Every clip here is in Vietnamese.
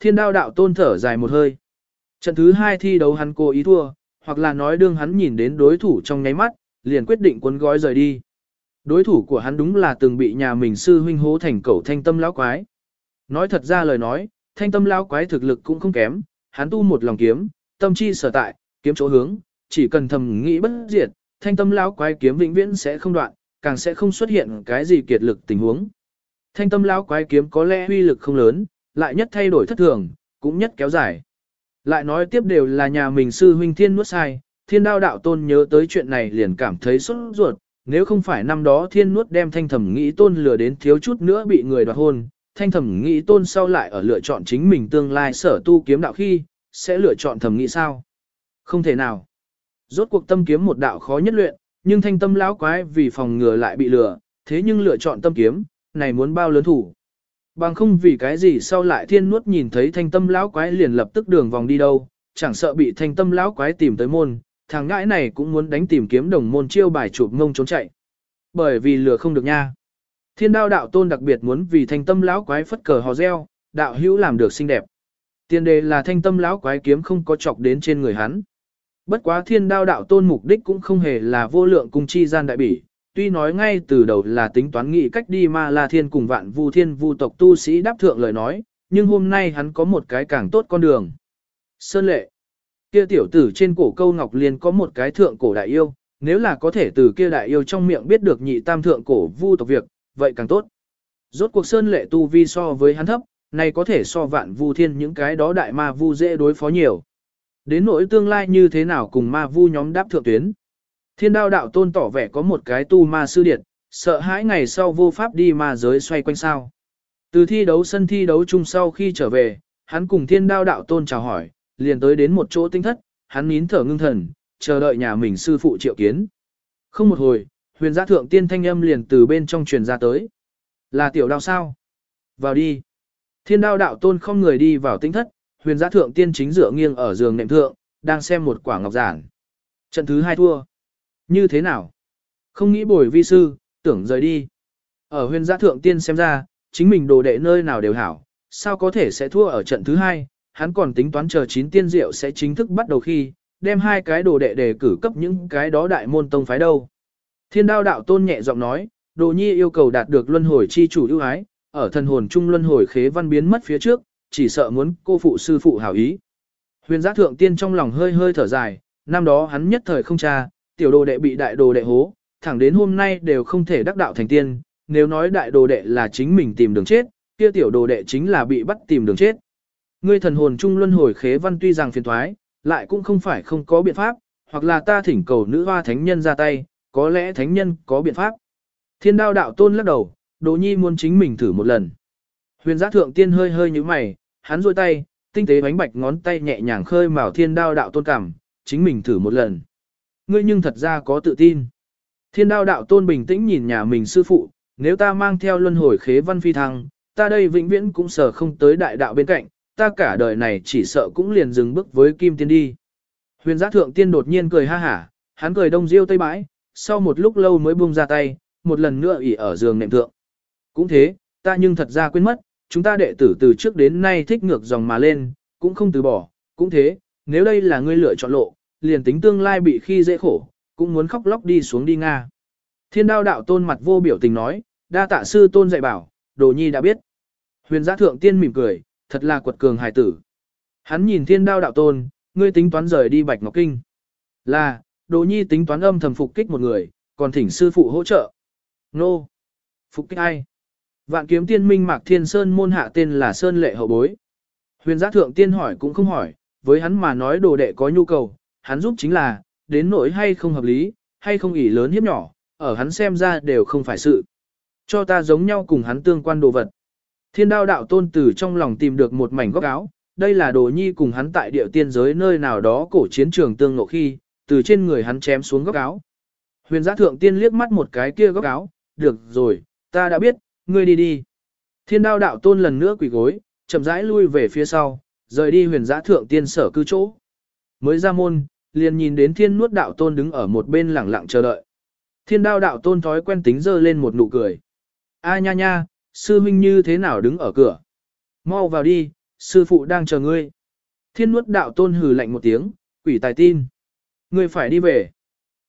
thiên đao đạo tôn thở dài một hơi. Trận thứ hai thi đấu hắn cố ý thua, hoặc là nói đương hắn nhìn đến đối thủ trong nháy mắt, liền quyết định cuốn gói rời đi. Đối thủ của hắn đúng là từng bị nhà mình sư huynh hố thành cẩu thanh tâm lão quái. Nói thật ra lời nói, thanh tâm lão quái thực lực cũng không kém, hắn tu một lòng kiếm, tâm chi sở tại, kiếm chỗ hướng, chỉ cần thầm nghĩ bất diệt, thanh tâm lão quái kiếm vĩnh viễn sẽ không đoạn, càng sẽ không xuất hiện cái gì kiệt lực tình huống. Thanh tâm lão quái kiếm có lẽ uy lực không lớn, lại nhất thay đổi thất thường, cũng nhất kéo dài. Lại nói tiếp đều là nhà mình sư huynh thiên nuốt sai, thiên đao đạo tôn nhớ tới chuyện này liền cảm thấy sốt ruột, nếu không phải năm đó thiên nuốt đem thanh thẩm nghĩ tôn lừa đến thiếu chút nữa bị người đoạt hôn, thanh thẩm nghĩ tôn sau lại ở lựa chọn chính mình tương lai sở tu kiếm đạo khi, sẽ lựa chọn thẩm nghĩ sao? Không thể nào. Rốt cuộc tâm kiếm một đạo khó nhất luyện, nhưng thanh tâm lão quái vì phòng ngừa lại bị lừa, thế nhưng lựa chọn tâm kiếm, này muốn bao lớn thủ. Bằng không vì cái gì sau lại thiên nuốt nhìn thấy thanh tâm lão quái liền lập tức đường vòng đi đâu, chẳng sợ bị thanh tâm lão quái tìm tới môn, thằng ngãi này cũng muốn đánh tìm kiếm đồng môn chiêu bài chụp ngông trốn chạy. Bởi vì lừa không được nha. Thiên đao đạo tôn đặc biệt muốn vì thanh tâm lão quái phất cờ hò reo, đạo hữu làm được xinh đẹp. Tiên đề là thanh tâm lão quái kiếm không có chọc đến trên người hắn. Bất quá thiên đao đạo tôn mục đích cũng không hề là vô lượng cung chi gian đại bỉ, tuy nói ngay từ đầu là tính toán nghị cách đi ma la thiên cùng vạn vu thiên vu tộc tu sĩ đáp thượng lời nói, nhưng hôm nay hắn có một cái càng tốt con đường. Sơn lệ. Kia tiểu tử trên cổ câu ngọc liền có một cái thượng cổ đại yêu, nếu là có thể từ kia đại yêu trong miệng biết được nhị tam thượng cổ vu tộc việc, vậy càng tốt. Rốt cuộc sơn lệ tu vi so với hắn thấp, này có thể so vạn vu thiên những cái đó đại ma vu dễ đối phó nhiều. Đến nỗi tương lai như thế nào cùng ma vu nhóm đáp thượng tuyến. Thiên đao đạo tôn tỏ vẻ có một cái tu ma sư điệt, sợ hãi ngày sau vô pháp đi ma giới xoay quanh sao. Từ thi đấu sân thi đấu chung sau khi trở về, hắn cùng thiên đao đạo tôn chào hỏi, liền tới đến một chỗ tinh thất, hắn nín thở ngưng thần, chờ đợi nhà mình sư phụ triệu kiến. Không một hồi, huyền gia thượng tiên thanh âm liền từ bên trong truyền ra tới. Là tiểu đao sao? Vào đi. Thiên đao đạo tôn không người đi vào tinh thất, huyền gia thượng tiên chính dựa nghiêng ở giường nệm thượng, đang xem một quả ngọc giản. Trận thứ hai thua. Như thế nào? Không nghĩ bồi vi sư, tưởng rời đi. Ở huyền giã thượng tiên xem ra, chính mình đồ đệ nơi nào đều hảo, sao có thể sẽ thua ở trận thứ hai, hắn còn tính toán chờ chín tiên diệu sẽ chính thức bắt đầu khi, đem hai cái đồ đệ đề cử cấp những cái đó đại môn tông phái đâu. Thiên đao đạo tôn nhẹ giọng nói, đồ nhi yêu cầu đạt được luân hồi chi chủ ưu ái, ở thần hồn trung luân hồi khế văn biến mất phía trước, chỉ sợ muốn cô phụ sư phụ hảo ý. Huyền giác thượng tiên trong lòng hơi hơi thở dài, năm đó hắn nhất thời không cha, tiểu đồ đệ bị đại đồ đệ hố, thẳng đến hôm nay đều không thể đắc đạo thành tiên, nếu nói đại đồ đệ là chính mình tìm đường chết, kia tiểu đồ đệ chính là bị bắt tìm đường chết. Ngươi thần hồn trung luân hồi khế văn tuy rằng phiền thoái, lại cũng không phải không có biện pháp, hoặc là ta thỉnh cầu nữ hoa thánh nhân ra tay, có lẽ thánh nhân có biện pháp. Thiên đao đạo tôn lắc đầu, Đỗ Nhi muốn chính mình thử một lần. Huyền giác thượng tiên hơi hơi như mày, hắn rôi tay, tinh tế bánh bạch ngón tay nhẹ nhàng khơi mào thiên đao đạo tôn cảm, chính mình thử một lần. Ngươi nhưng thật ra có tự tin. Thiên đao đạo tôn bình tĩnh nhìn nhà mình sư phụ, nếu ta mang theo luân hồi khế văn phi thăng, ta đây vĩnh viễn cũng sở không tới đại đạo bên cạnh, ta cả đời này chỉ sợ cũng liền dừng bước với kim tiên đi. Huyền giác thượng tiên đột nhiên cười ha hả, hắn cười đông diêu tây bãi, sau một lúc lâu mới buông ra tay, một lần nữa ỉ ở giường nệm thượng. Cũng thế, ta nhưng thật ra quên mất, chúng ta đệ tử từ trước đến nay thích ngược dòng mà lên, cũng không từ bỏ, cũng thế, nếu đây là ngươi lựa chọn lộ, liền tính tương lai bị khi dễ khổ, cũng muốn khóc lóc đi xuống đi Nga. Thiên đao đạo tôn mặt vô biểu tình nói, đa tạ sư tôn dạy bảo, đồ nhi đã biết. Huyền giá thượng tiên mỉm cười, thật là quật cường hài tử. Hắn nhìn thiên đao đạo tôn, ngươi tính toán rời đi Bạch Ngọc Kinh. Là, đồ Nhi tính toán âm thầm phục kích một người, còn thỉnh sư phụ hỗ trợ. Nô! Phục kích ai? Vạn kiếm tiên minh mạc thiên sơn môn hạ tên là Sơn Lệ Hậu Bối. Huyền giác thượng tiên hỏi cũng không hỏi, với hắn mà nói đồ đệ có nhu cầu, hắn giúp chính là, đến nỗi hay không hợp lý, hay không ỷ lớn hiếp nhỏ, ở hắn xem ra đều không phải sự. Cho ta giống nhau cùng hắn tương quan đồ vật. Thiên đao đạo tôn từ trong lòng tìm được một mảnh góc áo, đây là đồ nhi cùng hắn tại địa tiên giới nơi nào đó cổ chiến trường tương ngộ khi, từ trên người hắn chém xuống góc áo. Huyền giã thượng tiên liếc mắt một cái kia góc áo, được rồi, ta đã biết, ngươi đi đi. Thiên đao đạo tôn lần nữa quỳ gối, chậm rãi lui về phía sau, rời đi huyền giã thượng tiên sở cư chỗ. Mới ra môn, liền nhìn đến thiên nuốt đạo tôn đứng ở một bên lẳng lặng chờ đợi. Thiên đao đạo tôn thói quen tính dơ lên một nụ cười. A nha nha, sư minh như thế nào đứng ở cửa. Mau vào đi, sư phụ đang chờ ngươi. Thiên nuốt đạo tôn hừ lạnh một tiếng, quỷ tài tin. Ngươi phải đi về.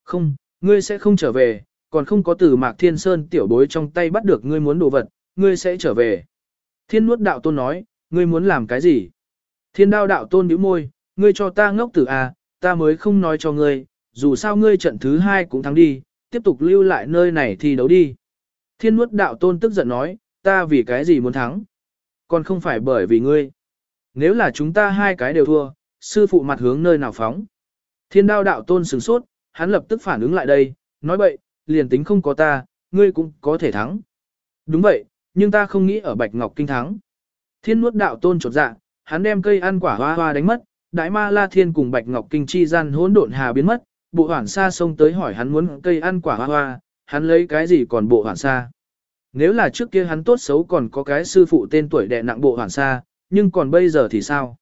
Không, ngươi sẽ không trở về, còn không có từ mạc thiên sơn tiểu bối trong tay bắt được ngươi muốn đồ vật, ngươi sẽ trở về. Thiên nuốt đạo tôn nói, ngươi muốn làm cái gì? Thiên đao đạo tôn nhíu môi, ngươi cho ta ngốc tử à, ta mới không nói cho ngươi, dù sao ngươi trận thứ hai cũng thắng đi, tiếp tục lưu lại nơi này thì đấu đi. Thiên nuốt đạo tôn tức giận nói, ta vì cái gì muốn thắng? Còn không phải bởi vì ngươi. Nếu là chúng ta hai cái đều thua, sư phụ mặt hướng nơi nào phóng. Thiên đao đạo tôn sửng sốt, hắn lập tức phản ứng lại đây, nói bậy, liền tính không có ta, ngươi cũng có thể thắng. Đúng vậy, nhưng ta không nghĩ ở Bạch Ngọc Kinh thắng. Thiên nuốt đạo tôn chột dạ, hắn đem cây ăn quả hoa hoa đánh mất, đại ma la thiên cùng Bạch Ngọc Kinh chi gian hỗn độn hà biến mất, bộ hoảng xa xông tới hỏi hắn muốn cây ăn quả hoa hoa, hắn lấy cái gì còn bộ hoảng xa. Nếu là trước kia hắn tốt xấu còn có cái sư phụ tên tuổi đệ nặng bộ hoảng xa, nhưng còn bây giờ thì sao?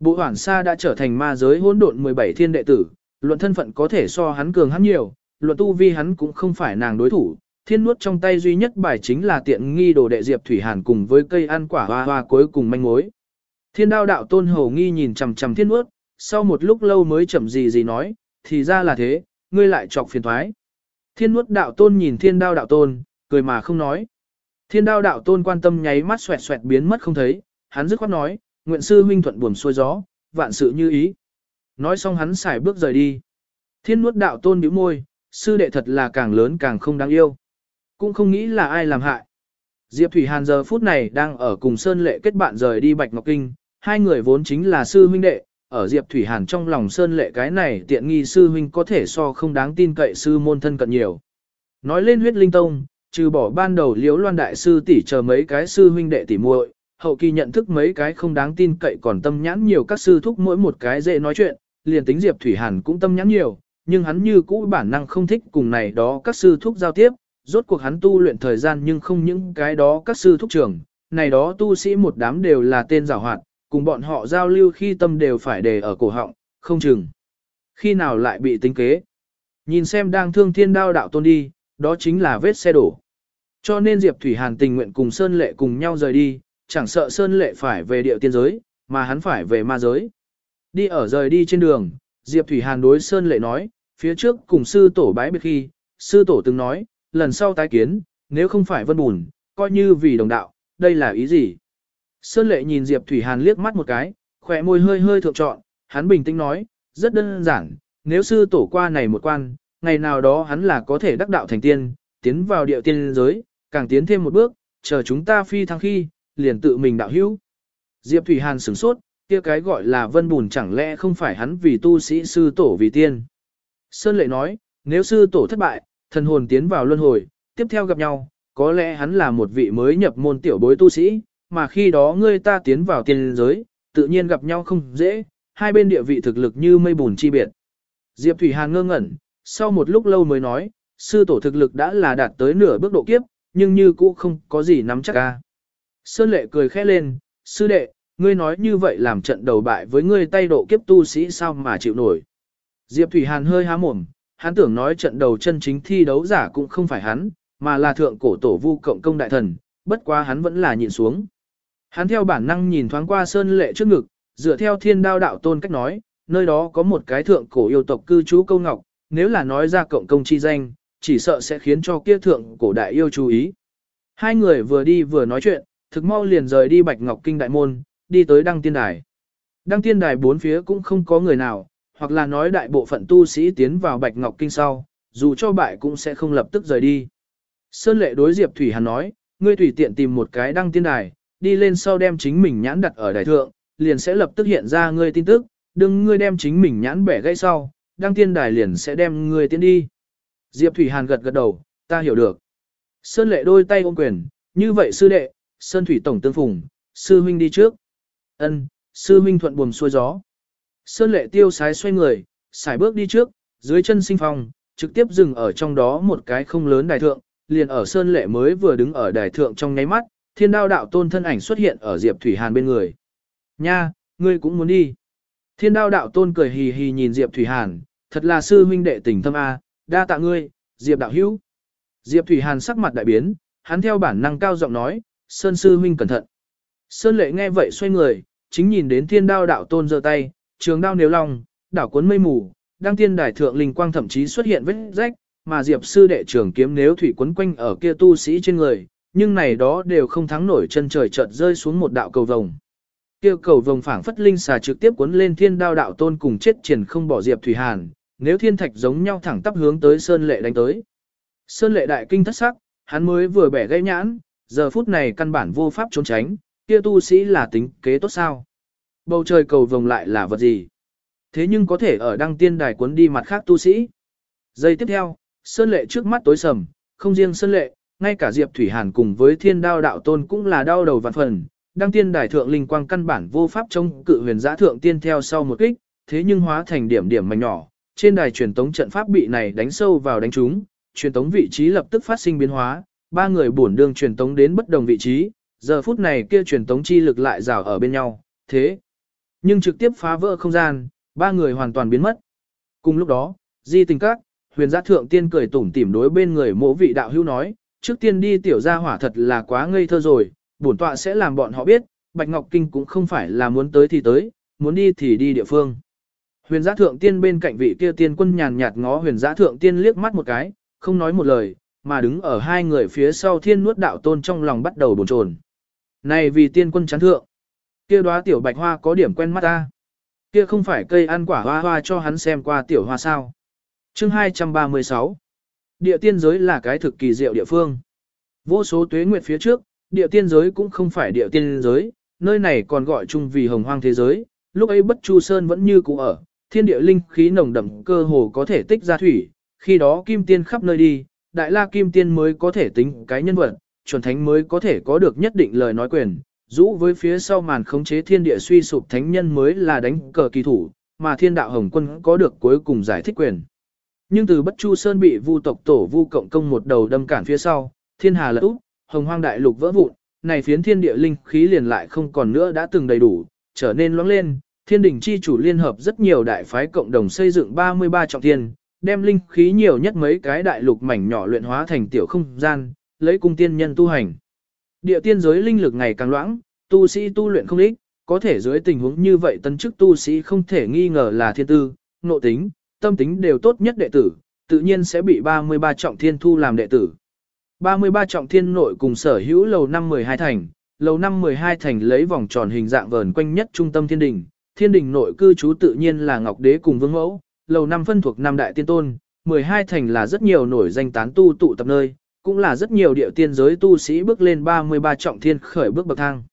Bộ hoảng xa đã trở thành ma giới hỗn độn 17 thiên đệ tử, luận thân phận có thể so hắn cường hắn nhiều, luận tu vi hắn cũng không phải nàng đối thủ. Thiên nuốt trong tay duy nhất bài chính là tiện nghi đồ đệ Diệp Thủy Hàn cùng với cây ăn quả hoa hoa cuối cùng manh mối. Thiên đao đạo tôn hầu nghi nhìn chằm chằm thiên nuốt, sau một lúc lâu mới chậm gì gì nói, thì ra là thế, ngươi lại chọc phiền thoái. Thiên nuốt đạo tôn nhìn thiên đao đạo tôn, cười mà không nói. Thiên đao đạo tôn quan tâm nháy mắt xoẹt xoẹt biến mất không thấy, hắn dứt khoát nói, nguyện sư huynh thuận buồm xuôi gió, vạn sự như ý. Nói xong hắn xài bước rời đi. Thiên nuốt đạo tôn bĩu môi, sư đệ thật là càng lớn càng không đáng yêu. Cũng không nghĩ là ai làm hại. Diệp Thủy Hàn giờ phút này đang ở cùng Sơn Lệ kết bạn rời đi Bạch Ngọc Kinh, hai người vốn chính là sư huynh đệ, ở Diệp Thủy Hàn trong lòng Sơn Lệ cái này tiện nghi sư huynh có thể so không đáng tin cậy sư môn thân cận nhiều. Nói lên huyết linh tông, trừ bỏ ban đầu liễu loan đại sư tỷ chờ mấy cái sư huynh đệ tỷ muội, hậu kỳ nhận thức mấy cái không đáng tin cậy còn tâm nhãn nhiều các sư thúc mỗi một cái dễ nói chuyện, liền tính Diệp Thủy Hàn cũng tâm nhãn nhiều, nhưng hắn như cũ bản năng không thích cùng này đó các sư thúc giao tiếp, rốt cuộc hắn tu luyện thời gian nhưng không những cái đó các sư thúc trưởng, này đó tu sĩ một đám đều là tên giảo hoạt, cùng bọn họ giao lưu khi tâm đều phải đề ở cổ họng, không chừng. Khi nào lại bị tính kế. Nhìn xem đang thương thiên đao đạo tôn đi, đó chính là vết xe đổ. Cho nên Diệp Thủy Hàn tình nguyện cùng Sơn Lệ cùng nhau rời đi, chẳng sợ Sơn Lệ phải về địa tiên giới, mà hắn phải về ma giới. Đi ở rời đi trên đường, Diệp Thủy Hàn đối Sơn Lệ nói, phía trước cùng sư tổ bái biệt khi, sư tổ từng nói, lần sau tái kiến, nếu không phải vân bùn, coi như vì đồng đạo, đây là ý gì? Sơn Lệ nhìn Diệp Thủy Hàn liếc mắt một cái, khỏe môi hơi hơi thượng trọn, hắn bình tĩnh nói, rất đơn giản, nếu sư tổ qua này một quan, ngày nào đó hắn là có thể đắc đạo thành tiên, tiến vào địa tiên giới, càng tiến thêm một bước, chờ chúng ta phi thăng khi, liền tự mình đạo hữu. Diệp Thủy Hàn sửng sốt, kia cái gọi là vân bùn chẳng lẽ không phải hắn vì tu sĩ sư tổ vì tiên. Sơn lệ nói, nếu sư tổ thất bại, thần hồn tiến vào luân hồi, tiếp theo gặp nhau, có lẽ hắn là một vị mới nhập môn tiểu bối tu sĩ, mà khi đó ngươi ta tiến vào tiên giới, tự nhiên gặp nhau không dễ, hai bên địa vị thực lực như mây bùn chi biệt. Diệp Thủy Hàn ngơ ngẩn, sau một lúc lâu mới nói, sư tổ thực lực đã là đạt tới nửa bước độ kiếp, nhưng như cũ không có gì nắm chắc ca. Sơn lệ cười khẽ lên, sư đệ, ngươi nói như vậy làm trận đầu bại với ngươi tay độ kiếp tu sĩ sao mà chịu nổi. Diệp Thủy Hàn hơi há mồm, hắn tưởng nói trận đầu chân chính thi đấu giả cũng không phải hắn, mà là thượng cổ tổ vu cộng công đại thần, bất quá hắn vẫn là nhìn xuống. Hắn theo bản năng nhìn thoáng qua sơn lệ trước ngực, dựa theo thiên đao đạo tôn cách nói, nơi đó có một cái thượng cổ yêu tộc cư trú câu ngọc, nếu là nói ra cộng công chi danh, chỉ sợ sẽ khiến cho kia thượng cổ đại yêu chú ý. Hai người vừa đi vừa nói chuyện, thực mau liền rời đi Bạch Ngọc Kinh đại môn, đi tới Đăng Tiên Đài. Đăng Tiên Đài bốn phía cũng không có người nào, hoặc là nói đại bộ phận tu sĩ tiến vào Bạch Ngọc Kinh sau, dù cho bại cũng sẽ không lập tức rời đi. Sơn lệ đối Diệp Thủy Hàn nói, ngươi tùy tiện tìm một cái Đăng Tiên Đài, đi lên sau đem chính mình nhãn đặt ở đài thượng, liền sẽ lập tức hiện ra ngươi tin tức, đừng ngươi đem chính mình nhãn bẻ gãy sau, Đăng Tiên Đài liền sẽ đem ngươi tiến đi. Diệp Thủy Hàn gật gật đầu, ta hiểu được. Sơn lệ đôi tay ôm quyền, như vậy sư đệ, Sơn Thủy Tổng tương phùng, sư huynh đi trước. Ân, sư huynh thuận buồm xuôi gió. Sơn lệ tiêu sái xoay người, xài bước đi trước, dưới chân sinh phong, trực tiếp dừng ở trong đó một cái không lớn đài thượng, liền ở Sơn lệ mới vừa đứng ở đài thượng trong nháy mắt, thiên đao đạo tôn thân ảnh xuất hiện ở Diệp Thủy Hàn bên người. Nha, ngươi cũng muốn đi. Thiên đao đạo tôn cười hì hì nhìn Diệp Thủy Hàn, thật là sư huynh đệ tình thâm A, đa tạ ngươi, Diệp đạo hữu. Diệp Thủy Hàn sắc mặt đại biến, hắn theo bản năng cao giọng nói, Sơn sư huynh cẩn thận. Sơn lệ nghe vậy xoay người, chính nhìn đến thiên đao đạo tôn giơ tay, trường đao nếu lòng, đảo cuốn mây mù, đang tiên đài thượng linh quang thậm chí xuất hiện vết rách, mà Diệp sư đệ trường kiếm nếu thủy quấn quanh ở kia tu sĩ trên người, nhưng này đó đều không thắng nổi chân trời chợt rơi xuống một đạo cầu vồng. Kia cầu vồng phảng phất linh xà trực tiếp cuốn lên thiên đao đạo tôn cùng chết triển không bỏ Diệp Thủy Hàn, nếu thiên thạch giống nhau thẳng tắp hướng tới Sơn Lệ đánh tới. Sơn Lệ đại kinh thất sắc, hắn mới vừa bẻ gây nhãn, giờ phút này căn bản vô pháp trốn tránh, kia tu sĩ là tính kế tốt sao? Bầu trời cầu vồng lại là vật gì? Thế nhưng có thể ở đăng tiên đài cuốn đi mặt khác tu sĩ. Giây tiếp theo, Sơn Lệ trước mắt tối sầm, không riêng Sơn Lệ, ngay cả Diệp Thủy Hàn cùng với thiên đao đạo tôn cũng là đau đầu vạn phần. Đăng tiên đài thượng linh quang căn bản vô pháp chống cự huyền giã thượng tiên theo sau một kích, thế nhưng hóa thành điểm điểm mảnh nhỏ. Trên đài truyền tống trận pháp bị này đánh sâu vào đánh trúng, truyền tống vị trí lập tức phát sinh biến hóa, ba người bổn đương truyền tống đến bất đồng vị trí, giờ phút này kia truyền tống chi lực lại rào ở bên nhau, thế. Nhưng trực tiếp phá vỡ không gian, ba người hoàn toàn biến mất. Cùng lúc đó, di tình các, huyền giác thượng tiên cười tủm tỉm đối bên người mỗ vị đạo hữu nói, trước tiên đi tiểu gia hỏa thật là quá ngây thơ rồi, bổn tọa sẽ làm bọn họ biết, Bạch Ngọc Kinh cũng không phải là muốn tới thì tới, muốn đi thì đi địa phương. Huyền giã thượng tiên bên cạnh vị kia tiên quân nhàn nhạt ngó huyền giã thượng tiên liếc mắt một cái, không nói một lời, mà đứng ở hai người phía sau thiên nuốt đạo tôn trong lòng bắt đầu bồn chồn. Này vì tiên quân chán thượng, kia đóa tiểu bạch hoa có điểm quen mắt ta. Kia không phải cây ăn quả hoa hoa cho hắn xem qua tiểu hoa sao. Chương 236 Địa tiên giới là cái thực kỳ diệu địa phương. Vô số tuế nguyệt phía trước, địa tiên giới cũng không phải địa tiên giới, nơi này còn gọi chung vì hồng hoang thế giới, lúc ấy bất chu sơn vẫn như cũ ở, thiên địa linh khí nồng đậm cơ hồ có thể tích ra thủy, khi đó kim tiên khắp nơi đi, đại la kim tiên mới có thể tính cái nhân vật, chuẩn thánh mới có thể có được nhất định lời nói quyền, rũ với phía sau màn khống chế thiên địa suy sụp thánh nhân mới là đánh cờ kỳ thủ, mà thiên đạo hồng quân có được cuối cùng giải thích quyền. Nhưng từ Bất Chu Sơn bị Vu tộc tổ Vu cộng công một đầu đâm cản phía sau, thiên hà lật úp, hồng hoang đại lục vỡ vụn, này phiến thiên địa linh khí liền lại không còn nữa đã từng đầy đủ, trở nên loãng lên, thiên đỉnh chi chủ liên hợp rất nhiều đại phái cộng đồng xây dựng 33 trọng thiên, đem linh khí nhiều nhất mấy cái đại lục mảnh nhỏ luyện hóa thành tiểu không gian, lấy cung tiên nhân tu hành. Địa tiên giới linh lực ngày càng loãng, tu sĩ tu luyện không ít, có thể dưới tình huống như vậy tân chức tu sĩ không thể nghi ngờ là thiên tư, nộ tính, tâm tính đều tốt nhất đệ tử, tự nhiên sẽ bị 33 trọng thiên thu làm đệ tử. 33 trọng thiên nội cùng sở hữu lầu năm 12 thành, lầu năm 12 thành lấy vòng tròn hình dạng vờn quanh nhất trung tâm thiên đình, thiên đình nội cư trú tự nhiên là Ngọc Đế cùng Vương Mẫu, lầu năm phân thuộc năm đại tiên tôn, 12 thành là rất nhiều nổi danh tán tu tụ tập nơi, cũng là rất nhiều địa tiên giới tu sĩ bước lên 33 trọng thiên khởi bước bậc thang.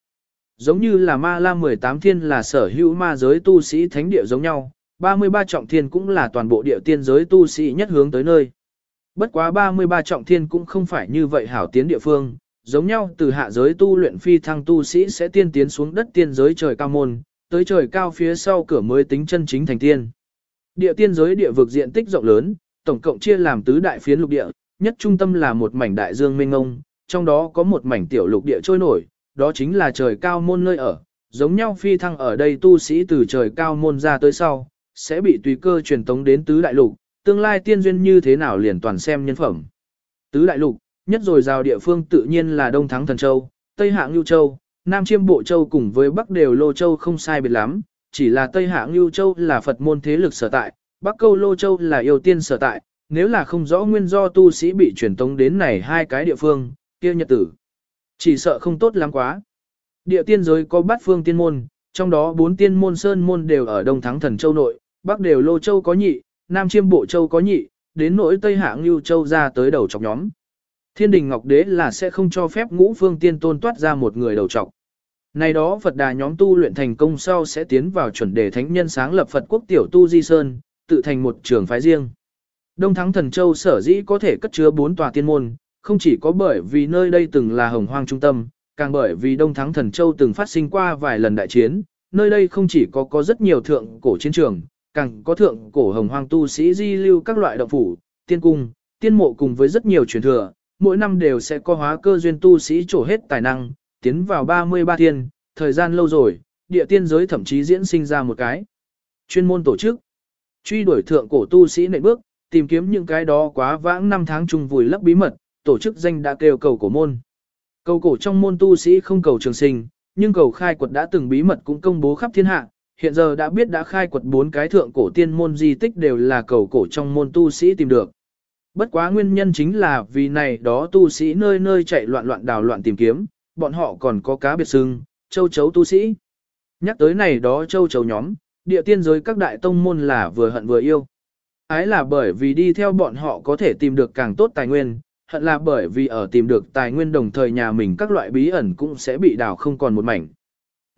Giống như là ma la 18 thiên là sở hữu ma giới tu sĩ thánh địa giống nhau, 33 trọng thiên cũng là toàn bộ địa tiên giới tu sĩ nhất hướng tới nơi. Bất quá 33 trọng thiên cũng không phải như vậy hảo tiến địa phương, giống nhau từ hạ giới tu luyện phi thăng tu sĩ sẽ tiên tiến xuống đất tiên giới trời cao môn, tới trời cao phía sau cửa mới tính chân chính thành tiên. Địa tiên giới địa vực diện tích rộng lớn, tổng cộng chia làm tứ đại phiến lục địa, nhất trung tâm là một mảnh đại dương mênh ngông, trong đó có một mảnh tiểu lục địa trôi nổi, đó chính là trời cao môn nơi ở, giống nhau phi thăng ở đây tu sĩ từ trời cao môn ra tới sau, sẽ bị tùy cơ truyền tống đến tứ đại lục, tương lai tiên duyên như thế nào liền toàn xem nhân phẩm. Tứ đại lục, nhất rồi giao địa phương tự nhiên là Đông Thắng Thần Châu, Tây Hạng Lưu Châu, Nam Chiêm Bộ Châu cùng với Bắc đều Lô Châu không sai biệt lắm, chỉ là Tây Hạng Lưu Châu là Phật môn thế lực sở tại, Bắc Câu Lô Châu là yêu tiên sở tại, nếu là không rõ nguyên do tu sĩ bị truyền tống đến này hai cái địa phương, kia nhật tử. Chỉ sợ không tốt lắm quá. Địa tiên giới có bát phương tiên môn, trong đó bốn tiên môn sơn môn đều ở Đông Thắng Thần Châu nội, Bắc đều Lô Châu có nhị, Nam Chiêm Bộ Châu có nhị, đến nỗi Tây Hạng Lưu Châu ra tới đầu chọc nhóm. Thiên đình Ngọc Đế là sẽ không cho phép ngũ phương tiên tôn toát ra một người đầu trọc. Này đó Phật đà nhóm tu luyện thành công sau sẽ tiến vào chuẩn đề thánh nhân sáng lập Phật quốc tiểu tu di sơn, tự thành một trường phái riêng. Đông Thắng Thần Châu sở dĩ có thể cất chứa bốn tòa tiên môn, không chỉ có bởi vì nơi đây từng là hồng hoang trung tâm, càng bởi vì Đông Thắng Thần Châu từng phát sinh qua vài lần đại chiến, nơi đây không chỉ có có rất nhiều thượng cổ chiến trường, càng có thượng cổ hồng hoang tu sĩ di lưu các loại động phủ, tiên cung, tiên mộ cùng với rất nhiều truyền thừa, mỗi năm đều sẽ có hóa cơ duyên tu sĩ trổ hết tài năng, tiến vào 33 thiên, thời gian lâu rồi, địa tiên giới thậm chí diễn sinh ra một cái chuyên môn tổ chức, truy đuổi thượng cổ tu sĩ nệ bước, tìm kiếm những cái đó quá vãng năm tháng chung vùi lấp bí mật, tổ chức danh đã kêu cầu cổ môn. Cầu cổ trong môn tu sĩ không cầu trường sinh, nhưng cầu khai quật đã từng bí mật cũng công bố khắp thiên hạ, hiện giờ đã biết đã khai quật bốn cái thượng cổ tiên môn di tích đều là cầu cổ trong môn tu sĩ tìm được. Bất quá nguyên nhân chính là vì này đó tu sĩ nơi nơi chạy loạn loạn đào loạn tìm kiếm, bọn họ còn có cá biệt xưng, châu chấu tu sĩ. Nhắc tới này đó châu chấu nhóm, địa tiên giới các đại tông môn là vừa hận vừa yêu. Ái là bởi vì đi theo bọn họ có thể tìm được càng tốt tài nguyên, hận là bởi vì ở tìm được tài nguyên đồng thời nhà mình các loại bí ẩn cũng sẽ bị đào không còn một mảnh.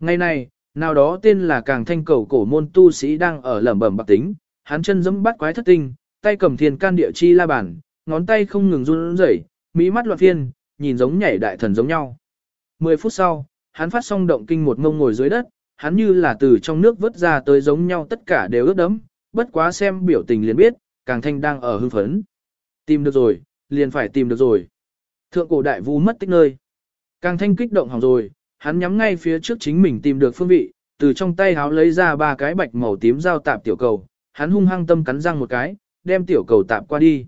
Ngày nay, nào đó tên là càng thanh cầu cổ môn tu sĩ đang ở lẩm bẩm bạc tính, hắn chân dẫm bắt quái thất tinh, tay cầm thiên can địa chi la bàn, ngón tay không ngừng run rẩy, mỹ mắt loạn phiên, nhìn giống nhảy đại thần giống nhau. Mười phút sau, hắn phát xong động kinh một ngông ngồi dưới đất, hắn như là từ trong nước vớt ra tới giống nhau tất cả đều ướt đẫm, bất quá xem biểu tình liền biết, càng thanh đang ở hưng phấn. Tìm được rồi, liền phải tìm được rồi. Thượng cổ đại vu mất tích nơi. Càng thanh kích động hỏng rồi, hắn nhắm ngay phía trước chính mình tìm được phương vị, từ trong tay háo lấy ra ba cái bạch màu tím dao tạp tiểu cầu, hắn hung hăng tâm cắn răng một cái, đem tiểu cầu tạp qua đi.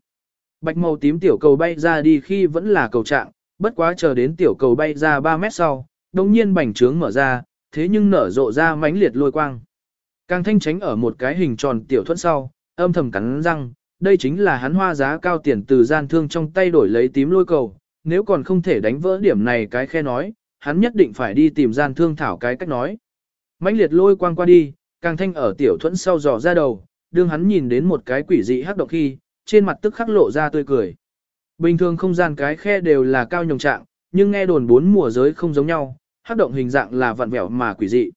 Bạch màu tím tiểu cầu bay ra đi khi vẫn là cầu trạng, bất quá chờ đến tiểu cầu bay ra 3 mét sau, đồng nhiên bành trướng mở ra, thế nhưng nở rộ ra mãnh liệt lôi quang. Càng thanh tránh ở một cái hình tròn tiểu thuẫn sau, âm thầm cắn răng, đây chính là hắn hoa giá cao tiền từ gian thương trong tay đổi lấy tím lôi cầu, nếu còn không thể đánh vỡ điểm này cái khe nói, hắn nhất định phải đi tìm gian thương thảo cái cách nói. mãnh liệt lôi quang qua đi, càng thanh ở tiểu thuẫn sau dò ra đầu, đương hắn nhìn đến một cái quỷ dị hắc động khi, trên mặt tức khắc lộ ra tươi cười. Bình thường không gian cái khe đều là cao nhồng trạng, nhưng nghe đồn bốn mùa giới không giống nhau, hắc động hình dạng là vặn vẹo mà quỷ dị.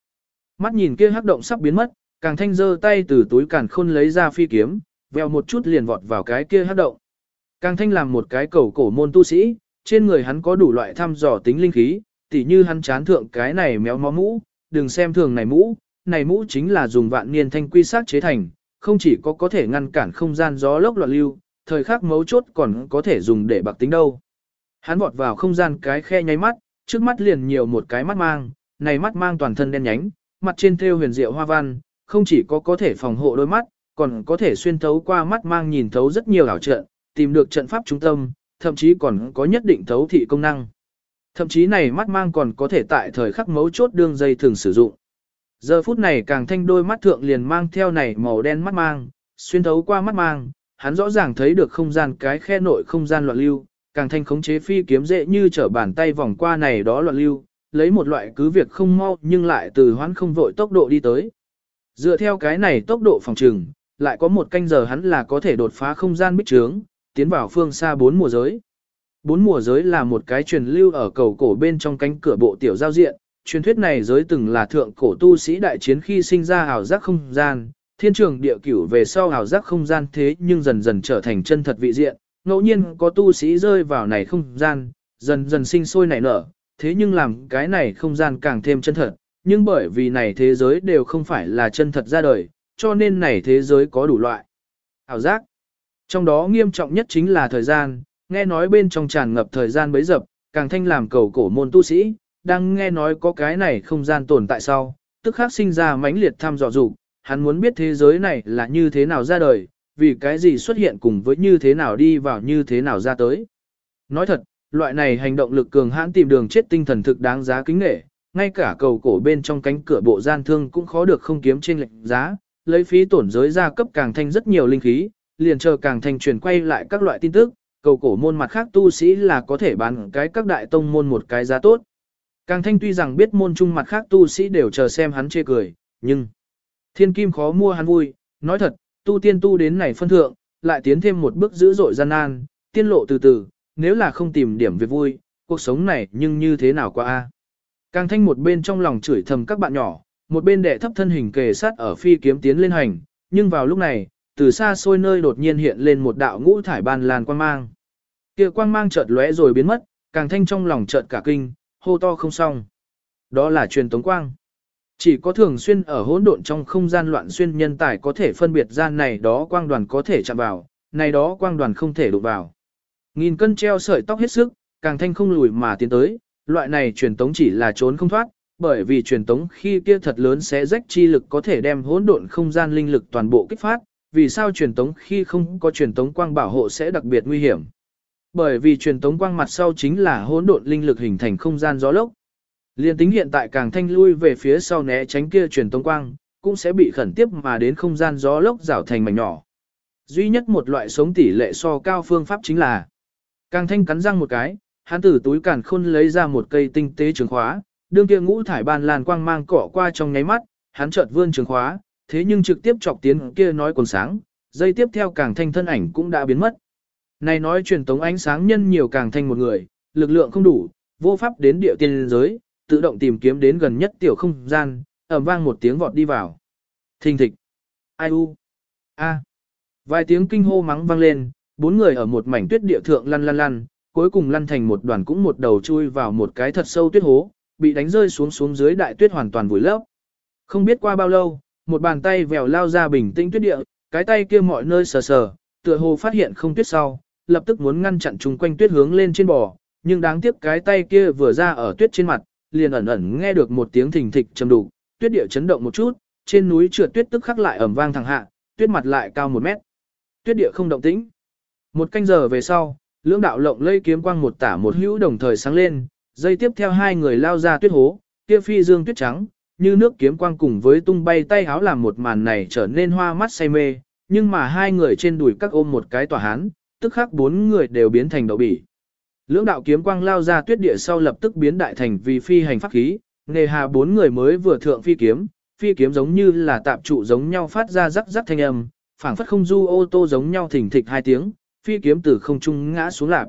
Mắt nhìn kia hắc động sắp biến mất, càng thanh giơ tay từ túi càn khôn lấy ra phi kiếm, vèo một chút liền vọt vào cái kia hắc động. Càng thanh làm một cái cầu cổ môn tu sĩ, trên người hắn có đủ loại thăm dò tính linh khí, tỉ như hắn chán thượng cái này méo mó mũ, đừng xem thường này mũ, này mũ chính là dùng vạn niên thanh quy sát chế thành, không chỉ có có thể ngăn cản không gian gió lốc loạn lưu, thời khắc mấu chốt còn có thể dùng để bạc tính đâu. Hắn vọt vào không gian cái khe nháy mắt, trước mắt liền nhiều một cái mắt mang, này mắt mang toàn thân đen nhánh, mặt trên thêu huyền diệu hoa văn, không chỉ có có thể phòng hộ đôi mắt, còn có thể xuyên thấu qua mắt mang nhìn thấu rất nhiều ảo trận, tìm được trận pháp trung tâm, thậm chí còn có nhất định thấu thị công năng. Thậm chí này mắt mang còn có thể tại thời khắc mấu chốt đương dây thường sử dụng. Giờ phút này càng thanh đôi mắt thượng liền mang theo này màu đen mắt mang, xuyên thấu qua mắt mang, hắn rõ ràng thấy được không gian cái khe nội không gian loạn lưu, càng thanh khống chế phi kiếm dễ như trở bàn tay vòng qua này đó loạn lưu, lấy một loại cứ việc không mau nhưng lại từ hoãn không vội tốc độ đi tới. Dựa theo cái này tốc độ phòng trừng, lại có một canh giờ hắn là có thể đột phá không gian bích trướng, tiến vào phương xa bốn mùa giới. Bốn mùa giới là một cái truyền lưu ở cầu cổ bên trong cánh cửa bộ tiểu giao diện, truyền thuyết này giới từng là thượng cổ tu sĩ đại chiến khi sinh ra ảo giác không gian, thiên trường địa cửu về sau ảo giác không gian thế nhưng dần dần trở thành chân thật vị diện, ngẫu nhiên có tu sĩ rơi vào này không gian, dần dần sinh sôi nảy nở, thế nhưng làm cái này không gian càng thêm chân thật, nhưng bởi vì này thế giới đều không phải là chân thật ra đời, cho nên này thế giới có đủ loại ảo giác. Trong đó nghiêm trọng nhất chính là thời gian, nghe nói bên trong tràn ngập thời gian bấy dập, càng thanh làm cầu cổ môn tu sĩ, đang nghe nói có cái này không gian tồn tại sau, tức khắc sinh ra mãnh liệt tham dò dục, hắn muốn biết thế giới này là như thế nào ra đời, vì cái gì xuất hiện cùng với như thế nào đi vào như thế nào ra tới. Nói thật, loại này hành động lực cường hãn tìm đường chết tinh thần thực đáng giá kính nghệ, ngay cả cầu cổ bên trong cánh cửa bộ gian thương cũng khó được không kiếm trên lệnh giá, lấy phí tổn giới ra cấp càng thanh rất nhiều linh khí, liền chờ càng thanh truyền quay lại các loại tin tức, cầu cổ môn mặt khác tu sĩ là có thể bán cái các đại tông môn một cái giá tốt. Càng thanh tuy rằng biết môn trung mặt khác tu sĩ đều chờ xem hắn chê cười, nhưng thiên kim khó mua hắn vui, nói thật, tu tiên tu đến này phân thượng, lại tiến thêm một bước dữ dội gian nan, tiên lộ từ từ, nếu là không tìm điểm việc vui, cuộc sống này nhưng như thế nào qua a? Càng thanh một bên trong lòng chửi thầm các bạn nhỏ, một bên đệ thấp thân hình kề sát ở phi kiếm tiến lên hành, nhưng vào lúc này, từ xa xôi nơi đột nhiên hiện lên một đạo ngũ thải ban lan quang mang. Kia quang mang chợt lóe rồi biến mất, càng thanh trong lòng chợt cả kinh, hô to không xong. Đó là truyền tống quang. Chỉ có thường xuyên ở hỗn độn trong không gian loạn xuyên nhân tài có thể phân biệt gian này đó quang đoàn có thể chạm vào, này đó quang đoàn không thể đụng vào. Nghìn cân treo sợi tóc hết sức, càng thanh không lùi mà tiến tới, loại này truyền tống chỉ là trốn không thoát, bởi vì truyền tống khi kia thật lớn sẽ rách chi lực có thể đem hỗn độn không gian linh lực toàn bộ kích phát, vì sao truyền tống khi không có truyền tống quang bảo hộ sẽ đặc biệt nguy hiểm. Bởi vì truyền tống quang mặt sau chính là hỗn độn linh lực hình thành không gian gió lốc. Liên tính hiện tại càng thanh lui về phía sau né tránh kia truyền tống quang, cũng sẽ bị khẩn tiếp mà đến không gian gió lốc rảo thành mảnh nhỏ. Duy nhất một loại sống tỷ lệ so cao phương pháp chính là càng thanh cắn răng một cái, hắn từ túi càn khôn lấy ra một cây tinh tế trường khóa, đương kia ngũ thải ban làn quang mang cỏ qua trong nháy mắt, hắn chợt vươn trường khóa, thế nhưng trực tiếp chọc tiến kia nói quần sáng, dây tiếp theo càng thanh thân ảnh cũng đã biến mất. Này nói truyền tống ánh sáng nhân nhiều càng thành một người, lực lượng không đủ, vô pháp đến địa tiên giới, tự động tìm kiếm đến gần nhất tiểu không gian, ầm vang một tiếng vọt đi vào. Thình thịch. Ai u. A. Vài tiếng kinh hô mắng vang lên, bốn người ở một mảnh tuyết địa thượng lăn lăn lăn, cuối cùng lăn thành một đoàn cũng một đầu chui vào một cái thật sâu tuyết hố, bị đánh rơi xuống xuống dưới đại tuyết hoàn toàn vùi lấp. Không biết qua bao lâu, một bàn tay vèo lao ra bình tĩnh tuyết địa, cái tay kia mọi nơi sờ sờ, tựa hồ phát hiện không tuyết sau, lập tức muốn ngăn chặn chung quanh tuyết hướng lên trên bò, nhưng đáng tiếc cái tay kia vừa ra ở tuyết trên mặt, liền ẩn ẩn nghe được một tiếng thình thịch trầm đủ tuyết địa chấn động một chút, trên núi trượt tuyết tức khắc lại ẩm vang thẳng hạ, tuyết mặt lại cao một mét. Tuyết địa không động tĩnh. Một canh giờ về sau, lưỡng đạo lộng lây kiếm quang một tả một hữu đồng thời sáng lên, dây tiếp theo hai người lao ra tuyết hố, kia phi dương tuyết trắng, như nước kiếm quang cùng với tung bay tay háo làm một màn này trở nên hoa mắt say mê, nhưng mà hai người trên đùi các ôm một cái tỏa hán, tức khắc bốn người đều biến thành đậu bỉ. Lưỡng đạo kiếm quang lao ra tuyết địa sau lập tức biến đại thành vì phi hành pháp khí, nề hà bốn người mới vừa thượng phi kiếm, phi kiếm giống như là tạp trụ giống nhau phát ra rắc rắc thanh âm, phảng phất không du ô tô giống nhau thỉnh thịch hai tiếng, phi kiếm từ không trung ngã xuống lạp.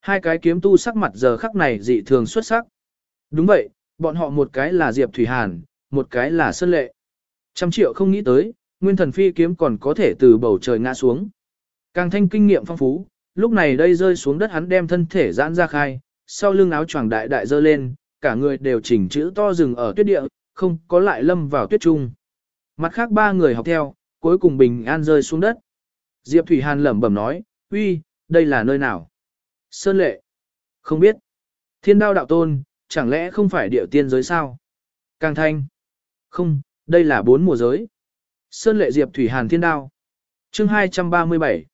Hai cái kiếm tu sắc mặt giờ khắc này dị thường xuất sắc. Đúng vậy, bọn họ một cái là Diệp Thủy Hàn, một cái là Sơn Lệ. Trăm triệu không nghĩ tới, nguyên thần phi kiếm còn có thể từ bầu trời ngã xuống. Càng thanh kinh nghiệm phong phú, lúc này đây rơi xuống đất hắn đem thân thể giãn ra khai, sau lưng áo choàng đại đại dơ lên, cả người đều chỉnh chữ to rừng ở tuyết địa, không có lại lâm vào tuyết trung. Mặt khác ba người học theo, cuối cùng bình an rơi xuống đất. Diệp Thủy Hàn lẩm bẩm nói, uy, đây là nơi nào? Sơn lệ. Không biết. Thiên đao đạo tôn, chẳng lẽ không phải địa tiên giới sao? Càng thanh. Không, đây là bốn mùa giới. Sơn lệ Diệp Thủy Hàn thiên đao. chương 237.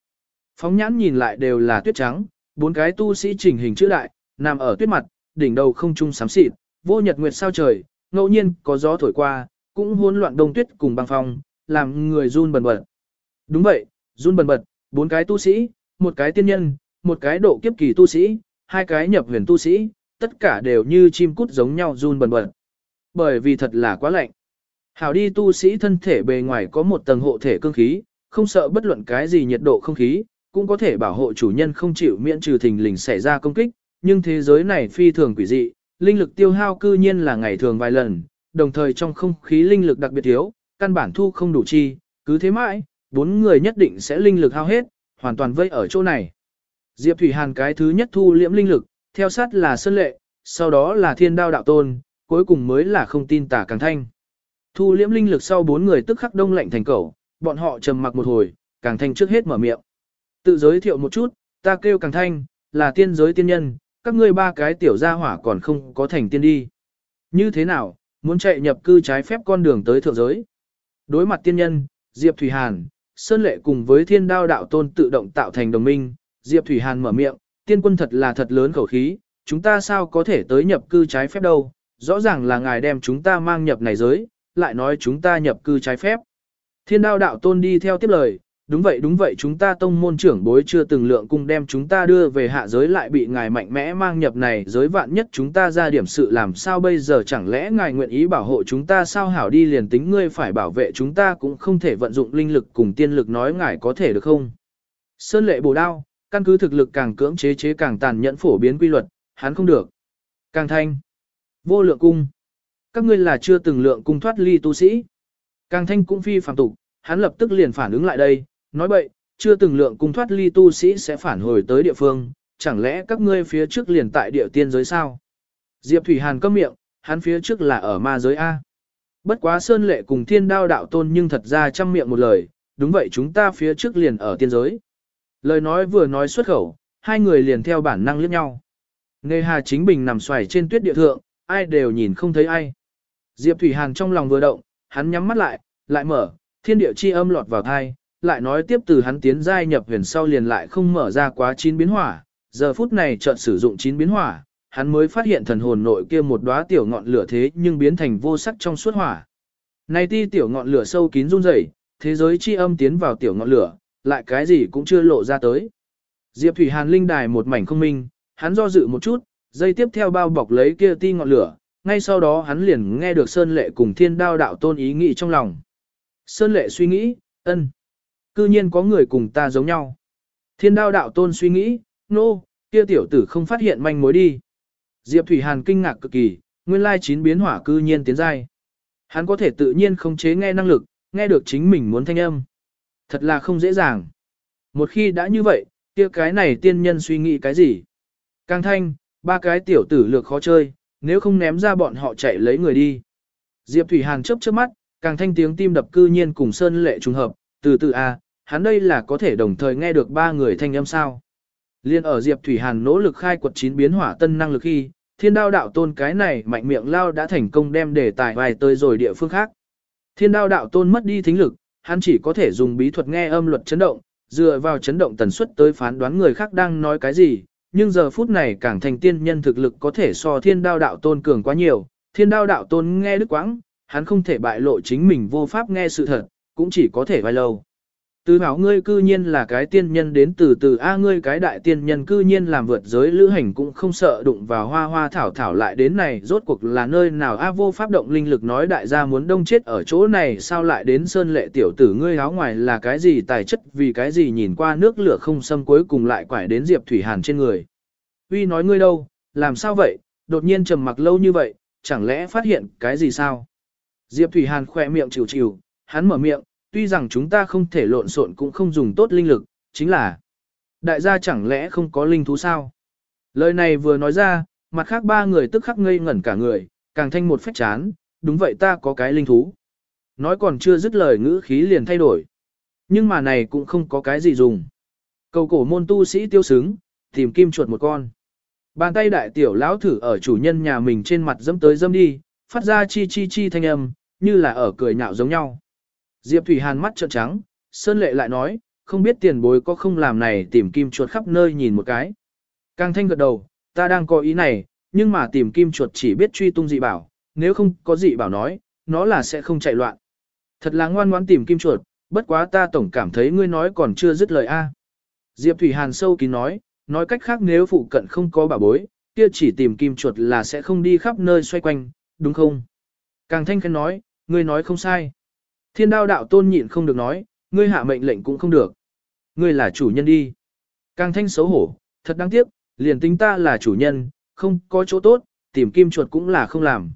Phóng nhãn nhìn lại đều là tuyết trắng, bốn cái tu sĩ chỉnh hình chữ đại, nằm ở tuyết mặt, đỉnh đầu không trung sám xịt, vô nhật nguyệt sao trời, ngẫu nhiên có gió thổi qua, cũng hỗn loạn đông tuyết cùng băng phong, làm người run bần bật. Đúng vậy, run bần bật, bốn cái tu sĩ, một cái tiên nhân, một cái độ kiếp kỳ tu sĩ, hai cái nhập huyền tu sĩ, tất cả đều như chim cút giống nhau run bần bật. Bởi vì thật là quá lạnh. Hảo đi tu sĩ thân thể bề ngoài có một tầng hộ thể cương khí, không sợ bất luận cái gì nhiệt độ không khí, cũng có thể bảo hộ chủ nhân không chịu miễn trừ thình lình xảy ra công kích, nhưng thế giới này phi thường quỷ dị, linh lực tiêu hao cư nhiên là ngày thường vài lần, đồng thời trong không khí linh lực đặc biệt thiếu, căn bản thu không đủ chi, cứ thế mãi, bốn người nhất định sẽ linh lực hao hết, hoàn toàn vây ở chỗ này. Diệp Thủy Hàn cái thứ nhất thu liễm linh lực, theo sát là Sơn Lệ, sau đó là Thiên Đao Đạo Tôn, cuối cùng mới là không tin tả Càng Thanh. Thu liễm linh lực sau bốn người tức khắc đông lạnh thành cẩu bọn họ trầm mặc một hồi, Càng Thanh trước hết mở miệng. Tự giới thiệu một chút, ta kêu Càng Thanh, là tiên giới tiên nhân, các ngươi ba cái tiểu gia hỏa còn không có thành tiên đi. Như thế nào, muốn chạy nhập cư trái phép con đường tới thượng giới. Đối mặt tiên nhân, Diệp Thủy Hàn, Sơn Lệ cùng với thiên đao đạo tôn tự động tạo thành đồng minh, Diệp Thủy Hàn mở miệng, tiên quân thật là thật lớn khẩu khí, chúng ta sao có thể tới nhập cư trái phép đâu, rõ ràng là ngài đem chúng ta mang nhập này giới, lại nói chúng ta nhập cư trái phép. Thiên đao đạo tôn đi theo tiếp lời, đúng vậy đúng vậy chúng ta tông môn trưởng bối chưa từng lượng cung đem chúng ta đưa về hạ giới lại bị ngài mạnh mẽ mang nhập này giới vạn nhất chúng ta ra điểm sự làm sao bây giờ chẳng lẽ ngài nguyện ý bảo hộ chúng ta sao hảo đi liền tính ngươi phải bảo vệ chúng ta cũng không thể vận dụng linh lực cùng tiên lực nói ngài có thể được không. Sơn lệ bổ đao, căn cứ thực lực càng cưỡng chế chế càng tàn nhẫn phổ biến quy luật, hắn không được. Càng thanh, vô lượng cung. Các ngươi là chưa từng lượng cung thoát ly tu sĩ. Càng thanh cũng phi phàm tục, hắn lập tức liền phản ứng lại đây, nói bậy, chưa từng lượng cung thoát ly tu sĩ sẽ phản hồi tới địa phương, chẳng lẽ các ngươi phía trước liền tại địa tiên giới sao? Diệp Thủy Hàn câm miệng, hắn phía trước là ở ma giới A. Bất quá Sơn Lệ cùng thiên đao đạo tôn nhưng thật ra chăm miệng một lời, đúng vậy chúng ta phía trước liền ở tiên giới. Lời nói vừa nói xuất khẩu, hai người liền theo bản năng liếc nhau. Nề hà chính bình nằm xoài trên tuyết địa thượng, ai đều nhìn không thấy ai. Diệp Thủy Hàn trong lòng vừa động, hắn nhắm mắt lại, lại mở, thiên địa chi âm lọt vào thai, lại nói tiếp từ hắn tiến giai nhập huyền sau liền lại không mở ra quá chín biến hỏa, giờ phút này chợt sử dụng chín biến hỏa, hắn mới phát hiện thần hồn nội kia một đóa tiểu ngọn lửa thế nhưng biến thành vô sắc trong suốt hỏa. Này ti tiểu ngọn lửa sâu kín run rẩy, thế giới chi âm tiến vào tiểu ngọn lửa, lại cái gì cũng chưa lộ ra tới. Diệp Thủy Hàn linh đài một mảnh không minh, hắn do dự một chút, dây tiếp theo bao bọc lấy kia ti ngọn lửa, ngay sau đó hắn liền nghe được Sơn Lệ cùng Thiên Đao đạo tôn ý nghĩ trong lòng. Sơn Lệ suy nghĩ, ân, cư nhiên có người cùng ta giống nhau. Thiên Đao đạo tôn suy nghĩ, nô, no, kia tiểu tử không phát hiện manh mối đi. Diệp Thủy Hàn kinh ngạc cực kỳ, nguyên lai chín biến hỏa cư nhiên tiến giai. Hắn có thể tự nhiên không chế nghe năng lực, nghe được chính mình muốn thanh âm. Thật là không dễ dàng. Một khi đã như vậy, kia cái này tiên nhân suy nghĩ cái gì? Càng thanh, ba cái tiểu tử lược khó chơi, nếu không ném ra bọn họ chạy lấy người đi. Diệp Thủy Hàn chớp chớp mắt, càng thanh tiếng tim đập cư nhiên cùng Sơn Lệ trùng hợp, từ từ a, à, hắn đây là có thể đồng thời nghe được ba người thanh âm sao. Liên ở Diệp Thủy Hàn nỗ lực khai quật chín biến hỏa tân năng lực khi, thiên đao đạo tôn cái này mạnh miệng lao đã thành công đem đề tài vài tới rồi địa phương khác. Thiên đao đạo tôn mất đi thính lực, hắn chỉ có thể dùng bí thuật nghe âm luật chấn động, dựa vào chấn động tần suất tới phán đoán người khác đang nói cái gì, nhưng giờ phút này càng thành tiên nhân thực lực có thể so thiên đao đạo tôn cường quá nhiều, thiên đao đạo tôn nghe đức quãng, hắn không thể bại lộ chính mình vô pháp nghe sự thật, cũng chỉ có thể vai lâu. Từ bảo ngươi cư nhiên là cái tiên nhân đến từ từ A ngươi cái đại tiên nhân cư nhiên làm vượt giới lữ hành cũng không sợ đụng vào hoa hoa thảo thảo lại đến này rốt cuộc là nơi nào A vô pháp động linh lực nói đại gia muốn đông chết ở chỗ này sao lại đến sơn lệ tiểu tử ngươi áo ngoài là cái gì tài chất vì cái gì nhìn qua nước lửa không xâm cuối cùng lại quải đến Diệp Thủy Hàn trên người. Uy nói ngươi đâu, làm sao vậy, đột nhiên trầm mặc lâu như vậy, chẳng lẽ phát hiện cái gì sao? Diệp Thủy Hàn khỏe miệng chịu chịu, hắn mở miệng, tuy rằng chúng ta không thể lộn xộn cũng không dùng tốt linh lực, chính là đại gia chẳng lẽ không có linh thú sao? Lời này vừa nói ra, mặt khác ba người tức khắc ngây ngẩn cả người, càng thanh một phách chán, đúng vậy ta có cái linh thú. Nói còn chưa dứt lời ngữ khí liền thay đổi. Nhưng mà này cũng không có cái gì dùng. Cầu cổ môn tu sĩ tiêu sướng, tìm kim chuột một con. Bàn tay đại tiểu lão thử ở chủ nhân nhà mình trên mặt dâm tới dâm đi, phát ra chi chi chi thanh âm, như là ở cười nhạo giống nhau. Diệp Thủy Hàn mắt trợn trắng, Sơn Lệ lại nói, không biết tiền bối có không làm này tìm kim chuột khắp nơi nhìn một cái. Càng thanh gật đầu, ta đang có ý này, nhưng mà tìm kim chuột chỉ biết truy tung dị bảo, nếu không có dị bảo nói, nó là sẽ không chạy loạn. Thật là ngoan ngoãn tìm kim chuột, bất quá ta tổng cảm thấy ngươi nói còn chưa dứt lời a. Diệp Thủy Hàn sâu kín nói, nói cách khác nếu phụ cận không có bảo bối, kia chỉ tìm kim chuột là sẽ không đi khắp nơi xoay quanh, đúng không? Càng thanh khen nói, ngươi nói không sai. Thiên đao đạo tôn nhịn không được nói, ngươi hạ mệnh lệnh cũng không được. Ngươi là chủ nhân đi. Càng thanh xấu hổ, thật đáng tiếc, liền tính ta là chủ nhân, không có chỗ tốt, tìm kim chuột cũng là không làm.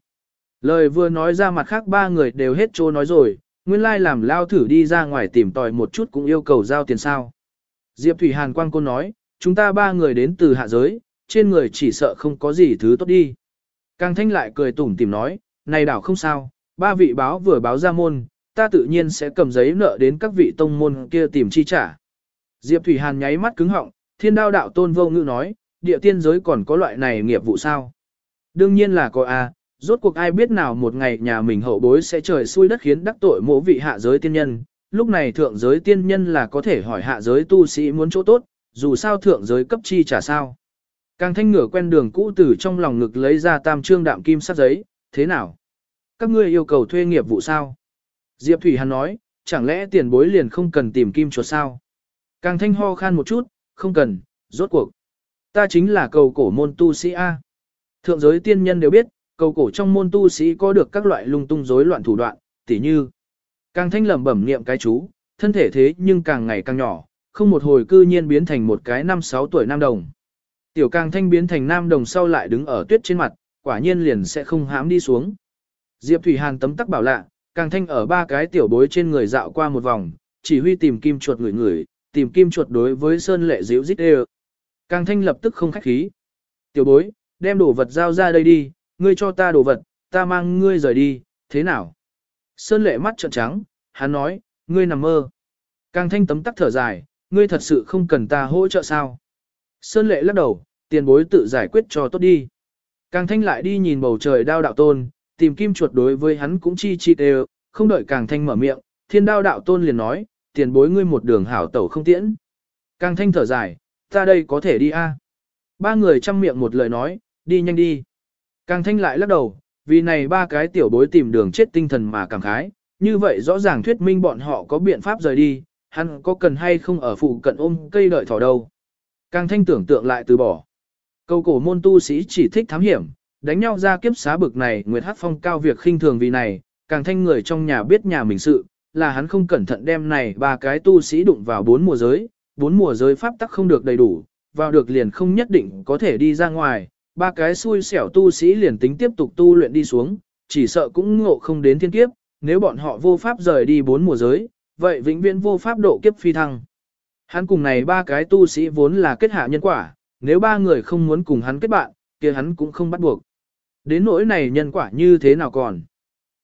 Lời vừa nói ra mặt khác ba người đều hết chỗ nói rồi, nguyên lai làm lao thử đi ra ngoài tìm tòi một chút cũng yêu cầu giao tiền sao. Diệp Thủy Hàn Quang cô nói, chúng ta ba người đến từ hạ giới, trên người chỉ sợ không có gì thứ tốt đi. Càng thanh lại cười tủm tìm nói, này đảo không sao, ba vị báo vừa báo ra môn, ta tự nhiên sẽ cầm giấy nợ đến các vị tông môn kia tìm chi trả. Diệp Thủy Hàn nháy mắt cứng họng, thiên đao đạo tôn vô ngữ nói, địa tiên giới còn có loại này nghiệp vụ sao? Đương nhiên là có a, rốt cuộc ai biết nào một ngày nhà mình hậu bối sẽ trời xui đất khiến đắc tội mỗ vị hạ giới tiên nhân, lúc này thượng giới tiên nhân là có thể hỏi hạ giới tu sĩ muốn chỗ tốt, dù sao thượng giới cấp chi trả sao. Càng thanh ngửa quen đường cũ từ trong lòng ngực lấy ra tam trương đạm kim sắt giấy, thế nào? Các ngươi yêu cầu thuê nghiệp vụ sao? Diệp Thủy Hàn nói, chẳng lẽ tiền bối liền không cần tìm kim chuột sao? Càng thanh ho khan một chút, không cần, rốt cuộc. Ta chính là cầu cổ môn tu sĩ A. Thượng giới tiên nhân đều biết, cầu cổ trong môn tu sĩ có được các loại lung tung rối loạn thủ đoạn, tỉ như. Càng thanh lẩm bẩm niệm cái chú, thân thể thế nhưng càng ngày càng nhỏ, không một hồi cư nhiên biến thành một cái năm sáu tuổi nam đồng. Tiểu càng thanh biến thành nam đồng sau lại đứng ở tuyết trên mặt, quả nhiên liền sẽ không hám đi xuống. Diệp Thủy Hàn tấm tắc bảo lạ, càng thanh ở ba cái tiểu bối trên người dạo qua một vòng, chỉ huy tìm kim chuột người người, tìm kim chuột đối với sơn lệ diễu dít đê Càng thanh lập tức không khách khí. Tiểu bối, đem đồ vật giao ra đây đi, ngươi cho ta đồ vật, ta mang ngươi rời đi, thế nào? Sơn lệ mắt trợn trắng, hắn nói, ngươi nằm mơ. Càng thanh tấm tắc thở dài, ngươi thật sự không cần ta hỗ trợ sao? Sơn lệ lắc đầu, tiền bối tự giải quyết cho tốt đi. Càng thanh lại đi nhìn bầu trời đao đạo tôn, tìm kim chuột đối với hắn cũng chi chi đều, không đợi càng thanh mở miệng, thiên đao đạo tôn liền nói, tiền bối ngươi một đường hảo tẩu không tiễn. Càng thanh thở dài, ta đây có thể đi a. Ba người chăm miệng một lời nói, đi nhanh đi. Càng thanh lại lắc đầu, vì này ba cái tiểu bối tìm đường chết tinh thần mà cảm khái, như vậy rõ ràng thuyết minh bọn họ có biện pháp rời đi, hắn có cần hay không ở phụ cận ôm cây đợi thỏ đâu. Càng thanh tưởng tượng lại từ bỏ. Câu cổ môn tu sĩ chỉ thích thám hiểm, đánh nhau ra kiếp xá bực này Nguyệt Hát Phong cao việc khinh thường vì này, càng thanh người trong nhà biết nhà mình sự, là hắn không cẩn thận đem này ba cái tu sĩ đụng vào bốn mùa giới, bốn mùa giới pháp tắc không được đầy đủ, vào được liền không nhất định có thể đi ra ngoài, ba cái xui xẻo tu sĩ liền tính tiếp tục tu luyện đi xuống, chỉ sợ cũng ngộ không đến thiên kiếp, nếu bọn họ vô pháp rời đi bốn mùa giới, vậy vĩnh viễn vô pháp độ kiếp phi thăng. Hắn cùng này ba cái tu sĩ vốn là kết hạ nhân quả, nếu ba người không muốn cùng hắn kết bạn, kia hắn cũng không bắt buộc. Đến nỗi này nhân quả như thế nào còn?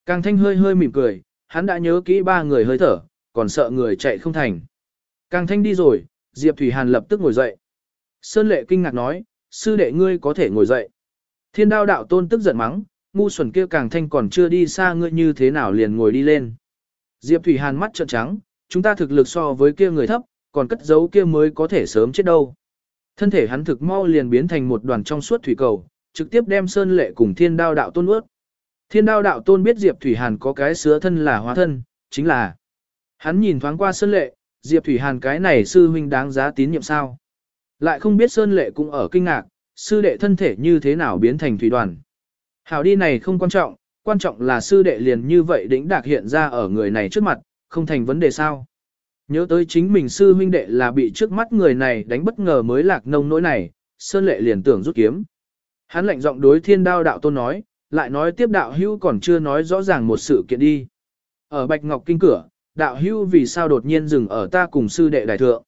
Càng thanh hơi hơi mỉm cười, hắn đã nhớ kỹ ba người hơi thở, còn sợ người chạy không thành. Càng thanh đi rồi, Diệp Thủy Hàn lập tức ngồi dậy. Sơn lệ kinh ngạc nói, sư đệ ngươi có thể ngồi dậy. Thiên đao đạo tôn tức giận mắng, ngu xuẩn kia càng thanh còn chưa đi xa ngươi như thế nào liền ngồi đi lên. Diệp Thủy Hàn mắt trợn trắng, chúng ta thực lực so với kia người thấp, còn cất giấu kia mới có thể sớm chết đâu. Thân thể hắn thực mau liền biến thành một đoàn trong suốt thủy cầu, trực tiếp đem Sơn Lệ cùng Thiên Đao đạo tôn ướt. Thiên Đao đạo tôn biết Diệp Thủy Hàn có cái sứa thân là hóa thân, chính là hắn nhìn thoáng qua Sơn Lệ, Diệp Thủy Hàn cái này sư huynh đáng giá tín nhiệm sao? Lại không biết Sơn Lệ cũng ở kinh ngạc, sư đệ thân thể như thế nào biến thành thủy đoàn. Hảo đi này không quan trọng, quan trọng là sư đệ liền như vậy đỉnh đạc hiện ra ở người này trước mặt, không thành vấn đề sao. Nhớ tới chính mình sư huynh đệ là bị trước mắt người này đánh bất ngờ mới lạc nông nỗi này, Sơn Lệ liền tưởng rút kiếm. Hắn lạnh giọng đối thiên đao đạo tôn nói, lại nói tiếp đạo hưu còn chưa nói rõ ràng một sự kiện đi. Ở Bạch Ngọc Kinh cửa, đạo hưu vì sao đột nhiên dừng ở ta cùng sư đệ đại thượng.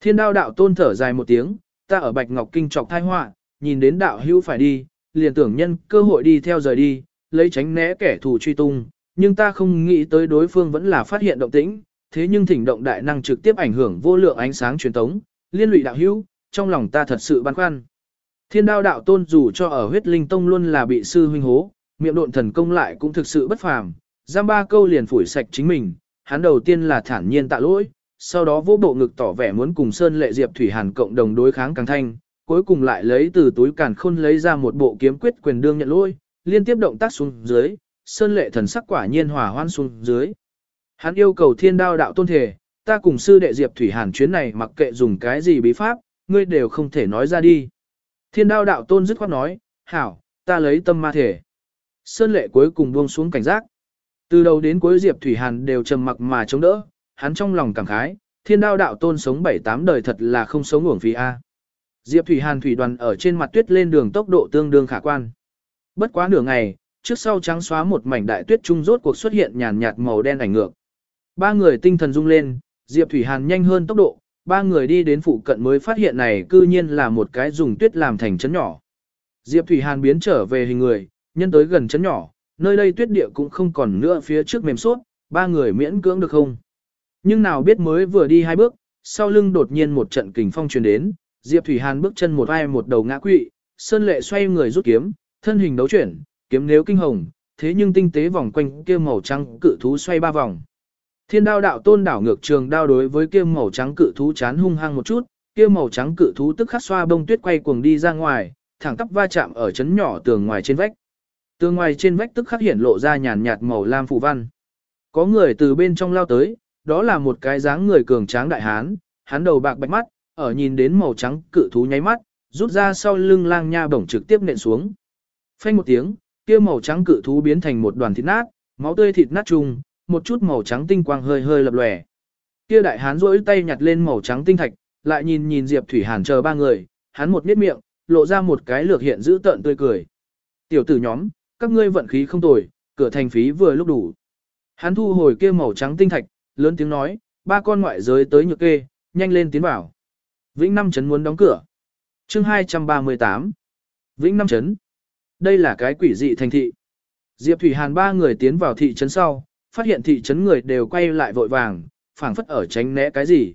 Thiên đao đạo tôn thở dài một tiếng, ta ở Bạch Ngọc Kinh trọc thai họa, nhìn đến đạo hưu phải đi, liền tưởng nhân cơ hội đi theo rời đi, lấy tránh né kẻ thù truy tung, nhưng ta không nghĩ tới đối phương vẫn là phát hiện động tĩnh, thế nhưng thỉnh động đại năng trực tiếp ảnh hưởng vô lượng ánh sáng truyền tống, liên lụy đạo hưu, trong lòng ta thật sự băn khoăn. Thiên đao đạo tôn dù cho ở huyết linh tông luôn là bị sư huynh hố, miệng độn thần công lại cũng thực sự bất phàm, giam ba câu liền phủi sạch chính mình, hắn đầu tiên là thản nhiên tạ lỗi, sau đó vô bộ ngực tỏ vẻ muốn cùng Sơn Lệ Diệp Thủy Hàn cộng đồng đối kháng càng thanh, cuối cùng lại lấy từ túi càn khôn lấy ra một bộ kiếm quyết quyền đương nhận lỗi, liên tiếp động tác xuống dưới, Sơn Lệ thần sắc quả nhiên hòa hoan xuống dưới. Hắn yêu cầu thiên đao đạo tôn thể, ta cùng sư đệ Diệp Thủy Hàn chuyến này mặc kệ dùng cái gì bí pháp, ngươi đều không thể nói ra đi. Thiên đao đạo tôn dứt khoát nói, hảo, ta lấy tâm ma thể. Sơn lệ cuối cùng buông xuống cảnh giác. Từ đầu đến cuối Diệp Thủy Hàn đều trầm mặc mà chống đỡ, hắn trong lòng cảm khái, thiên đao đạo tôn sống bảy tám đời thật là không sống uổng phí A. Diệp Thủy Hàn thủy đoàn ở trên mặt tuyết lên đường tốc độ tương đương khả quan. Bất quá nửa ngày, trước sau trắng xóa một mảnh đại tuyết trung rốt cuộc xuất hiện nhàn nhạt màu đen ảnh ngược. Ba người tinh thần rung lên, Diệp Thủy Hàn nhanh hơn tốc độ, ba người đi đến phụ cận mới phát hiện này cư nhiên là một cái dùng tuyết làm thành chấn nhỏ. Diệp Thủy Hàn biến trở về hình người, nhân tới gần chấn nhỏ, nơi đây tuyết địa cũng không còn nữa phía trước mềm suốt, ba người miễn cưỡng được không. Nhưng nào biết mới vừa đi hai bước, sau lưng đột nhiên một trận kình phong truyền đến, Diệp Thủy Hàn bước chân một ai một đầu ngã quỵ, Sơn Lệ xoay người rút kiếm, thân hình đấu chuyển, kiếm nếu kinh hồng, thế nhưng tinh tế vòng quanh kia màu trắng cự thú xoay ba vòng. Thiên đao đạo tôn đảo ngược trường đao đối với kia màu trắng cự thú chán hung hăng một chút, kia màu trắng cự thú tức khắc xoa bông tuyết quay cuồng đi ra ngoài, thẳng tắp va chạm ở chấn nhỏ tường ngoài trên vách. Tường ngoài trên vách tức khắc hiện lộ ra nhàn nhạt màu lam phù văn. Có người từ bên trong lao tới, đó là một cái dáng người cường tráng đại hán, hắn đầu bạc bạch mắt, ở nhìn đến màu trắng cự thú nháy mắt, rút ra sau lưng lang nha bổng trực tiếp nện xuống. Phanh một tiếng, kia màu trắng cự thú biến thành một đoàn thịt nát, máu tươi thịt nát chung, một chút màu trắng tinh quang hơi hơi lập lòe. Kia đại hán rỗi tay nhặt lên màu trắng tinh thạch, lại nhìn nhìn Diệp Thủy Hàn chờ ba người, hắn một miết miệng, lộ ra một cái lược hiện giữ tợn tươi cười. Tiểu tử nhóm, các ngươi vận khí không tồi, cửa thành phí vừa lúc đủ. Hắn thu hồi kia màu trắng tinh thạch, lớn tiếng nói, ba con ngoại giới tới nhược kê, nhanh lên tiến vào. Vĩnh Năm Trấn muốn đóng cửa. chương 238. Vĩnh Năm Trấn. Đây là cái quỷ dị thành thị. Diệp Thủy Hàn ba người tiến vào thị trấn sau, phát hiện thị trấn người đều quay lại vội vàng, phảng phất ở tránh né cái gì.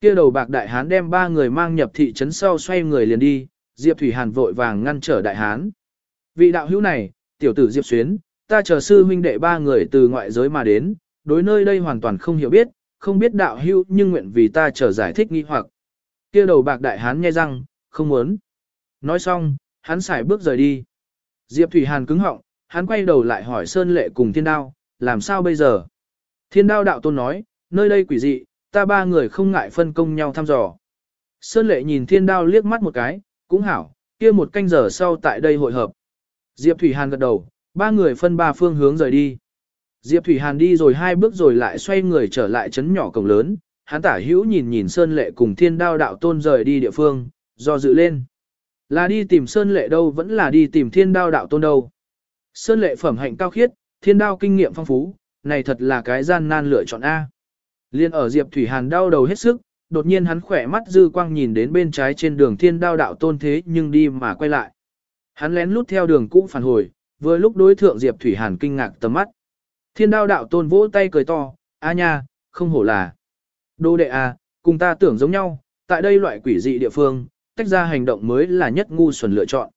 Kia đầu bạc đại hán đem ba người mang nhập thị trấn sau xoay người liền đi, Diệp Thủy Hàn vội vàng ngăn trở đại hán. Vị đạo hữu này, tiểu tử Diệp Xuyến, ta chờ sư huynh đệ ba người từ ngoại giới mà đến, đối nơi đây hoàn toàn không hiểu biết, không biết đạo hữu nhưng nguyện vì ta chờ giải thích nghi hoặc. Kia đầu bạc đại hán nghe răng, không muốn. Nói xong, Hắn xài bước rời đi. Diệp Thủy Hàn cứng họng, hắn quay đầu lại hỏi Sơn Lệ cùng Thiên Đao, làm sao bây giờ? Thiên Đao đạo tôn nói, nơi đây quỷ dị, ta ba người không ngại phân công nhau thăm dò. Sơn Lệ nhìn Thiên Đao liếc mắt một cái, cũng hảo, kia một canh giờ sau tại đây hội hợp. Diệp Thủy Hàn gật đầu, ba người phân ba phương hướng rời đi. Diệp Thủy Hàn đi rồi hai bước rồi lại xoay người trở lại chấn nhỏ cổng lớn, hắn tả hữu nhìn nhìn Sơn Lệ cùng Thiên Đao đạo tôn rời đi địa phương, do dự lên. Là đi tìm Sơn Lệ đâu vẫn là đi tìm Thiên Đao đạo tôn đâu. Sơn Lệ phẩm hạnh cao khiết, Thiên Đao kinh nghiệm phong phú, này thật là cái gian nan lựa chọn A. Liên ở Diệp Thủy Hàn đau đầu hết sức, đột nhiên hắn khỏe mắt dư quang nhìn đến bên trái trên đường Thiên Đao đạo tôn thế nhưng đi mà quay lại. Hắn lén lút theo đường cũ phản hồi, vừa lúc đối thượng Diệp Thủy Hàn kinh ngạc tầm mắt. Thiên đao đạo tôn vỗ tay cười to, a nha, không hổ là. Đô đệ à, cùng ta tưởng giống nhau, tại đây loại quỷ dị địa phương, tách ra hành động mới là nhất ngu xuẩn lựa chọn.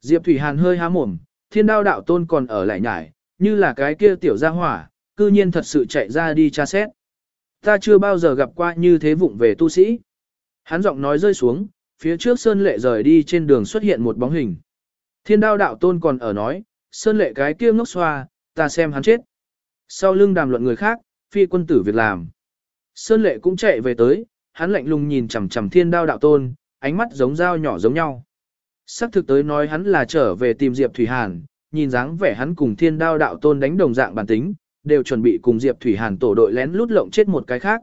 Diệp Thủy Hàn hơi há mồm, thiên đao đạo tôn còn ở lại nhải, như là cái kia tiểu gia hỏa, cư nhiên thật sự chạy ra đi tra xét. Ta chưa bao giờ gặp qua như thế vụng về tu sĩ. Hắn giọng nói rơi xuống, phía trước Sơn Lệ rời đi trên đường xuất hiện một bóng hình. Thiên đao đạo tôn còn ở nói, Sơn Lệ cái kia ngốc xoa, ta xem hắn chết. Sau lưng đàm luận người khác, phi quân tử việc làm. Sơn lệ cũng chạy về tới, hắn lạnh lùng nhìn chằm chằm thiên đao đạo tôn, ánh mắt giống dao nhỏ giống nhau. Sắc thực tới nói hắn là trở về tìm Diệp Thủy Hàn, nhìn dáng vẻ hắn cùng thiên đao đạo tôn đánh đồng dạng bản tính, đều chuẩn bị cùng Diệp Thủy Hàn tổ đội lén lút lộng chết một cái khác.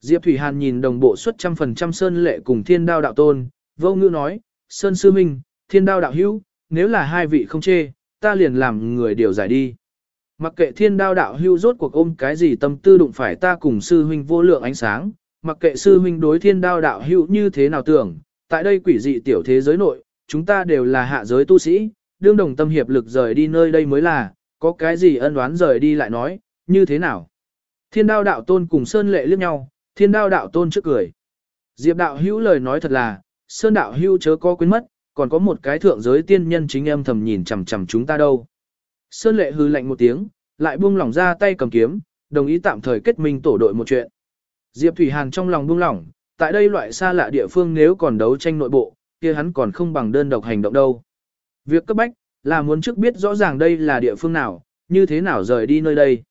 Diệp Thủy Hàn nhìn đồng bộ suất trăm phần trăm Sơn lệ cùng thiên đao đạo tôn, vô ngữ nói, Sơn Sư Minh, thiên đao đạo hữu, nếu là hai vị không chê, ta liền làm người điều giải đi. Mặc kệ thiên đao đạo hưu rốt cuộc ôm cái gì tâm tư đụng phải ta cùng sư huynh vô lượng ánh sáng, mặc kệ sư huynh đối thiên đao đạo hưu như thế nào tưởng, tại đây quỷ dị tiểu thế giới nội, chúng ta đều là hạ giới tu sĩ, đương đồng tâm hiệp lực rời đi nơi đây mới là, có cái gì ân đoán rời đi lại nói, như thế nào. Thiên đao đạo tôn cùng Sơn lệ liếc nhau, thiên đao đạo tôn trước cười. Diệp đạo hữu lời nói thật là, Sơn đạo hữu chớ có quên mất, còn có một cái thượng giới tiên nhân chính em thầm nhìn chằm chằm chúng ta đâu. Sơn lệ hư lạnh một tiếng, lại buông lỏng ra tay cầm kiếm, đồng ý tạm thời kết minh tổ đội một chuyện. Diệp Thủy Hàn trong lòng buông lỏng, tại đây loại xa lạ địa phương nếu còn đấu tranh nội bộ, kia hắn còn không bằng đơn độc hành động đâu. Việc cấp bách, là muốn trước biết rõ ràng đây là địa phương nào, như thế nào rời đi nơi đây.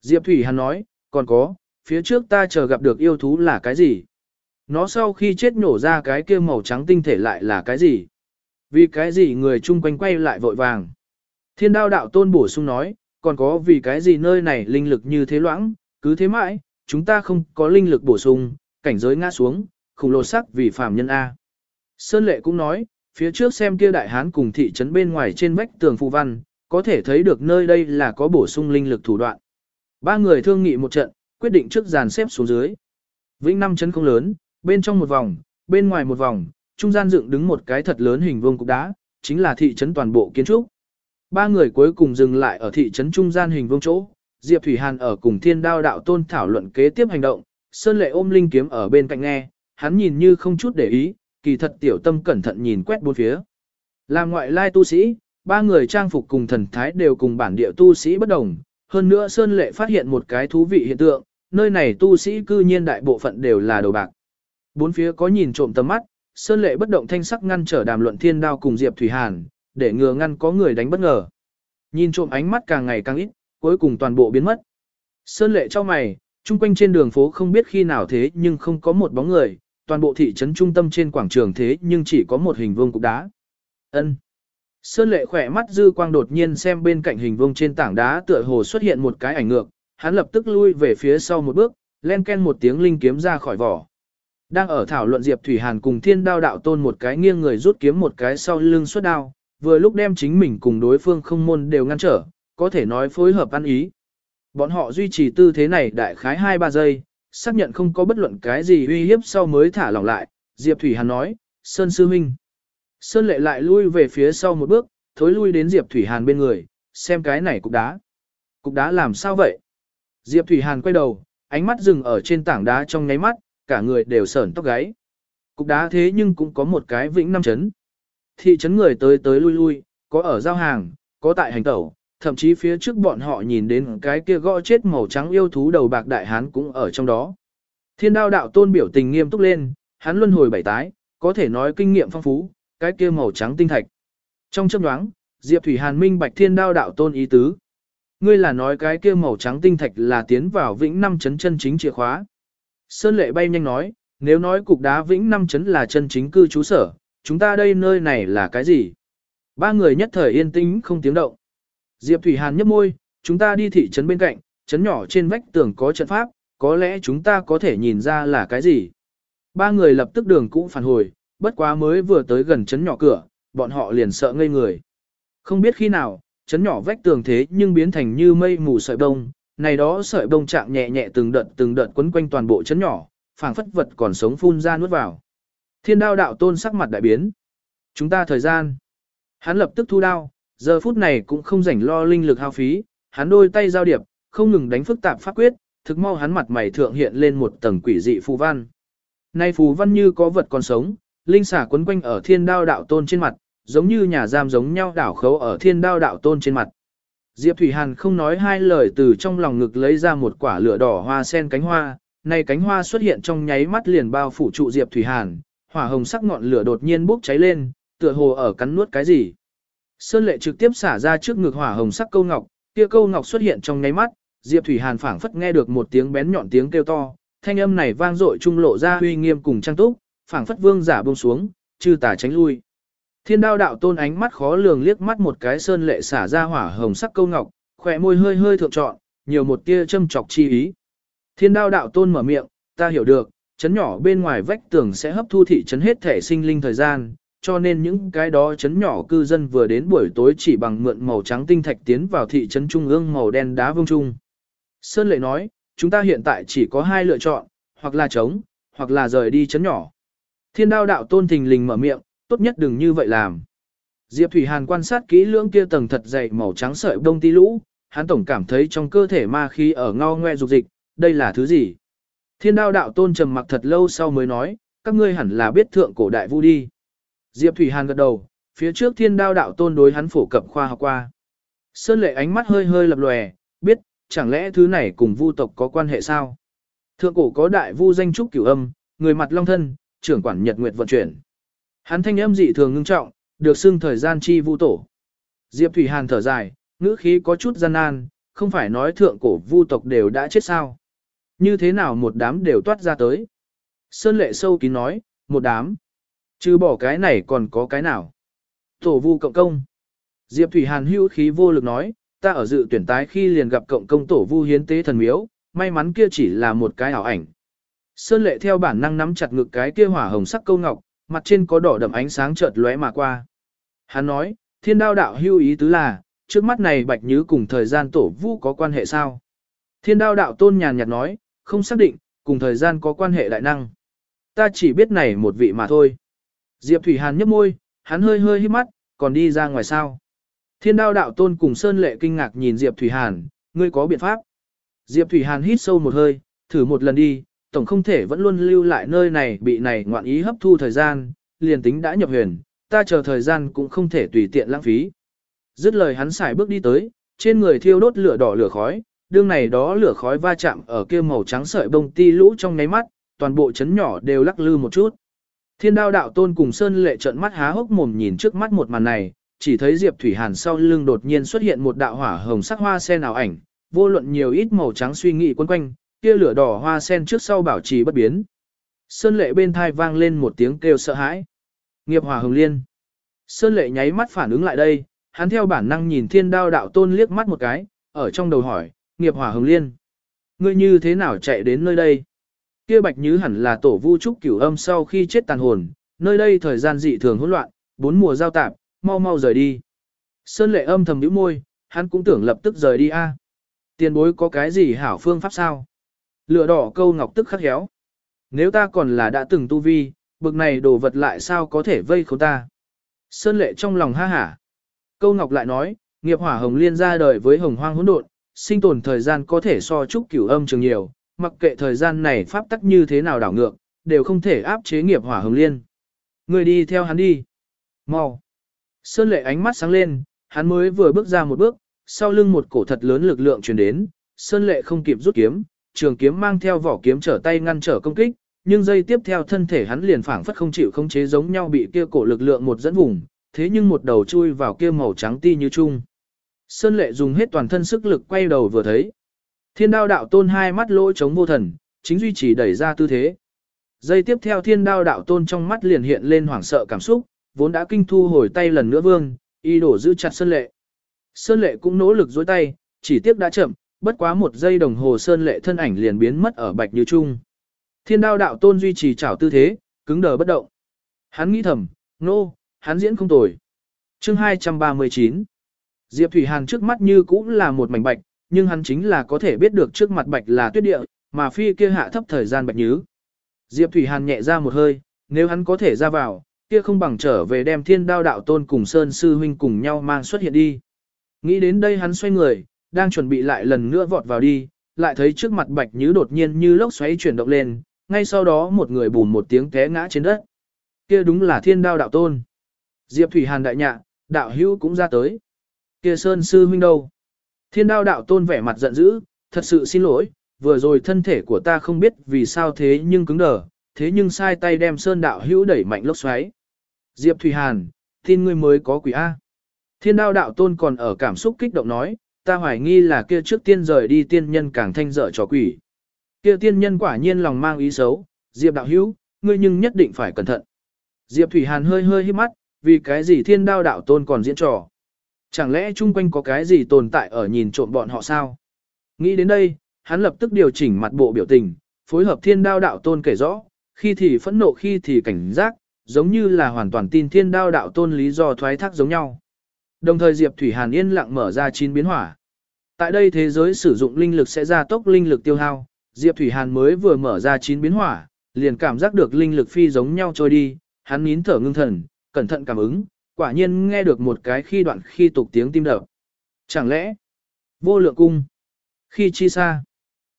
Diệp Thủy Hàn nói, còn có, phía trước ta chờ gặp được yêu thú là cái gì? Nó sau khi chết nổ ra cái kia màu trắng tinh thể lại là cái gì? Vì cái gì người chung quanh quay lại vội vàng? Thiên đao đạo tôn bổ sung nói, còn có vì cái gì nơi này linh lực như thế loãng, cứ thế mãi, chúng ta không có linh lực bổ sung, cảnh giới ngã xuống, khủng lồ sắc vì phàm nhân A. Sơn lệ cũng nói, phía trước xem kia đại hán cùng thị trấn bên ngoài trên vách tường phù văn, có thể thấy được nơi đây là có bổ sung linh lực thủ đoạn. Ba người thương nghị một trận, quyết định trước dàn xếp xuống dưới. Vĩnh năm chấn không lớn, bên trong một vòng, bên ngoài một vòng, trung gian dựng đứng một cái thật lớn hình vuông cục đá, chính là thị trấn toàn bộ kiến trúc. Ba người cuối cùng dừng lại ở thị trấn trung gian hình vuông chỗ, Diệp Thủy Hàn ở cùng thiên đao đạo tôn thảo luận kế tiếp hành động, Sơn Lệ ôm linh kiếm ở bên cạnh nghe, hắn nhìn như không chút để ý, kỳ thật tiểu tâm cẩn thận nhìn quét bốn phía. là ngoại lai tu sĩ, ba người trang phục cùng thần thái đều cùng bản địa tu sĩ bất đồng, hơn nữa Sơn Lệ phát hiện một cái thú vị hiện tượng, nơi này tu sĩ cư nhiên đại bộ phận đều là đầu bạc. Bốn phía có nhìn trộm tầm mắt, Sơn Lệ bất động thanh sắc ngăn trở đàm luận thiên đao cùng Diệp Thủy Hàn, để ngừa ngăn có người đánh bất ngờ. Nhìn trộm ánh mắt càng ngày càng ít, cuối cùng toàn bộ biến mất. Sơn lệ cho mày, chung quanh trên đường phố không biết khi nào thế nhưng không có một bóng người, toàn bộ thị trấn trung tâm trên quảng trường thế nhưng chỉ có một hình vuông cục đá. Ân. Sơn lệ khỏe mắt dư quang đột nhiên xem bên cạnh hình vuông trên tảng đá tựa hồ xuất hiện một cái ảnh ngược, hắn lập tức lui về phía sau một bước, len ken một tiếng linh kiếm ra khỏi vỏ. Đang ở thảo luận Diệp Thủy Hàn cùng Thiên Đao đạo tôn một cái nghiêng người rút kiếm một cái sau lưng xuất đao, vừa lúc đem chính mình cùng đối phương không môn đều ngăn trở, có thể nói phối hợp ăn ý. Bọn họ duy trì tư thế này đại khái 2-3 giây, xác nhận không có bất luận cái gì uy hiếp sau mới thả lỏng lại, Diệp Thủy Hàn nói, Sơn Sư Minh. Sơn lệ lại lui về phía sau một bước, thối lui đến Diệp Thủy Hàn bên người, xem cái này cục đá. Cục đá làm sao vậy? Diệp Thủy Hàn quay đầu, ánh mắt dừng ở trên tảng đá trong nháy mắt, cả người đều sởn tóc gáy. Cục đá thế nhưng cũng có một cái vĩnh năm chấn. Thị trấn người tới tới lui lui, có ở giao hàng, có tại hành tẩu, thậm chí phía trước bọn họ nhìn đến cái kia gõ chết màu trắng yêu thú đầu bạc đại hán cũng ở trong đó. Thiên đao đạo tôn biểu tình nghiêm túc lên, hắn luân hồi bảy tái, có thể nói kinh nghiệm phong phú, cái kia màu trắng tinh thạch. Trong chấp nhoáng, Diệp Thủy Hàn minh bạch thiên đao đạo tôn ý tứ. Ngươi là nói cái kia màu trắng tinh thạch là tiến vào vĩnh năm chấn chân chính chìa khóa. Sơn lệ bay nhanh nói, nếu nói cục đá vĩnh năm chấn là chân chính cư trú sở, chúng ta đây nơi này là cái gì? Ba người nhất thời yên tĩnh không tiếng động. Diệp Thủy Hàn nhấp môi, chúng ta đi thị trấn bên cạnh, trấn nhỏ trên vách tường có trận pháp, có lẽ chúng ta có thể nhìn ra là cái gì. Ba người lập tức đường cũ phản hồi, bất quá mới vừa tới gần trấn nhỏ cửa, bọn họ liền sợ ngây người. Không biết khi nào, trấn nhỏ vách tường thế nhưng biến thành như mây mù sợi bông, này đó sợi bông chạm nhẹ nhẹ từng đợt từng đợt quấn quanh toàn bộ trấn nhỏ, phảng phất vật còn sống phun ra nuốt vào. Thiên đao đạo tôn sắc mặt đại biến. Chúng ta thời gian. Hắn lập tức thu đao, giờ phút này cũng không rảnh lo linh lực hao phí, hắn đôi tay giao điệp, không ngừng đánh phức tạp pháp quyết, thực mau hắn mặt mày thượng hiện lên một tầng quỷ dị phù văn. Nay phù văn như có vật còn sống, linh xả quấn quanh ở thiên đao đạo tôn trên mặt, giống như nhà giam giống nhau đảo khấu ở thiên đao đạo tôn trên mặt. Diệp Thủy Hàn không nói hai lời từ trong lòng ngực lấy ra một quả lửa đỏ hoa sen cánh hoa, này cánh hoa xuất hiện trong nháy mắt liền bao phủ trụ Diệp Thủy Hàn, hỏa hồng sắc ngọn lửa đột nhiên bốc cháy lên, tựa hồ ở cắn nuốt cái gì. Sơn lệ trực tiếp xả ra trước ngực hỏa hồng sắc câu ngọc, kia câu ngọc xuất hiện trong nháy mắt, Diệp Thủy Hàn phảng phất nghe được một tiếng bén nhọn tiếng kêu to, thanh âm này vang dội trung lộ ra uy nghiêm cùng trang túc, phảng phất vương giả buông xuống, chư tà tránh lui. Thiên đao đạo tôn ánh mắt khó lường liếc mắt một cái sơn lệ xả ra hỏa hồng sắc câu ngọc, khỏe môi hơi hơi thượng trọn, nhiều một tia châm chọc chi ý. Thiên đao đạo tôn mở miệng, ta hiểu được, chấn nhỏ bên ngoài vách tường sẽ hấp thu thị trấn hết thể sinh linh thời gian, cho nên những cái đó chấn nhỏ cư dân vừa đến buổi tối chỉ bằng mượn màu trắng tinh thạch tiến vào thị trấn trung ương màu đen đá vương trung. Sơn lệ nói, chúng ta hiện tại chỉ có hai lựa chọn, hoặc là chống, hoặc là rời đi chấn nhỏ. Thiên đao đạo tôn thình lình mở miệng, tốt nhất đừng như vậy làm. Diệp Thủy Hàn quan sát kỹ lưỡng kia tầng thật dày màu trắng sợi đông tí lũ, hắn tổng cảm thấy trong cơ thể ma khí ở ngao ngoe dục dịch, đây là thứ gì? Thiên đao đạo tôn trầm mặc thật lâu sau mới nói, các ngươi hẳn là biết thượng cổ đại vu đi. Diệp Thủy Hàn gật đầu, phía trước thiên đao đạo tôn đối hắn phổ cập khoa học qua. Sơn lệ ánh mắt hơi hơi lập lòe, biết, chẳng lẽ thứ này cùng vu tộc có quan hệ sao? Thượng cổ có đại vu danh trúc cửu âm, người mặt long thân, trưởng quản nhật nguyệt vận chuyển. Hắn thanh âm dị thường ngưng trọng, được xưng thời gian chi vu tổ. Diệp Thủy Hàn thở dài, ngữ khí có chút gian nan, không phải nói thượng cổ vu tộc đều đã chết sao. Như thế nào một đám đều toát ra tới. Sơn lệ sâu kín nói, một đám. Chứ bỏ cái này còn có cái nào. Tổ vu cộng công. Diệp Thủy Hàn hữu khí vô lực nói, ta ở dự tuyển tái khi liền gặp cộng công tổ vu hiến tế thần miếu, may mắn kia chỉ là một cái ảo ảnh. Sơn lệ theo bản năng nắm chặt ngực cái kia hỏa hồng sắc câu ngọc, mặt trên có đỏ đậm ánh sáng chợt lóe mà qua. Hắn nói, thiên đao đạo hưu ý tứ là, trước mắt này bạch nhứ cùng thời gian tổ vu có quan hệ sao? Thiên đao đạo tôn nhàn nhạt nói, không xác định, cùng thời gian có quan hệ đại năng. Ta chỉ biết này một vị mà thôi. Diệp Thủy Hàn nhấp môi, hắn hơi hơi hít mắt, còn đi ra ngoài sao. Thiên đao đạo tôn cùng Sơn Lệ kinh ngạc nhìn Diệp Thủy Hàn, ngươi có biện pháp. Diệp Thủy Hàn hít sâu một hơi, thử một lần đi, tổng không thể vẫn luôn lưu lại nơi này bị này ngoạn ý hấp thu thời gian, liền tính đã nhập huyền, ta chờ thời gian cũng không thể tùy tiện lãng phí. Dứt lời hắn xài bước đi tới, trên người thiêu đốt lửa đỏ lửa khói, đương này đó lửa khói va chạm ở kia màu trắng sợi bông ti lũ trong ngáy mắt, toàn bộ chấn nhỏ đều lắc lư một chút. Thiên đao đạo tôn cùng Sơn lệ trợn mắt há hốc mồm nhìn trước mắt một màn này, chỉ thấy Diệp Thủy Hàn sau lưng đột nhiên xuất hiện một đạo hỏa hồng sắc hoa sen ảo ảnh, vô luận nhiều ít màu trắng suy nghĩ quấn quanh, kia lửa đỏ hoa sen trước sau bảo trì bất biến. Sơn lệ bên thai vang lên một tiếng kêu sợ hãi. Nghiệp hỏa hồng liên. Sơn lệ nháy mắt phản ứng lại đây, hắn theo bản năng nhìn thiên đao đạo tôn liếc mắt một cái, ở trong đầu hỏi, nghiệp hỏa hồng liên. Ngươi như thế nào chạy đến nơi đây? Kia bạch nhứ hẳn là tổ vu trúc cửu âm sau khi chết tàn hồn, nơi đây thời gian dị thường hỗn loạn, bốn mùa giao tạp, mau mau rời đi. Sơn lệ âm thầm nhíu môi, hắn cũng tưởng lập tức rời đi a. Tiền bối có cái gì hảo phương pháp sao? Lửa đỏ câu ngọc tức khắc héo. Nếu ta còn là đã từng tu vi, bực này đồ vật lại sao có thể vây khốn ta? Sơn lệ trong lòng ha hả. Câu ngọc lại nói, nghiệp hỏa hồng liên ra đời với hồng hoang hỗn độn, sinh tồn thời gian có thể so trúc cửu âm trường nhiều, mặc kệ thời gian này pháp tắc như thế nào đảo ngược, đều không thể áp chế nghiệp hỏa hồng liên. Người đi theo hắn đi. Mau. Sơn lệ ánh mắt sáng lên, hắn mới vừa bước ra một bước, sau lưng một cổ thật lớn lực lượng truyền đến, Sơn lệ không kịp rút kiếm, trường kiếm mang theo vỏ kiếm trở tay ngăn trở công kích, nhưng giây tiếp theo thân thể hắn liền phảng phất không chịu không chế giống nhau bị kia cổ lực lượng một dẫn vùng, thế nhưng một đầu chui vào kia màu trắng ti như chung. Sơn lệ dùng hết toàn thân sức lực quay đầu vừa thấy. Thiên đao đạo tôn hai mắt lỗ chống vô thần, chính duy trì đẩy ra tư thế. Giây tiếp theo thiên đao đạo tôn trong mắt liền hiện lên hoảng sợ cảm xúc, vốn đã kinh thu hồi tay lần nữa vương, y đổ giữ chặt Sơn lệ. Sơn lệ cũng nỗ lực dối tay, chỉ tiếc đã chậm, bất quá một giây đồng hồ Sơn lệ thân ảnh liền biến mất ở bạch như trung. Thiên đao đạo tôn duy trì chảo tư thế, cứng đờ bất động. Hắn nghĩ thầm, nô, no, hắn diễn không tồi. Chương 239 Diệp Thủy Hàn trước mắt như cũng là một mảnh bạch, nhưng hắn chính là có thể biết được trước mặt bạch là tuyết địa, mà phi kia hạ thấp thời gian bạch nhứ. Diệp Thủy Hàn nhẹ ra một hơi, nếu hắn có thể ra vào, kia không bằng trở về đem thiên đao đạo tôn cùng Sơn Sư Huynh cùng nhau mang xuất hiện đi. Nghĩ đến đây hắn xoay người, đang chuẩn bị lại lần nữa vọt vào đi, lại thấy trước mặt bạch nhứ đột nhiên như lốc xoáy chuyển động lên, ngay sau đó một người bùn một tiếng té ngã trên đất. Kia đúng là thiên đao đạo tôn. Diệp Thủy Hàn đại nhạ, đạo hữu cũng ra tới. Kia Sơn Sư Huynh đâu? Thiên đao đạo tôn vẻ mặt giận dữ, thật sự xin lỗi, vừa rồi thân thể của ta không biết vì sao thế nhưng cứng đờ, thế nhưng sai tay đem Sơn đạo hữu đẩy mạnh lốc xoáy. Diệp Thủy Hàn, tin ngươi mới có quỷ A. Thiên đao đạo tôn còn ở cảm xúc kích động nói, ta hoài nghi là kia trước tiên rời đi tiên nhân càng thanh dở trò quỷ. Kia tiên nhân quả nhiên lòng mang ý xấu, Diệp đạo hữu, ngươi nhưng nhất định phải cẩn thận. Diệp Thủy Hàn hơi hơi hít mắt, vì cái gì thiên đao đạo tôn còn diễn trò. Chẳng lẽ chung quanh có cái gì tồn tại ở nhìn trộm bọn họ sao? Nghĩ đến đây, hắn lập tức điều chỉnh mặt bộ biểu tình, phối hợp thiên đao đạo tôn kể rõ, khi thì phẫn nộ khi thì cảnh giác, giống như là hoàn toàn tin thiên đao đạo tôn lý do thoái thác giống nhau. Đồng thời Diệp Thủy Hàn yên lặng mở ra chín biến hỏa. Tại đây thế giới sử dụng linh lực sẽ gia tốc linh lực tiêu hao, Diệp Thủy Hàn mới vừa mở ra chín biến hỏa, liền cảm giác được linh lực phi giống nhau trôi đi, hắn nín thở ngưng thần, cẩn thận cảm ứng, quả nhiên nghe được một cái khi đoạn khi tục tiếng tim đập. Chẳng lẽ, vô lượng cung, khi chi xa,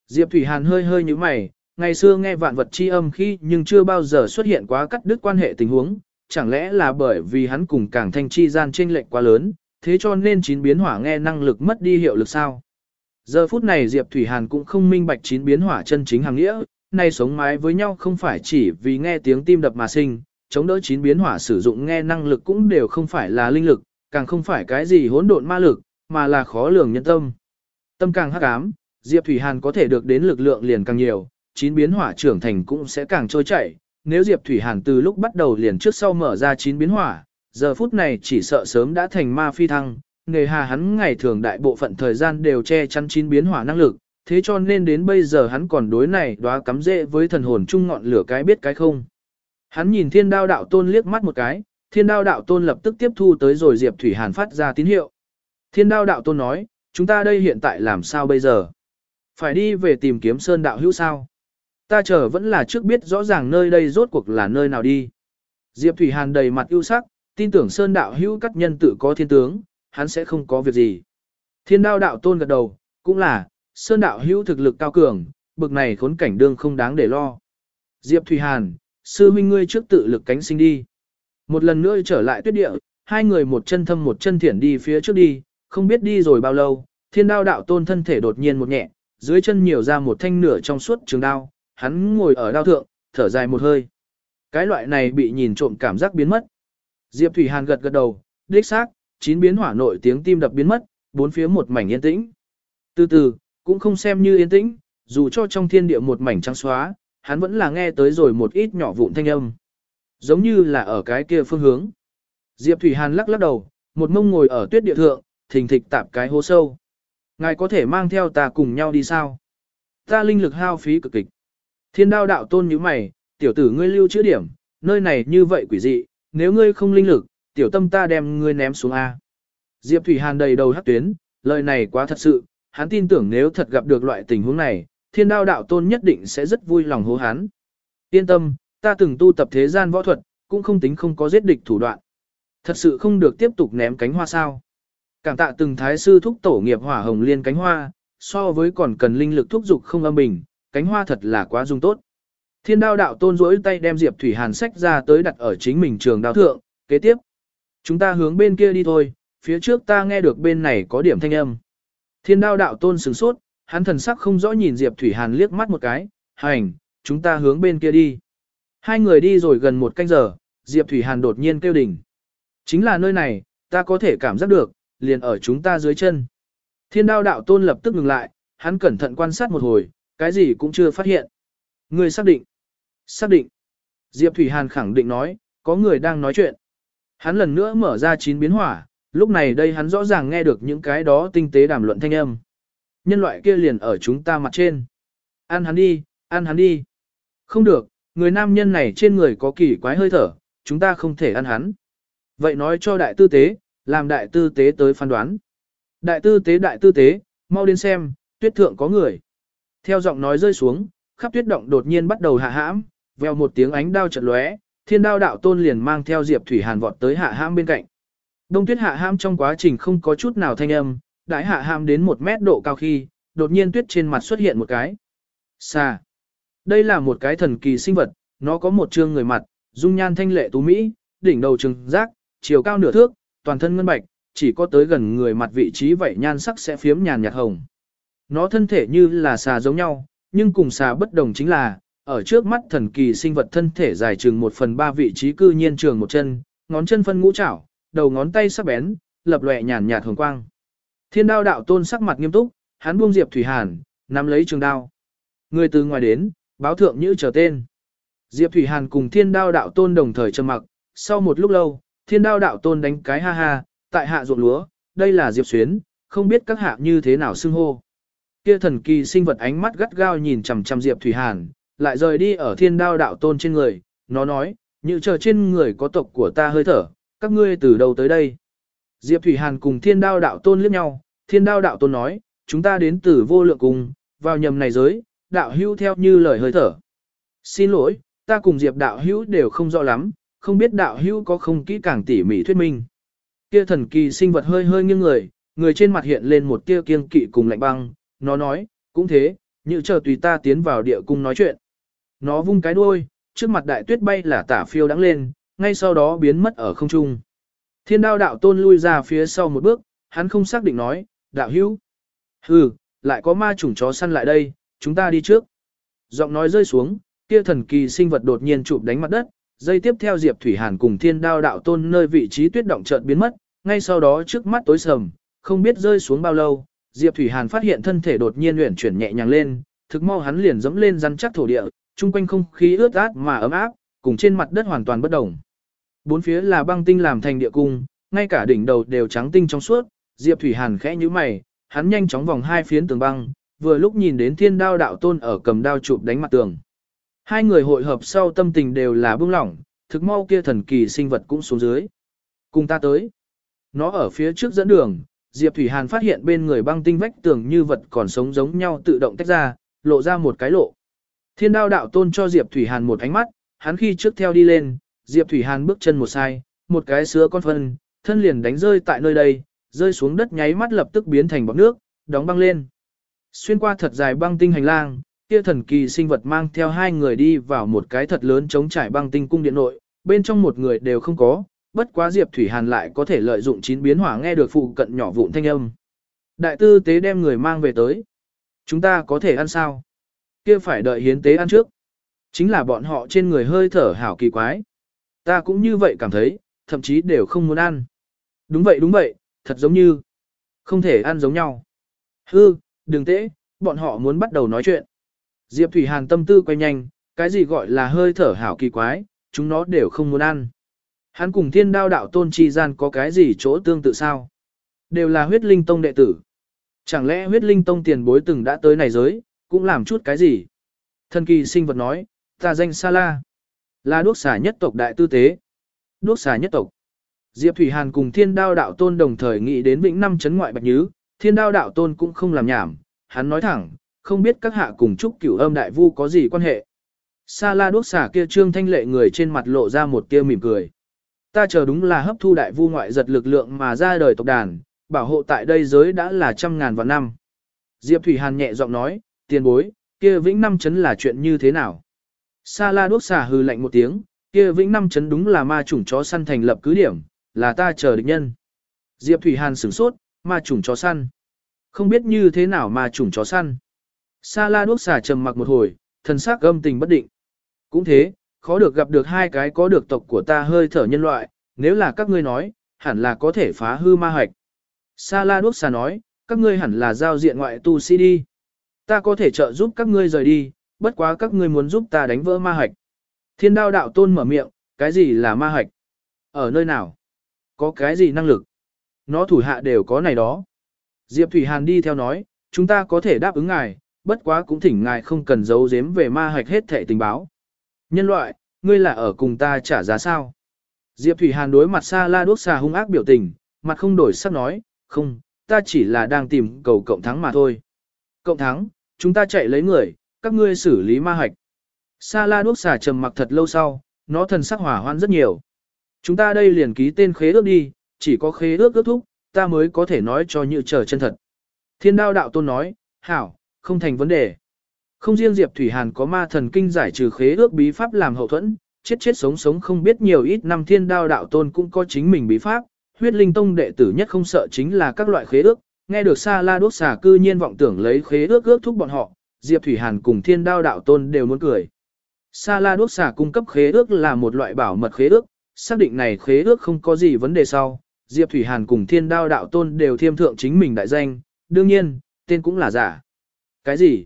Diệp Thủy Hàn hơi hơi như mày, ngày xưa nghe vạn vật chi âm khi nhưng chưa bao giờ xuất hiện quá cắt đứt quan hệ tình huống, chẳng lẽ là bởi vì hắn cùng càng thanh chi gian chênh lệch quá lớn, thế cho nên chín biến hỏa nghe năng lực mất đi hiệu lực sao? Giờ phút này Diệp Thủy Hàn cũng không minh bạch chín biến hỏa chân chính hàng nghĩa, nay sống mái với nhau không phải chỉ vì nghe tiếng tim đập mà sinh, chống đỡ chín biến hỏa sử dụng nghe năng lực cũng đều không phải là linh lực, càng không phải cái gì hỗn độn ma lực, mà là khó lường nhân tâm. Tâm càng hắc ám, Diệp Thủy Hàn có thể được đến lực lượng liền càng nhiều, chín biến hỏa trưởng thành cũng sẽ càng trôi chảy. Nếu Diệp Thủy Hàn từ lúc bắt đầu liền trước sau mở ra chín biến hỏa, giờ phút này chỉ sợ sớm đã thành ma phi thăng, nghề hà hắn ngày thường đại bộ phận thời gian đều che chắn chín biến hỏa năng lực, thế cho nên đến bây giờ hắn còn đối này đóa cắm rễ với thần hồn chung ngọn lửa cái biết cái không. Hắn nhìn thiên đao đạo tôn liếc mắt một cái, thiên đao đạo tôn lập tức tiếp thu tới rồi Diệp Thủy Hàn phát ra tín hiệu. Thiên đao đạo tôn nói, chúng ta đây hiện tại làm sao bây giờ? Phải đi về tìm kiếm sơn đạo hữu sao? Ta chờ vẫn là trước biết rõ ràng nơi đây rốt cuộc là nơi nào đi. Diệp Thủy Hàn đầy mặt ưu sắc, tin tưởng sơn đạo hữu các nhân tự có thiên tướng, hắn sẽ không có việc gì. Thiên đao đạo tôn gật đầu, cũng là, sơn đạo hữu thực lực cao cường, bực này khốn cảnh đương không đáng để lo. Diệp Thủy Hàn, sư huynh ngươi trước tự lực cánh sinh đi. Một lần nữa trở lại tuyết địa, hai người một chân thâm một chân thiển đi phía trước đi, không biết đi rồi bao lâu, thiên đao đạo tôn thân thể đột nhiên một nhẹ, dưới chân nhiều ra một thanh nửa trong suốt trường đao, hắn ngồi ở đao thượng, thở dài một hơi. Cái loại này bị nhìn trộm cảm giác biến mất. Diệp Thủy Hàn gật gật đầu, đích xác, chín biến hỏa nội tiếng tim đập biến mất, bốn phía một mảnh yên tĩnh. Từ từ, cũng không xem như yên tĩnh, dù cho trong thiên địa một mảnh trắng xóa, hắn vẫn là nghe tới rồi một ít nhỏ vụn thanh âm. Giống như là ở cái kia phương hướng. Diệp Thủy Hàn lắc lắc đầu, một mông ngồi ở tuyết địa thượng, thình thịch tạp cái hố sâu. Ngài có thể mang theo ta cùng nhau đi sao? Ta linh lực hao phí cực kịch. Thiên đao đạo tôn như mày, tiểu tử ngươi lưu chữa điểm, nơi này như vậy quỷ dị, nếu ngươi không linh lực, tiểu tâm ta đem ngươi ném xuống A. Diệp Thủy Hàn đầy đầu hắc tuyến, lời này quá thật sự, hắn tin tưởng nếu thật gặp được loại tình huống này, thiên đao đạo tôn nhất định sẽ rất vui lòng hố hắn. Yên tâm, ta từng tu tập thế gian võ thuật, cũng không tính không có giết địch thủ đoạn. Thật sự không được tiếp tục ném cánh hoa sao. Cảm tạ từng thái sư thúc tổ nghiệp hỏa hồng liên cánh hoa, so với còn cần linh lực thúc dục không âm bình, cánh hoa thật là quá dung tốt. Thiên đao đạo tôn rỗi tay đem Diệp Thủy Hàn sách ra tới đặt ở chính mình trường đao thượng, kế tiếp. Chúng ta hướng bên kia đi thôi, phía trước ta nghe được bên này có điểm thanh âm. Thiên đao đạo tôn sửng sốt, hắn thần sắc không rõ nhìn Diệp Thủy Hàn liếc mắt một cái, hành, chúng ta hướng bên kia đi. Hai người đi rồi gần một canh giờ, Diệp Thủy Hàn đột nhiên kêu đỉnh. Chính là nơi này, ta có thể cảm giác được, liền ở chúng ta dưới chân. Thiên đao đạo tôn lập tức ngừng lại, hắn cẩn thận quan sát một hồi, cái gì cũng chưa phát hiện. Người xác định. Xác định. Diệp Thủy Hàn khẳng định nói, có người đang nói chuyện. Hắn lần nữa mở ra chín biến hỏa, lúc này đây hắn rõ ràng nghe được những cái đó tinh tế đàm luận thanh âm. Nhân loại kia liền ở chúng ta mặt trên. Ăn hắn đi, ăn hắn đi. Không được, người nam nhân này trên người có kỳ quái hơi thở, chúng ta không thể ăn hắn. Vậy nói cho đại tư tế, làm đại tư tế tới phán đoán. Đại tư tế đại tư tế, mau đến xem, tuyết thượng có người. Theo giọng nói rơi xuống, khắp tuyết động đột nhiên bắt đầu hạ hãm, veo một tiếng ánh đao chợt lóe, thiên đao đạo tôn liền mang theo Diệp Thủy Hàn vọt tới hạ hãm bên cạnh. Đông tuyết hạ hãm trong quá trình không có chút nào thanh âm, đại hạ ham đến một mét độ cao khi, đột nhiên tuyết trên mặt xuất hiện một cái. Xà. Đây là một cái thần kỳ sinh vật, nó có một trương người mặt, dung nhan thanh lệ tú mỹ, đỉnh đầu trừng giác, chiều cao nửa thước, toàn thân ngân bạch, chỉ có tới gần người mặt vị trí vậy nhan sắc sẽ phiếm nhàn nhạt hồng. Nó thân thể như là xà giống nhau, nhưng cùng xà bất đồng chính là, ở trước mắt thần kỳ sinh vật thân thể dài chừng một phần ba vị trí cư nhiên trường một chân, ngón chân phân ngũ chảo, đầu ngón tay sắc bén, lập lòe nhàn nhạt hồng quang. Thiên đao đạo tôn sắc mặt nghiêm túc, hắn buông diệp thủy hàn, nắm lấy trường đao. Người từ ngoài đến, báo thượng như trở tên. Diệp Thủy Hàn cùng thiên đao đạo tôn đồng thời trầm mặc, sau một lúc lâu, thiên đao đạo tôn đánh cái ha ha, tại hạ ruộng lúa, đây là Diệp Xuyến, không biết các hạ như thế nào xưng hô. Kia thần kỳ sinh vật ánh mắt gắt gao nhìn chằm chằm Diệp Thủy Hàn, lại rời đi ở thiên đao đạo tôn trên người, nó nói, như chờ trên người có tộc của ta hơi thở, các ngươi từ đâu tới đây. Diệp Thủy Hàn cùng thiên đao đạo tôn liếc nhau, thiên đao đạo tôn nói, chúng ta đến từ vô lượng cùng, vào nhầm này giới, đạo hữu theo như lời hơi thở. Xin lỗi, ta cùng Diệp đạo hữu đều không rõ lắm, không biết đạo hữu có không kỹ càng tỉ mỉ thuyết minh. Kia thần kỳ sinh vật hơi hơi nghiêng người, người trên mặt hiện lên một tia kiêng kỵ cùng lạnh băng, nó nói, cũng thế, như chờ tùy ta tiến vào địa cung nói chuyện. Nó vung cái đuôi, trước mặt đại tuyết bay là tả phiêu đắng lên, ngay sau đó biến mất ở không trung. Thiên đao đạo tôn lui ra phía sau một bước, hắn không xác định nói, đạo hữu. Hừ, lại có ma chủng chó săn lại đây, chúng ta đi trước. Giọng nói rơi xuống, kia thần kỳ sinh vật đột nhiên chụp đánh mặt đất, dây tiếp theo Diệp Thủy Hàn cùng thiên đao đạo tôn nơi vị trí tuyết động chợt biến mất, ngay sau đó trước mắt tối sầm, không biết rơi xuống bao lâu, Diệp Thủy Hàn phát hiện thân thể đột nhiên luyện chuyển nhẹ nhàng lên, thực mau hắn liền dẫm lên rắn chắc thổ địa, chung quanh không khí ướt át mà ấm áp, cùng trên mặt đất hoàn toàn bất động. Bốn phía là băng tinh làm thành địa cung, ngay cả đỉnh đầu đều trắng tinh trong suốt, Diệp Thủy Hàn khẽ như mày, hắn nhanh chóng vòng hai phiến tường băng, vừa lúc nhìn đến thiên đao đạo tôn ở cầm đao chụp đánh mặt tường. Hai người hội hợp sau tâm tình đều là bưng lỏng, thực mau kia thần kỳ sinh vật cũng xuống dưới. Cùng ta tới. Nó ở phía trước dẫn đường, Diệp Thủy Hàn phát hiện bên người băng tinh vách tường như vật còn sống giống nhau tự động tách ra, lộ ra một cái lộ. Thiên đao đạo tôn cho Diệp Thủy Hàn một ánh mắt, hắn khi trước theo đi lên, Diệp Thủy Hàn bước chân một sai, một cái sứa con phân, thân liền đánh rơi tại nơi đây, rơi xuống đất nháy mắt lập tức biến thành bọt nước, đóng băng lên. Xuyên qua thật dài băng tinh hành lang, kia thần kỳ sinh vật mang theo hai người đi vào một cái thật lớn chống trải băng tinh cung điện nội, bên trong một người đều không có, bất quá Diệp Thủy Hàn lại có thể lợi dụng chín biến hỏa nghe được phụ cận nhỏ vụn thanh âm. Đại tư tế đem người mang về tới. Chúng ta có thể ăn sao? Kia phải đợi hiến tế ăn trước. Chính là bọn họ trên người hơi thở hảo kỳ quái. Ta cũng như vậy cảm thấy, thậm chí đều không muốn ăn. Đúng vậy đúng vậy, thật giống như không thể ăn giống nhau. Hư, đừng tế, bọn họ muốn bắt đầu nói chuyện. Diệp Thủy Hàn tâm tư quay nhanh, cái gì gọi là hơi thở hảo kỳ quái, chúng nó đều không muốn ăn. Hắn cùng thiên đao đạo tôn chi gian có cái gì chỗ tương tự sao? Đều là huyết linh tông đệ tử. Chẳng lẽ huyết linh tông tiền bối từng đã tới này giới, cũng làm chút cái gì? Thần kỳ sinh vật nói, ta danh Sa La, là đuốc xà nhất tộc đại tư tế. Đuốc xà nhất tộc. Diệp Thủy Hàn cùng thiên đao đạo tôn đồng thời nghĩ đến vĩnh năm chấn ngoại bạch nhứ, thiên đao đạo tôn cũng không làm nhảm, hắn nói thẳng, không biết các hạ cùng chúc cửu âm đại vu có gì quan hệ. Sa la đuốc xà kia trương thanh lệ người trên mặt lộ ra một tia mỉm cười. Ta chờ đúng là hấp thu đại vu ngoại giật lực lượng mà ra đời tộc đàn, bảo hộ tại đây giới đã là trăm ngàn vạn năm. Diệp Thủy Hàn nhẹ giọng nói, tiền bối, kia vĩnh năm chấn là chuyện như thế nào? Sa la đuốc xả hư lạnh một tiếng, kia vĩnh năm chấn đúng là ma chủng chó săn thành lập cứ điểm, là ta chờ địch nhân. Diệp Thủy Hàn sửng sốt, ma chủng chó săn. Không biết như thế nào ma chủng chó săn. Sa la đuốc xả trầm mặc một hồi, thần sắc âm tình bất định. Cũng thế, khó được gặp được hai cái có được tộc của ta hơi thở nhân loại, nếu là các ngươi nói, hẳn là có thể phá hư ma hạch. Sa La Đuốc Xà nói, các ngươi hẳn là giao diện ngoại tu sĩ đi. Ta có thể trợ giúp các ngươi rời đi, bất quá các ngươi muốn giúp ta đánh vỡ ma hạch. Thiên đao đạo tôn mở miệng, cái gì là ma hạch? Ở nơi nào? Có cái gì năng lực? Nó thủ hạ đều có này đó. Diệp Thủy Hàn đi theo nói, chúng ta có thể đáp ứng ngài, bất quá cũng thỉnh ngài không cần giấu giếm về ma hạch hết thệ tình báo. Nhân loại, ngươi là ở cùng ta trả giá sao? Diệp Thủy Hàn đối mặt xa la đuốc xà hung ác biểu tình, mặt không đổi sắc nói, không, ta chỉ là đang tìm cầu cộng thắng mà thôi. Cộng thắng, chúng ta chạy lấy người, các ngươi xử lý ma hạch. Sa la đuốc xà trầm mặc thật lâu sau, nó thần sắc hỏa hoan rất nhiều. Chúng ta đây liền ký tên khế ước đi, chỉ có khế ước ước thúc, ta mới có thể nói cho như trở chân thật. Thiên đao đạo tôn nói, hảo, không thành vấn đề. Không riêng Diệp Thủy Hàn có ma thần kinh giải trừ khế ước bí pháp làm hậu thuẫn, chết chết sống sống không biết nhiều ít năm thiên đao đạo tôn cũng có chính mình bí pháp, huyết linh tông đệ tử nhất không sợ chính là các loại khế ước, nghe được Sa La Đốt xà cư nhiên vọng tưởng lấy khế ước ước thúc bọn họ, Diệp Thủy Hàn cùng thiên đao đạo tôn đều muốn cười. Sa La Đốt xà cung cấp khế ước là một loại bảo mật khế ước, xác định này khế ước không có gì vấn đề sau, Diệp Thủy Hàn cùng thiên đao đạo tôn đều thiêm thượng chính mình đại danh, đương nhiên, tên cũng là giả. Cái gì?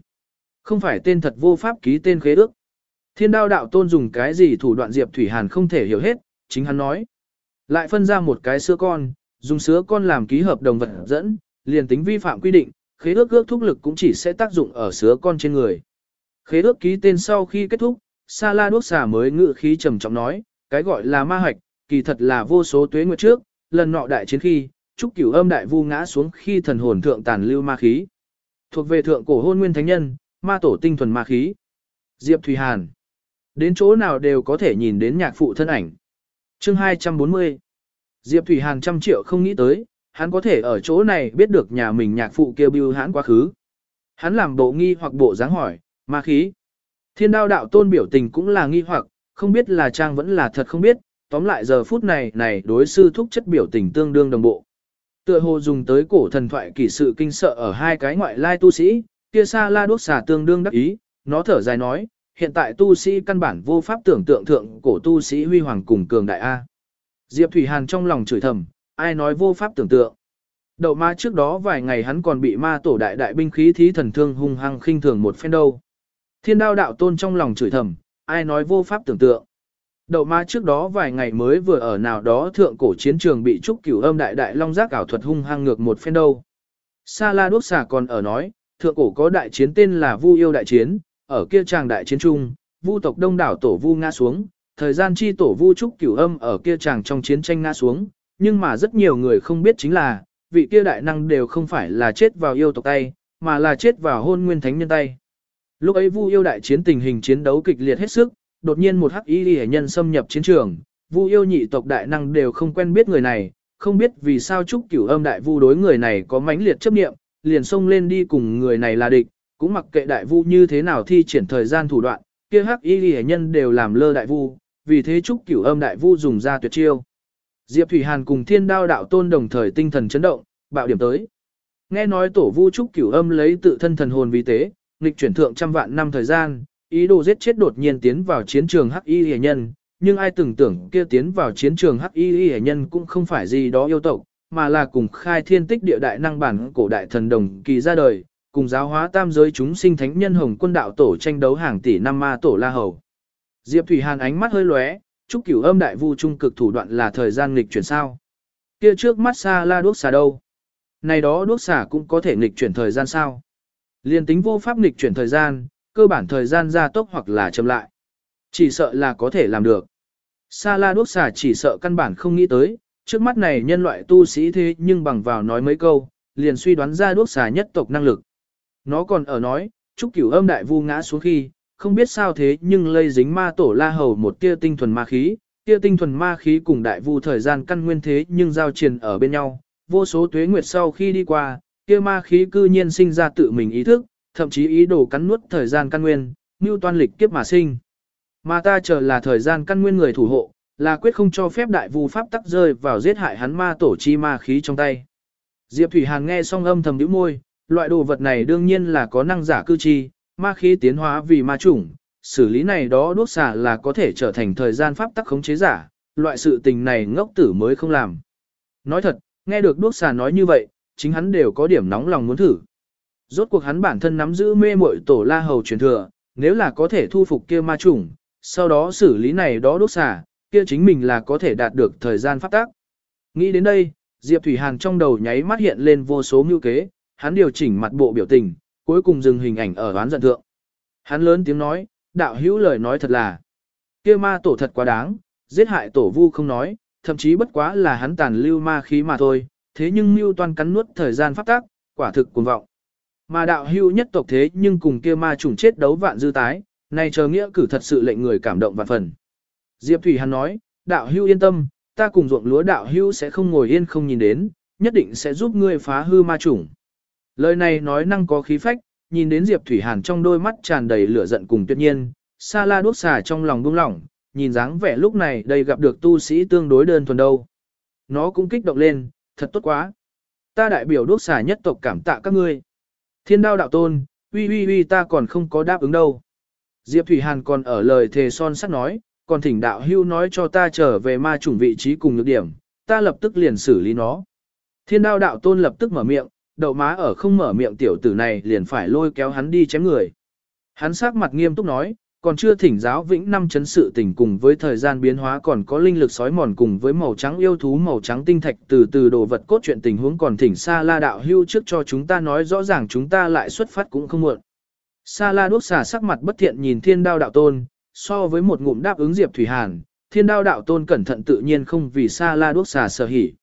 Không phải tên thật vô pháp ký tên khế ước. Thiên đao đạo tôn dùng cái gì thủ đoạn Diệp Thủy Hàn không thể hiểu hết, chính hắn nói. Lại phân ra một cái sữa con, dùng sữa con làm ký hợp đồng vật dẫn, liền tính vi phạm quy định, khế ước ước thúc lực cũng chỉ sẽ tác dụng ở sứa con trên người. Khế ước ký tên sau khi kết thúc, Sa La Đuốc Xà mới ngự khí trầm trọng nói, cái gọi là ma hạch, kỳ thật là vô số tuế nguyệt trước, lần nọ đại chiến khi, trúc cửu âm đại vu ngã xuống khi thần hồn thượng tàn lưu ma khí. Thuộc về thượng cổ hôn nguyên thánh nhân, ma tổ tinh thuần ma khí. Diệp Thùy Hàn. Đến chỗ nào đều có thể nhìn đến nhạc phụ thân ảnh. Chương 240. Diệp Thủy Hàn trăm triệu không nghĩ tới, hắn có thể ở chỗ này biết được nhà mình nhạc phụ kêu bưu hắn quá khứ. Hắn làm bộ nghi hoặc bộ dáng hỏi, ma khí. Thiên đao đạo tôn biểu tình cũng là nghi hoặc, không biết là trang vẫn là thật không biết, tóm lại giờ phút này này đối sư thúc chất biểu tình tương đương đồng bộ. Tựa hồ dùng tới cổ thần thoại kỳ sự kinh sợ ở hai cái ngoại lai tu sĩ, kia xa la đốt xà tương đương đắc ý, nó thở dài nói, hiện tại tu sĩ căn bản vô pháp tưởng tượng thượng cổ tu sĩ huy hoàng cùng cường đại A. Diệp Thủy Hàn trong lòng chửi thầm, ai nói vô pháp tưởng tượng. Đậu ma trước đó vài ngày hắn còn bị ma tổ đại đại binh khí thí thần thương hung hăng khinh thường một phen đâu. Thiên đao đạo tôn trong lòng chửi thầm, ai nói vô pháp tưởng tượng. Đậu ma trước đó vài ngày mới vừa ở nào đó thượng cổ chiến trường bị trúc cửu âm đại đại long giác ảo thuật hung hăng ngược một phen đâu. Sa la đuốc xà còn ở nói, thượng cổ có đại chiến tên là Vu yêu đại chiến, ở kia tràng đại chiến trung, Vu tộc đông đảo tổ Vu ngã xuống, thời gian chi tổ Vu trúc cửu âm ở kia tràng trong chiến tranh ngã xuống, nhưng mà rất nhiều người không biết chính là, vị kia đại năng đều không phải là chết vào yêu tộc tay, mà là chết vào hôn nguyên thánh nhân tay. Lúc ấy Vu yêu đại chiến tình hình chiến đấu kịch liệt hết sức, đột nhiên một hắc y hệ nhân xâm nhập chiến trường, Vu yêu nhị tộc đại năng đều không quen biết người này, không biết vì sao trúc cửu âm đại vu đối người này có mãnh liệt chấp niệm, liền xông lên đi cùng người này là địch, cũng mặc kệ đại vu như thế nào thi triển thời gian thủ đoạn, kia hắc y hệ nhân đều làm lơ đại vu, vì thế trúc cửu âm đại vu dùng ra tuyệt chiêu. Diệp Thủy Hàn cùng Thiên Đao đạo tôn đồng thời tinh thần chấn động, bạo điểm tới. Nghe nói tổ vu trúc cửu âm lấy tự thân thần hồn vi tế, nghịch chuyển thượng trăm vạn năm thời gian, ý đồ giết chết đột nhiên tiến vào chiến trường hắc y hệ nhân, nhưng ai từng tưởng kia tiến vào chiến trường hắc y hệ nhân cũng không phải gì đó yêu tộc, mà là cùng khai thiên tích địa đại năng bản cổ đại thần đồng kỳ ra đời, cùng giáo hóa tam giới chúng sinh thánh nhân hồng quân đạo tổ tranh đấu hàng tỷ năm ma tổ la hầu. Diệp Thủy Hàn ánh mắt hơi lóe, chúc cửu âm đại vu trung cực thủ đoạn là thời gian nghịch chuyển sao. Kia trước mắt xa la đuốc xà đâu? Này đó đuốc xà cũng có thể nghịch chuyển thời gian sao? Liên tính vô pháp nghịch chuyển thời gian, cơ bản thời gian gia tốc hoặc là chậm lại. Chỉ sợ là có thể làm được. Sa la đuốc xà chỉ sợ căn bản không nghĩ tới, trước mắt này nhân loại tu sĩ thế nhưng bằng vào nói mấy câu, liền suy đoán ra đuốc xà nhất tộc năng lực. Nó còn ở nói, chúc cửu âm đại vu ngã xuống khi, không biết sao thế nhưng lây dính ma tổ la hầu một tia tinh thuần ma khí, tia tinh thuần ma khí cùng đại vu thời gian căn nguyên thế nhưng giao triền ở bên nhau, vô số tuế nguyệt sau khi đi qua, tia ma khí cư nhiên sinh ra tự mình ý thức, thậm chí ý đồ cắn nuốt thời gian căn nguyên, như toan lịch kiếp mà sinh. Mà ta chờ là thời gian căn nguyên người thủ hộ, là quyết không cho phép đại vu pháp tắc rơi vào giết hại hắn ma tổ chi ma khí trong tay. Diệp Thủy Hàn nghe xong âm thầm nhíu môi, loại đồ vật này đương nhiên là có năng giả cư chi, ma khí tiến hóa vì ma chủng, xử lý này đó đốt xả là có thể trở thành thời gian pháp tắc khống chế giả, loại sự tình này ngốc tử mới không làm. nói thật, nghe được đuốc xà nói như vậy, chính hắn đều có điểm nóng lòng muốn thử. Rốt cuộc hắn bản thân nắm giữ mê muội tổ la hầu truyền thừa, nếu là có thể thu phục kia ma chủng, sau đó xử lý này đó đốt xả, kia chính mình là có thể đạt được thời gian pháp tắc. Nghĩ đến đây, Diệp Thủy Hàn trong đầu nháy mắt hiện lên vô số mưu kế, hắn điều chỉnh mặt bộ biểu tình, cuối cùng dừng hình ảnh ở oán giận thượng. Hắn lớn tiếng nói, đạo hữu lời nói thật là, kia ma tổ thật quá đáng, giết hại tổ vu không nói, thậm chí bất quá là hắn tàn lưu ma khí mà thôi, thế nhưng mưu toan cắn nuốt thời gian pháp tác, quả thực cuồng vọng. Mà đạo hữu nhất tộc thế nhưng cùng kia ma trùng chết đấu vạn dư tái, này chờ nghĩa cử thật sự lệnh người cảm động vạn phần. Diệp Thủy Hàn nói, đạo hữu yên tâm, ta cùng ruộng lúa đạo hữu sẽ không ngồi yên không nhìn đến, nhất định sẽ giúp ngươi phá hư ma chủng. Lời này nói năng có khí phách, nhìn đến Diệp Thủy Hàn trong đôi mắt tràn đầy lửa giận cùng tuyệt nhiên, Sa La đuốc xà trong lòng buông lỏng, nhìn dáng vẻ lúc này đây gặp được tu sĩ tương đối đơn thuần đâu. Nó cũng kích động lên, thật tốt quá. Ta đại biểu đuốc xà nhất tộc cảm tạ các ngươi. Thiên đao đạo tôn, uy uy uy ta còn không có đáp ứng đâu. Diệp Thủy Hàn còn ở lời thề son sắt nói, còn thỉnh đạo hưu nói cho ta trở về ma chủng vị trí cùng nhược điểm, ta lập tức liền xử lý nó. Thiên đao đạo tôn lập tức mở miệng, đậu má ở không mở miệng tiểu tử này liền phải lôi kéo hắn đi chém người. Hắn sắc mặt nghiêm túc nói, còn chưa thỉnh giáo vĩnh năm chấn sự tình cùng với thời gian biến hóa còn có linh lực sói mòn cùng với màu trắng yêu thú màu trắng tinh thạch từ từ đồ vật cốt truyện tình huống còn thỉnh Sa La đạo hưu trước cho chúng ta nói rõ ràng chúng ta lại xuất phát cũng không muộn. Sa La đuốc xà sắc mặt bất thiện nhìn thiên đao đạo tôn, so với một ngụm đáp ứng Diệp Thủy Hàn, thiên đao đạo tôn cẩn thận tự nhiên không vì Sa La đuốc xà sở hỉ.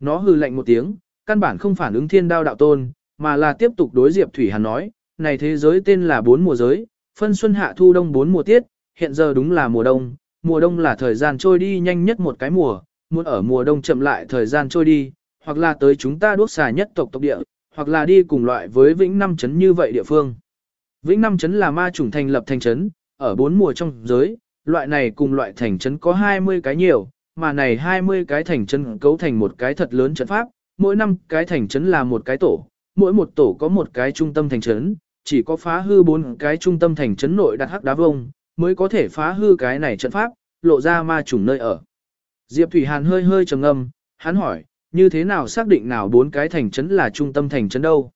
Nó hừ lạnh một tiếng, căn bản không phản ứng thiên đao đạo tôn, mà là tiếp tục đối Diệp Thủy Hàn nói, này thế giới tên là bốn mùa giới, phân xuân hạ thu đông bốn mùa tiết, hiện giờ đúng là mùa đông, mùa đông là thời gian trôi đi nhanh nhất một cái mùa, muốn ở mùa đông chậm lại thời gian trôi đi, hoặc là tới chúng ta đốt xà nhất tộc tộc địa, hoặc là đi cùng loại với vĩnh năm chấn như vậy địa phương. Vĩnh năm chấn là ma chủng thành lập thành chấn, ở bốn mùa trong giới, loại này cùng loại thành chấn có 20 cái nhiều, mà này 20 cái thành chấn cấu thành một cái thật lớn trận pháp, mỗi năm cái thành trấn là một cái tổ, mỗi một tổ có một cái trung tâm thành trấn, chỉ có phá hư bốn cái trung tâm thành trấn nội đặt hắc đá vông, mới có thể phá hư cái này trận pháp, lộ ra ma chủng nơi ở. Diệp Thủy Hàn hơi hơi trầm ngâm, hắn hỏi, như thế nào xác định nào bốn cái thành trấn là trung tâm thành trấn đâu?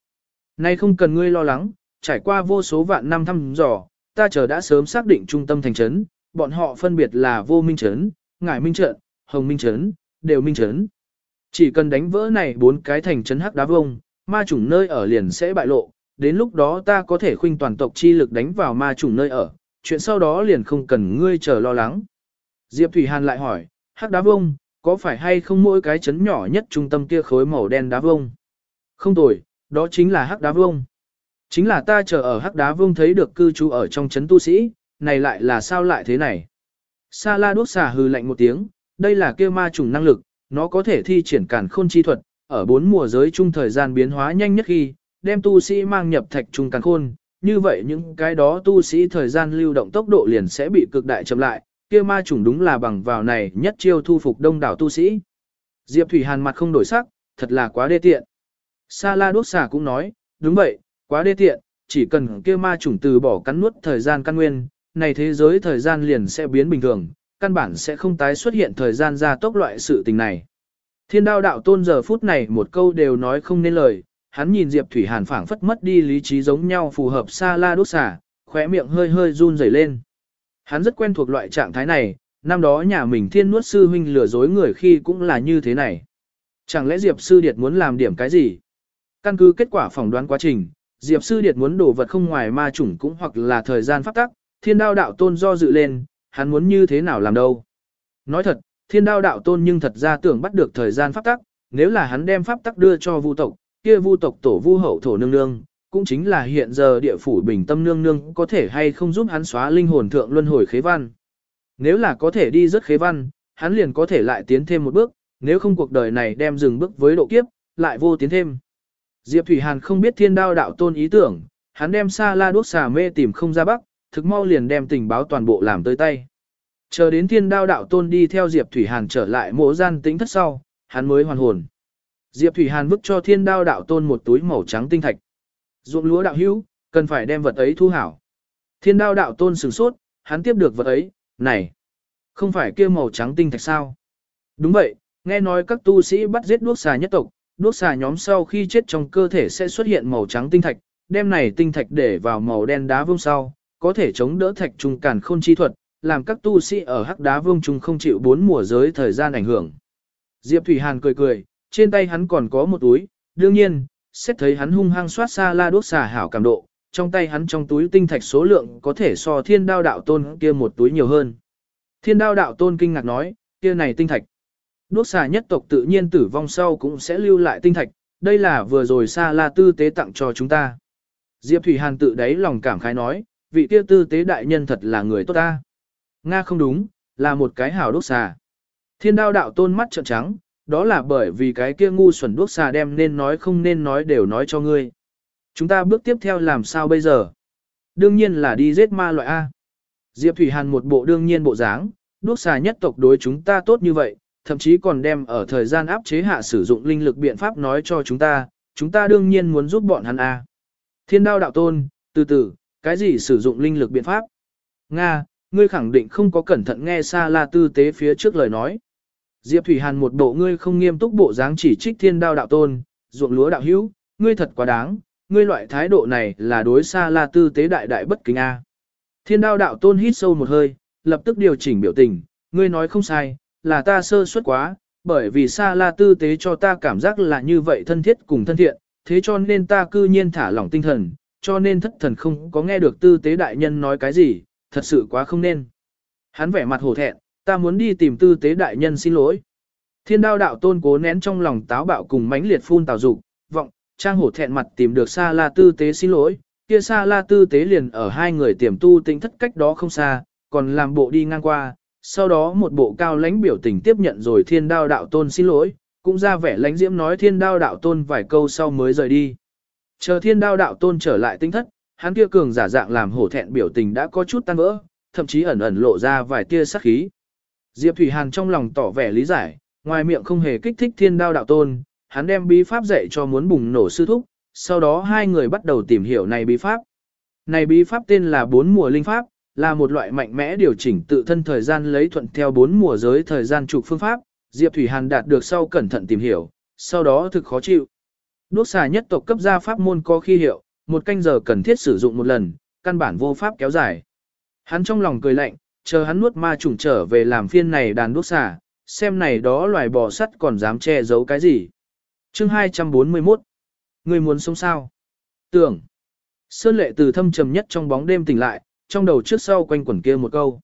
Nay không cần ngươi lo lắng, trải qua vô số vạn năm thăm dò, ta chờ đã sớm xác định trung tâm thành trấn, bọn họ phân biệt là vô minh trấn, ngải minh trận, hồng minh trấn, đều minh trấn. Chỉ cần đánh vỡ này bốn cái thành trấn hắc đá vông, ma chủng nơi ở liền sẽ bại lộ, đến lúc đó ta có thể khuynh toàn tộc chi lực đánh vào ma chủng nơi ở, chuyện sau đó liền không cần ngươi chờ lo lắng. Diệp Thủy Hàn lại hỏi, hắc đá vông, có phải hay không mỗi cái chấn nhỏ nhất trung tâm kia khối màu đen đá vông? Không tồi, đó chính là hắc đá vông. Chính là ta chờ ở hắc đá vông thấy được cư trú ở trong chấn tu sĩ, này lại là sao lại thế này? Sa la đuốc xà hừ lạnh một tiếng, đây là kia ma trùng năng lực, nó có thể thi triển cản khôn chi thuật, ở bốn mùa giới chung thời gian biến hóa nhanh nhất khi, đem tu sĩ mang nhập thạch trung càn khôn, như vậy những cái đó tu sĩ thời gian lưu động tốc độ liền sẽ bị cực đại chậm lại, kia ma chủng đúng là bằng vào này nhất chiêu thu phục đông đảo tu sĩ. Diệp Thủy Hàn mặt không đổi sắc, thật là quá đê tiện. Sa La Đốt Xà cũng nói, đúng vậy, quá đê tiện, chỉ cần kia ma chủng từ bỏ cắn nuốt thời gian căn nguyên, này thế giới thời gian liền sẽ biến bình thường, căn bản sẽ không tái xuất hiện thời gian ra tốc loại sự tình này. Thiên đao đạo tôn giờ phút này một câu đều nói không nên lời, hắn nhìn Diệp Thủy Hàn phảng phất mất đi lý trí giống nhau phù hợp xa la đốt xả, khóe miệng hơi hơi run rẩy lên. Hắn rất quen thuộc loại trạng thái này, năm đó nhà mình thiên nuốt sư huynh lừa dối người khi cũng là như thế này. Chẳng lẽ Diệp Sư Điệt muốn làm điểm cái gì? Căn cứ kết quả phỏng đoán quá trình, Diệp Sư Điệt muốn đổ vật không ngoài ma chủng cũng hoặc là thời gian pháp tắc, thiên đao đạo tôn do dự lên, hắn muốn như thế nào làm đâu. Nói thật, thiên đao đạo tôn nhưng thật ra tưởng bắt được thời gian pháp tắc, nếu là hắn đem pháp tắc đưa cho vu tộc, kia vu tộc tổ vu hậu thổ nương nương, cũng chính là hiện giờ địa phủ bình tâm nương nương có thể hay không giúp hắn xóa linh hồn thượng luân hồi khế văn. Nếu là có thể đi rất khế văn, hắn liền có thể lại tiến thêm một bước, nếu không cuộc đời này đem dừng bước với độ kiếp, lại vô tiến thêm. Diệp Thủy Hàn không biết thiên đao đạo tôn ý tưởng, hắn đem xa la đuốc xà mê tìm không ra bắc, thực mau liền đem tình báo toàn bộ làm tới tay. Chờ đến thiên đao đạo tôn đi theo Diệp Thủy Hàn trở lại mộ gian tính thất sau, hắn mới hoàn hồn. Diệp Thủy Hàn vứt cho thiên đao đạo tôn một túi màu trắng tinh thạch. Ruộng lúa đạo hữu, cần phải đem vật ấy thu hảo. Thiên đao đạo tôn sửng sốt, hắn tiếp được vật ấy, này, không phải kia màu trắng tinh thạch sao? Đúng vậy, Nghe nói các tu sĩ bắt giết đuốc xà nhất tộc, đuốc xà nhóm sau khi chết trong cơ thể sẽ xuất hiện màu trắng tinh thạch, đem này tinh thạch để vào màu đen đá vương sau, có thể chống đỡ thạch trùng cản khôn chi thuật, làm các tu sĩ ở hắc đá vương trùng không chịu bốn mùa giới thời gian ảnh hưởng. Diệp Thủy Hàn cười cười, trên tay hắn còn có một túi, đương nhiên, xét thấy hắn hung hăng soát xa la đuốc xà hảo cảm độ, trong tay hắn trong túi tinh thạch số lượng có thể so thiên đao đạo tôn kia một túi nhiều hơn. Thiên đao đạo tôn kinh ngạc nói, kia này tinh thạch. Đuốc xà nhất tộc tự nhiên tử vong sau cũng sẽ lưu lại tinh thạch, đây là vừa rồi xa la tư tế tặng cho chúng ta. Diệp Thủy Hàn tự đáy lòng cảm khái nói, vị kia tư tế đại nhân thật là người tốt ta. Nga không đúng, là một cái hảo đốt xà. Thiên đao đạo tôn mắt trợn trắng, đó là bởi vì cái kia ngu xuẩn đốt xà đem nên nói không nên nói đều nói cho ngươi. Chúng ta bước tiếp theo làm sao bây giờ? Đương nhiên là đi giết ma loại A. Diệp Thủy Hàn một bộ đương nhiên bộ dáng, đốt xà nhất tộc đối chúng ta tốt như vậy, thậm chí còn đem ở thời gian áp chế hạ sử dụng linh lực biện pháp nói cho chúng ta, chúng ta đương nhiên muốn giúp bọn hắn A. Thiên đao đạo tôn, từ từ, cái gì sử dụng linh lực biện pháp? Nga, ngươi khẳng định không có cẩn thận nghe Sa La tư tế phía trước lời nói. Diệp Thủy Hàn một bộ ngươi không nghiêm túc bộ dáng chỉ trích thiên đao đạo tôn, ruộng lúa đạo hữu, ngươi thật quá đáng, ngươi loại thái độ này là đối Sa La tư tế đại đại bất kính A. Thiên đao đạo tôn hít sâu một hơi, lập tức điều chỉnh biểu tình, ngươi nói không sai, là ta sơ suất quá, bởi vì Sa La tư tế cho ta cảm giác là như vậy thân thiết cùng thân thiện, thế cho nên ta cư nhiên thả lỏng tinh thần, cho nên thất thần không có nghe được tư tế đại nhân nói cái gì, thật sự quá không nên. Hắn vẻ mặt hổ thẹn, ta muốn đi tìm tư tế đại nhân xin lỗi. Thiên đao đạo tôn cố nén trong lòng táo bạo cùng mãnh liệt phun tào dục vọng, trang hổ thẹn mặt tìm được xa La tư tế xin lỗi, kia xa La tư tế liền ở hai người tiềm tu tính thất cách đó không xa, còn làm bộ đi ngang qua, sau đó một bộ cao lãnh biểu tình tiếp nhận rồi thiên đao đạo tôn xin lỗi, cũng ra vẻ lãnh diễm nói thiên đao đạo tôn vài câu sau mới rời đi. Chờ thiên đao đạo tôn trở lại tinh thất, hắn kia cường giả dạng làm hổ thẹn biểu tình đã có chút tan vỡ, thậm chí ẩn ẩn lộ ra vài tia sắc khí. Diệp Thủy Hàn trong lòng tỏ vẻ lý giải, ngoài miệng không hề kích thích thiên đao đạo tôn, hắn đem bí pháp dạy cho muốn bùng nổ sư thúc, sau đó hai người bắt đầu tìm hiểu này bí pháp. Này bí pháp tên là bốn mùa linh pháp, là một loại mạnh mẽ điều chỉnh tự thân thời gian lấy thuận theo bốn mùa giới thời gian trục phương pháp, Diệp Thủy Hàn đạt được sau cẩn thận tìm hiểu, sau đó thực khó chịu. Đuốc xà nhất tộc cấp ra pháp môn có khi hiệu, một canh giờ cần thiết sử dụng một lần, căn bản vô pháp kéo dài. Hắn trong lòng cười lạnh, chờ hắn nuốt ma trùng trở về làm phiên này đàn đuốc xà, xem này đó loài bò sắt còn dám che giấu cái gì. Chương 241 Người muốn sống sao? Tưởng Sơn lệ từ thâm trầm nhất trong bóng đêm tỉnh lại, trong đầu trước sau quanh quẩn kia một câu.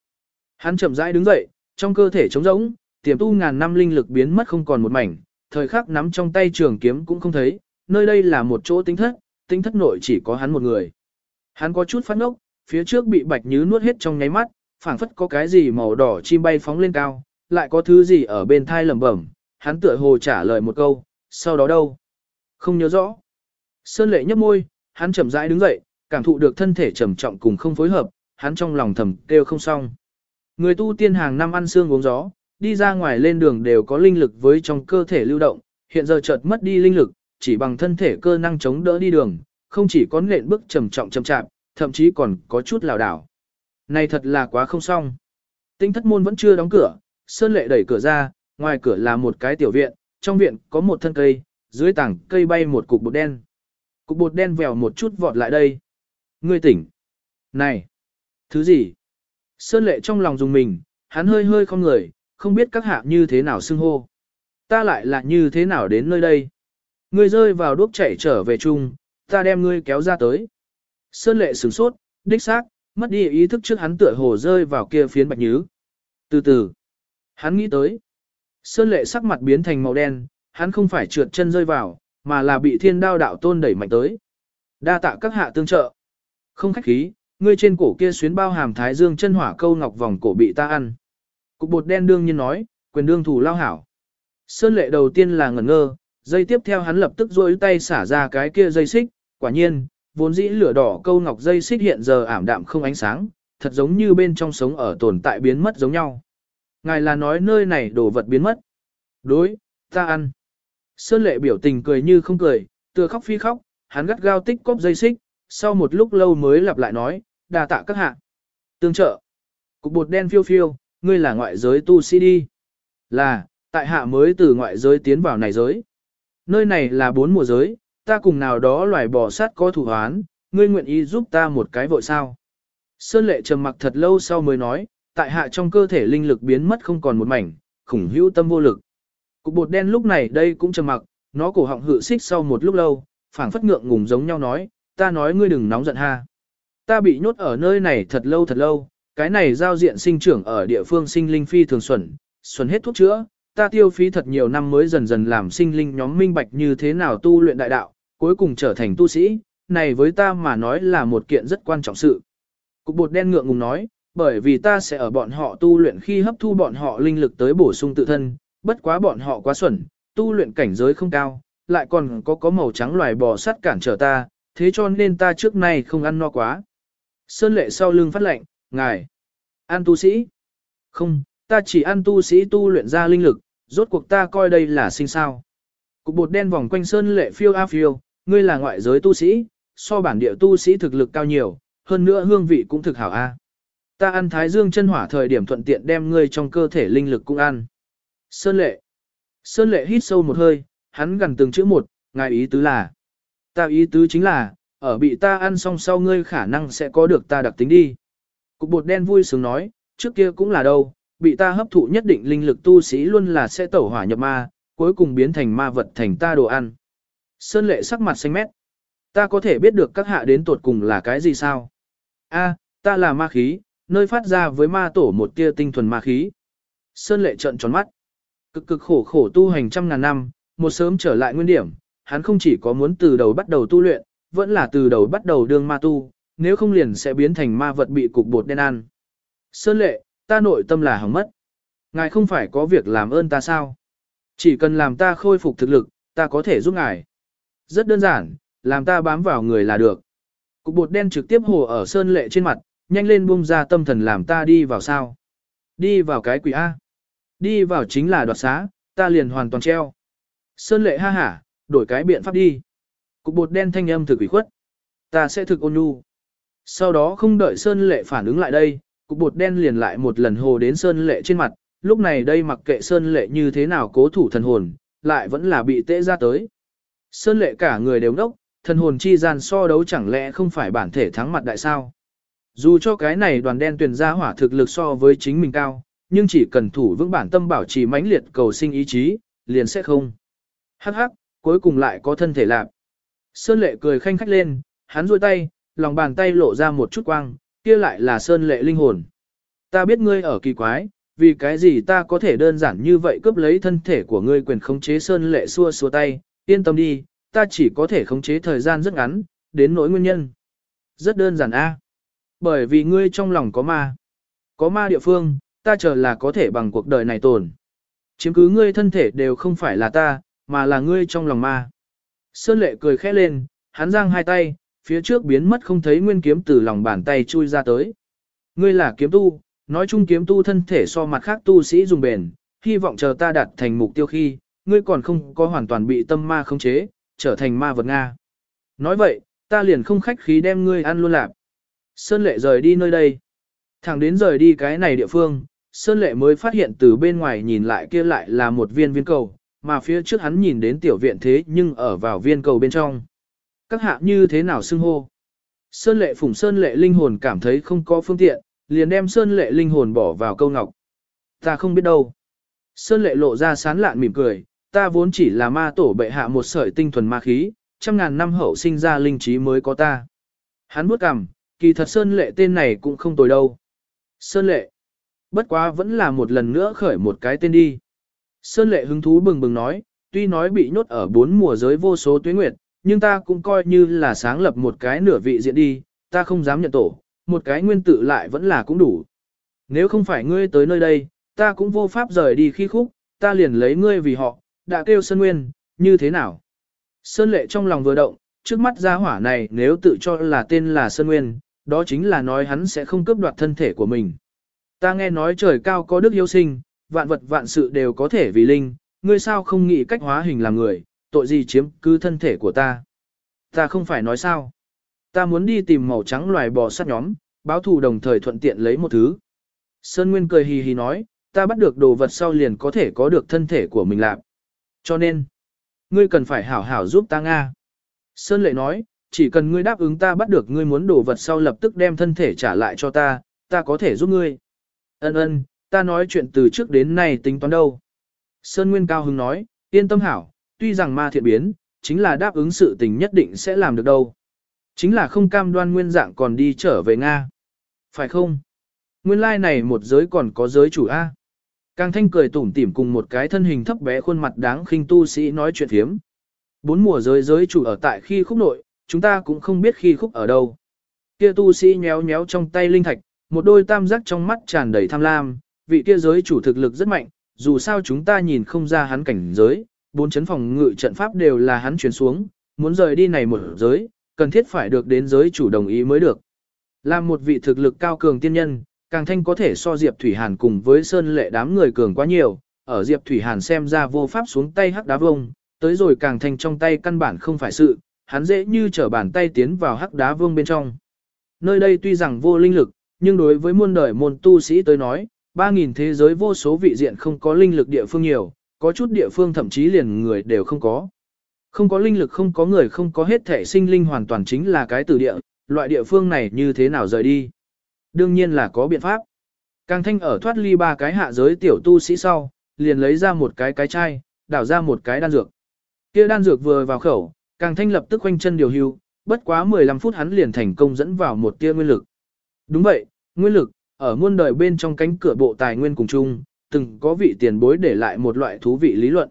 Hắn chậm rãi đứng dậy, trong cơ thể trống rỗng, tiềm tu ngàn năm linh lực biến mất không còn một mảnh, thời khắc nắm trong tay trường kiếm cũng không thấy, nơi đây là một chỗ tính thất, tính thất nội chỉ có hắn một người. Hắn có chút phát ngốc, phía trước bị bạch nhứ nuốt hết trong nháy mắt, phảng phất có cái gì màu đỏ chim bay phóng lên cao, lại có thứ gì ở bên thai lẩm bẩm, hắn tựa hồ trả lời một câu, sau đó đâu? Không nhớ rõ. Sơn lệ nhấp môi, hắn chậm rãi đứng dậy, cảm thụ được thân thể trầm trọng cùng không phối hợp, hắn trong lòng thầm kêu không xong. Người tu tiên hàng năm ăn xương uống gió, đi ra ngoài lên đường đều có linh lực với trong cơ thể lưu động, hiện giờ chợt mất đi linh lực, chỉ bằng thân thể cơ năng chống đỡ đi đường, không chỉ có nện bước trầm trọng chậm chạp, thậm chí còn có chút lảo đảo. Này thật là quá không xong. Tinh thất môn vẫn chưa đóng cửa, Sơn Lệ đẩy cửa ra, ngoài cửa là một cái tiểu viện, trong viện có một thân cây, dưới tảng cây bay một cục bột đen. Cục bột đen vèo một chút vọt lại đây. Ngươi tỉnh. Này! Thứ gì? Sơn Lệ trong lòng dùng mình, hắn hơi hơi không người, không biết các hạ như thế nào xưng hô. Ta lại là như thế nào đến nơi đây? Ngươi rơi vào đuốc chạy trở về chung, ta đem ngươi kéo ra tới. Sơn lệ sửng sốt, đích xác, mất đi ý thức trước hắn tựa hồ rơi vào kia phiến bạch nhứ. Từ từ, hắn nghĩ tới. Sơn lệ sắc mặt biến thành màu đen, hắn không phải trượt chân rơi vào, mà là bị thiên đao đạo tôn đẩy mạnh tới. Đa tạ các hạ tương trợ. Không khách khí, ngươi trên cổ kia xuyến bao hàm thái dương chân hỏa câu ngọc vòng cổ bị ta ăn. Cục bột đen đương nhiên nói, quyền đương thủ lao hảo. Sơn lệ đầu tiên là ngẩn ngơ, dây tiếp theo hắn lập tức duỗi tay xả ra cái kia dây xích, quả nhiên, vốn dĩ lửa đỏ câu ngọc dây xích hiện giờ ảm đạm không ánh sáng, thật giống như bên trong sống ở tồn tại biến mất giống nhau. Ngài là nói nơi này đồ vật biến mất. Đối, ta ăn. Sơn lệ biểu tình cười như không cười, tựa khóc phi khóc, hắn gắt gao tích cóp dây xích, sau một lúc lâu mới lặp lại nói, đà tạ các hạ. Tương trợ. Cục bột đen phiêu phiêu, ngươi là ngoại giới tu sĩ đi. Là, Tại hạ mới từ ngoại giới tiến vào này giới. Nơi này là bốn mùa giới, ta cùng nào đó loài bò sát có thủ hoán, ngươi nguyện ý giúp ta một cái vội sao. Sơn lệ trầm mặc thật lâu sau mới nói, tại hạ trong cơ thể linh lực biến mất không còn một mảnh, khủng hữu tâm vô lực. Cục bột đen lúc này đây cũng trầm mặc, nó cổ họng hự xích sau một lúc lâu, phảng phất ngượng ngùng giống nhau nói, ta nói ngươi đừng nóng giận ha. Ta bị nhốt ở nơi này thật lâu thật lâu, cái này giao diện sinh trưởng ở địa phương sinh linh phi thường xuẩn, xuẩn hết thuốc chữa, ta tiêu phí thật nhiều năm mới dần dần làm sinh linh nhóm minh bạch như thế nào tu luyện đại đạo, cuối cùng trở thành tu sĩ, này với ta mà nói là một kiện rất quan trọng sự. Cục bột đen ngượng ngùng nói, bởi vì ta sẽ ở bọn họ tu luyện khi hấp thu bọn họ linh lực tới bổ sung tự thân, bất quá bọn họ quá xuẩn, tu luyện cảnh giới không cao, lại còn có có màu trắng loài bò sắt cản trở ta, thế cho nên ta trước nay không ăn no quá. Sơn lệ sau lưng phát lệnh, ngài, ăn tu sĩ. Không, ta chỉ ăn tu sĩ tu luyện ra linh lực, rốt cuộc ta coi đây là sinh sao. Cục bột đen vòng quanh sơn lệ phiêu a phiêu, ngươi là ngoại giới tu sĩ, so bản địa tu sĩ thực lực cao nhiều, hơn nữa hương vị cũng thực hảo a. Ta ăn thái dương chân hỏa thời điểm thuận tiện đem ngươi trong cơ thể linh lực cũng ăn. Sơn lệ. Sơn lệ hít sâu một hơi, hắn gần từng chữ một, ngài ý tứ là. Ta ý tứ chính là, ở bị ta ăn xong sau ngươi khả năng sẽ có được ta đặc tính đi. Cục bột đen vui sướng nói, trước kia cũng là đâu, bị ta hấp thụ nhất định linh lực tu sĩ luôn là sẽ tẩu hỏa nhập ma, cuối cùng biến thành ma vật thành ta đồ ăn. Sơn lệ sắc mặt xanh mét. Ta có thể biết được các hạ đến tột cùng là cái gì sao? A, ta là ma khí, nơi phát ra với ma tổ một tia tinh thuần ma khí. Sơn lệ trợn tròn mắt. Cực cực khổ khổ tu hành trăm ngàn năm, một sớm trở lại nguyên điểm, hắn không chỉ có muốn từ đầu bắt đầu tu luyện, vẫn là từ đầu bắt đầu đương ma tu, nếu không liền sẽ biến thành ma vật bị cục bột đen ăn. Sơn lệ, ta nội tâm là hỏng mất. Ngài không phải có việc làm ơn ta sao? Chỉ cần làm ta khôi phục thực lực, ta có thể giúp ngài. Rất đơn giản, làm ta bám vào người là được. Cục bột đen trực tiếp hồ ở sơn lệ trên mặt, nhanh lên buông ra tâm thần làm ta đi vào sao. Đi vào cái quỷ A. Đi vào chính là đoạt xá, ta liền hoàn toàn treo. Sơn lệ ha hả, đổi cái biện pháp đi. Cục bột đen thanh âm thực quỷ khuất. Ta sẽ thực ôn nhu. Sau đó không đợi Sơn lệ phản ứng lại đây, cục bột đen liền lại một lần hồ đến Sơn lệ trên mặt. Lúc này đây mặc kệ Sơn lệ như thế nào cố thủ thần hồn, lại vẫn là bị tễ ra tới. Sơn lệ cả người đều đốc, thần hồn chi gian so đấu chẳng lẽ không phải bản thể thắng mặt đại sao. Dù cho cái này đoàn đen tuyển ra hỏa thực lực so với chính mình cao, nhưng chỉ cần thủ vững bản tâm bảo trì mãnh liệt cầu sinh ý chí, liền sẽ không. Hắc hắc, cuối cùng lại có thân thể lạc. Sơn lệ cười khanh khách lên, hắn duỗi tay, lòng bàn tay lộ ra một chút quang, kia lại là sơn lệ linh hồn. Ta biết ngươi ở kỳ quái, vì cái gì ta có thể đơn giản như vậy cướp lấy thân thể của ngươi quyền khống chế sơn lệ xua xua tay, yên tâm đi, ta chỉ có thể khống chế thời gian rất ngắn, đến nỗi nguyên nhân. Rất đơn giản a. Bởi vì ngươi trong lòng có ma. Có ma địa phương, ta chờ là có thể bằng cuộc đời này tồn. Chiếm cứ ngươi thân thể đều không phải là ta, mà là ngươi trong lòng ma. Sơn lệ cười khẽ lên, hắn giang hai tay, phía trước biến mất không thấy nguyên kiếm từ lòng bàn tay chui ra tới. Ngươi là kiếm tu, nói chung kiếm tu thân thể so mặt khác tu sĩ dùng bền, hy vọng chờ ta đạt thành mục tiêu khi, ngươi còn không có hoàn toàn bị tâm ma khống chế, trở thành ma vật Nga. Nói vậy, ta liền không khách khí đem ngươi ăn luôn lạc. Sơn lệ rời đi nơi đây. Thẳng đến rời đi cái này địa phương, Sơn lệ mới phát hiện từ bên ngoài nhìn lại kia lại là một viên viên cầu, mà phía trước hắn nhìn đến tiểu viện thế nhưng ở vào viên cầu bên trong. Các hạ như thế nào xưng hô? Sơn lệ phủng Sơn lệ linh hồn cảm thấy không có phương tiện, liền đem Sơn lệ linh hồn bỏ vào câu ngọc. Ta không biết đâu. Sơn lệ lộ ra sán lạn mỉm cười, ta vốn chỉ là ma tổ bệ hạ một sợi tinh thuần ma khí, trăm ngàn năm hậu sinh ra linh trí mới có ta. Hắn bước cằm, kỳ thật Sơn lệ tên này cũng không tồi đâu. Sơn lệ. Bất quá vẫn là một lần nữa khởi một cái tên đi. Sơn lệ hứng thú bừng bừng nói, tuy nói bị nhốt ở bốn mùa giới vô số tuyến nguyệt, nhưng ta cũng coi như là sáng lập một cái nửa vị diện đi, ta không dám nhận tổ, một cái nguyên tự lại vẫn là cũng đủ. Nếu không phải ngươi tới nơi đây, ta cũng vô pháp rời đi khi khúc, ta liền lấy ngươi vì họ, đã kêu Sơn Nguyên, như thế nào? Sơn lệ trong lòng vừa động, trước mắt gia hỏa này nếu tự cho là tên là Sơn Nguyên, đó chính là nói hắn sẽ không cướp đoạt thân thể của mình. Ta nghe nói trời cao có đức yêu sinh, vạn vật vạn sự đều có thể vì linh, ngươi sao không nghĩ cách hóa hình làm người, tội gì chiếm cứ thân thể của ta. Ta không phải nói sao. Ta muốn đi tìm màu trắng loài bò sát nhóm, báo thù đồng thời thuận tiện lấy một thứ. Sơn Nguyên cười hì hì nói, ta bắt được đồ vật sau liền có thể có được thân thể của mình lạc. Cho nên, ngươi cần phải hảo hảo giúp ta Nga. Sơn lệ nói, chỉ cần ngươi đáp ứng ta bắt được ngươi muốn đồ vật sau lập tức đem thân thể trả lại cho ta, ta có thể giúp ngươi. Ân ân, ta nói chuyện từ trước đến nay tính toán đâu. Sơn Nguyên cao hứng nói, yên tâm hảo, tuy rằng ma thiện biến, chính là đáp ứng sự tình nhất định sẽ làm được đâu. Chính là không cam đoan nguyên dạng còn đi trở về Nga. Phải không? Nguyên lai like này một giới còn có giới chủ A. Càng thanh cười tủm tỉm cùng một cái thân hình thấp bé khuôn mặt đáng khinh tu sĩ nói chuyện thiếm. Bốn mùa giới giới chủ ở tại khi khúc nội, chúng ta cũng không biết khi khúc ở đâu. Kia tu sĩ nhéo nhéo trong tay linh thạch, một đôi tam giác trong mắt tràn đầy tham lam, vị kia giới chủ thực lực rất mạnh, dù sao chúng ta nhìn không ra hắn cảnh giới, bốn chấn phòng ngự trận pháp đều là hắn chuyển xuống, muốn rời đi này một giới, cần thiết phải được đến giới chủ đồng ý mới được. Làm một vị thực lực cao cường tiên nhân, càng thanh có thể so Diệp Thủy Hàn cùng với Sơn Lệ đám người cường quá nhiều, ở Diệp Thủy Hàn xem ra vô pháp xuống tay hắc đá vông, tới rồi càng thanh trong tay căn bản không phải sự, hắn dễ như trở bàn tay tiến vào hắc đá vương bên trong. Nơi đây tuy rằng vô linh lực, nhưng đối với muôn đời môn tu sĩ tới nói, 3.000 thế giới vô số vị diện không có linh lực địa phương nhiều, có chút địa phương thậm chí liền người đều không có. Không có linh lực không có người không có hết thể sinh linh hoàn toàn chính là cái tử địa, loại địa phương này như thế nào rời đi. Đương nhiên là có biện pháp. Càng thanh ở thoát ly ba cái hạ giới tiểu tu sĩ sau, liền lấy ra một cái cái chai, đảo ra một cái đan dược. Kia đan dược vừa vào khẩu, càng thanh lập tức quanh chân điều hưu, bất quá 15 phút hắn liền thành công dẫn vào một tia nguyên lực. Đúng vậy, nguyên lực, ở muôn đời bên trong cánh cửa bộ tài nguyên cùng chung, từng có vị tiền bối để lại một loại thú vị lý luận.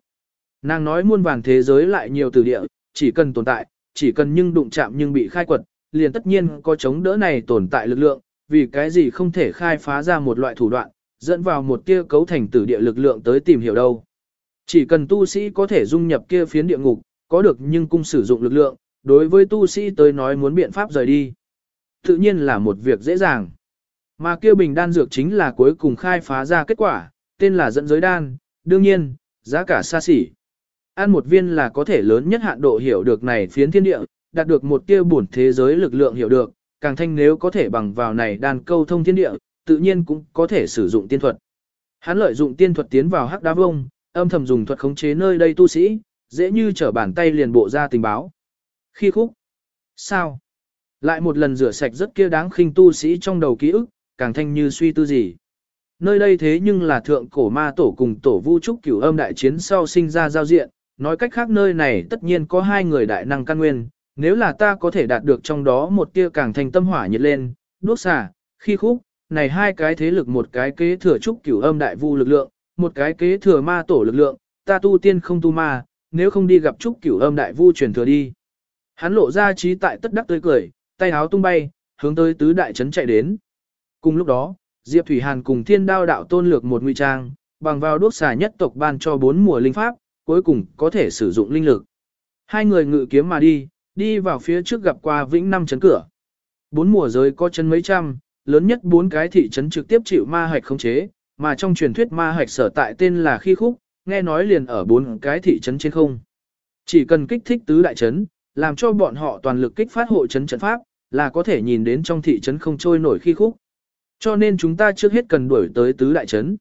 Nàng nói muôn vàng thế giới lại nhiều từ địa, chỉ cần tồn tại, chỉ cần nhưng đụng chạm nhưng bị khai quật, liền tất nhiên có chống đỡ này tồn tại lực lượng, vì cái gì không thể khai phá ra một loại thủ đoạn, dẫn vào một tia cấu thành tử địa lực lượng tới tìm hiểu đâu. Chỉ cần tu sĩ có thể dung nhập kia phiến địa ngục, có được nhưng cung sử dụng lực lượng, đối với tu sĩ tới nói muốn biện pháp rời đi. Tự nhiên là một việc dễ dàng. Mà kia bình đan dược chính là cuối cùng khai phá ra kết quả, tên là dẫn giới đan, đương nhiên, giá cả xa xỉ. Ăn một viên là có thể lớn nhất hạn độ hiểu được này phiến thiên địa, đạt được một tia bổn thế giới lực lượng hiểu được, càng thanh nếu có thể bằng vào này đan câu thông thiên địa, tự nhiên cũng có thể sử dụng tiên thuật. Hắn lợi dụng tiên thuật tiến vào hắc đá vông, âm thầm dùng thuật khống chế nơi đây tu sĩ, dễ như trở bàn tay liền bộ ra tình báo. Khi khúc. Sao? Lại một lần rửa sạch rất kia đáng khinh tu sĩ trong đầu ký ức, càng thanh như suy tư gì. Nơi đây thế nhưng là thượng cổ ma tổ cùng tổ vu trúc cửu âm đại chiến sau sinh ra giao diện, nói cách khác nơi này tất nhiên có hai người đại năng căn nguyên, nếu là ta có thể đạt được trong đó một tia càng thành tâm hỏa nhiệt lên, đuốc xả, khi khúc, này hai cái thế lực một cái kế thừa trúc cửu âm đại vu lực lượng, một cái kế thừa ma tổ lực lượng, ta tu tiên không tu ma, nếu không đi gặp trúc cửu âm đại vu truyền thừa đi. Hắn lộ ra trí tại tất đắc tươi cười, tay áo tung bay, hướng tới tứ đại trấn chạy đến. Cùng lúc đó, Diệp Thủy Hàn cùng Thiên Đao đạo tôn lược một nguy trang, bằng vào đuốc xà nhất tộc ban cho bốn mùa linh pháp, cuối cùng có thể sử dụng linh lực. Hai người ngự kiếm mà đi, đi vào phía trước gặp qua vĩnh năm chấn cửa. Bốn mùa giới có chân mấy trăm, lớn nhất bốn cái thị trấn trực tiếp chịu ma hạch khống chế, mà trong truyền thuyết ma hạch sở tại tên là khi khúc, nghe nói liền ở bốn cái thị trấn trên không. Chỉ cần kích thích tứ đại trấn, làm cho bọn họ toàn lực kích phát hộ trấn trận pháp, là có thể nhìn đến trong thị trấn không trôi nổi khi khúc. Cho nên chúng ta trước hết cần đuổi tới tứ đại trấn.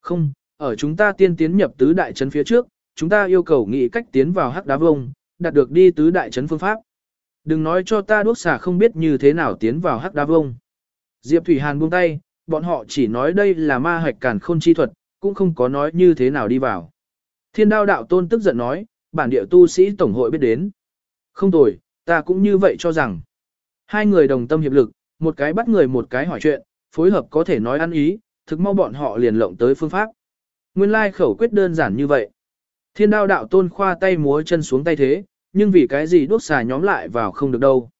Không, ở chúng ta tiên tiến nhập tứ đại trấn phía trước, chúng ta yêu cầu nghĩ cách tiến vào hắc đá vông, đạt được đi tứ đại trấn phương pháp. Đừng nói cho ta đuốc xà không biết như thế nào tiến vào hắc đá vông. Diệp Thủy Hàn buông tay, bọn họ chỉ nói đây là ma hạch cản khôn chi thuật, cũng không có nói như thế nào đi vào. Thiên đao đạo tôn tức giận nói, bản địa tu sĩ tổng hội biết đến. Không tồi, ta cũng như vậy cho rằng. Hai người đồng tâm hiệp lực, một cái bắt người một cái hỏi chuyện, phối hợp có thể nói ăn ý, thực mau bọn họ liền lộng tới phương pháp. Nguyên lai khẩu quyết đơn giản như vậy. Thiên đao đạo tôn khoa tay múa chân xuống tay thế, nhưng vì cái gì đuốc xà nhóm lại vào không được đâu.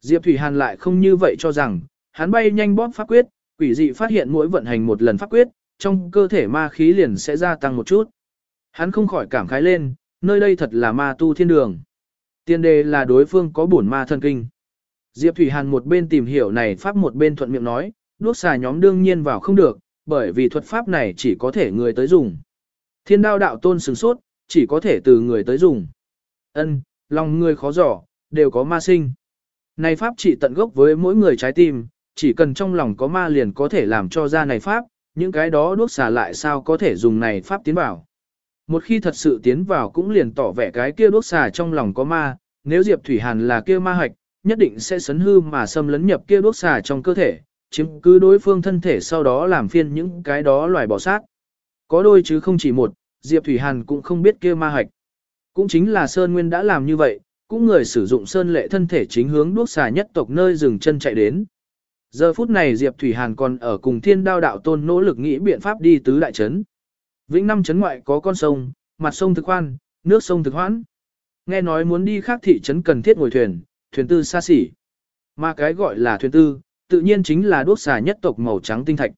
Diệp Thủy Hàn lại không như vậy cho rằng, hắn bay nhanh bóp pháp quyết, quỷ dị phát hiện mỗi vận hành một lần pháp quyết, trong cơ thể ma khí liền sẽ gia tăng một chút. Hắn không khỏi cảm khái lên, nơi đây thật là ma tu thiên đường. Tiên đề là đối phương có bổn ma thân kinh. Diệp Thủy Hàn một bên tìm hiểu này pháp một bên thuận miệng nói, đuốc xà nhóm đương nhiên vào không được, bởi vì thuật pháp này chỉ có thể người tới dùng. Thiên đao đạo tôn sừng sốt, chỉ có thể từ người tới dùng. Ân, lòng người khó giỏ, đều có ma sinh. Này pháp chỉ tận gốc với mỗi người trái tim, chỉ cần trong lòng có ma liền có thể làm cho ra này pháp, những cái đó đuốc xà lại sao có thể dùng này pháp tiến vào. Một khi thật sự tiến vào cũng liền tỏ vẻ cái kia đuốc xà trong lòng có ma, nếu Diệp Thủy Hàn là kia ma hạch, nhất định sẽ sấn hư mà xâm lấn nhập kia đuốc xà trong cơ thể, chiếm cứ đối phương thân thể sau đó làm phiên những cái đó loài bỏ sát. Có đôi chứ không chỉ một, Diệp Thủy Hàn cũng không biết kia ma hạch. Cũng chính là Sơn Nguyên đã làm như vậy, cũng người sử dụng Sơn lệ thân thể chính hướng đuốc xà nhất tộc nơi dừng chân chạy đến. Giờ phút này Diệp Thủy Hàn còn ở cùng thiên đao đạo tôn nỗ lực nghĩ biện pháp đi tứ đại trấn. Vĩnh năm trấn ngoại có con sông, mặt sông thực khoan, nước sông thực hoãn. Nghe nói muốn đi khác thị trấn cần thiết ngồi thuyền, thuyền tư xa xỉ. Mà cái gọi là thuyền tư, tự nhiên chính là đuốc xà nhất tộc màu trắng tinh thạch.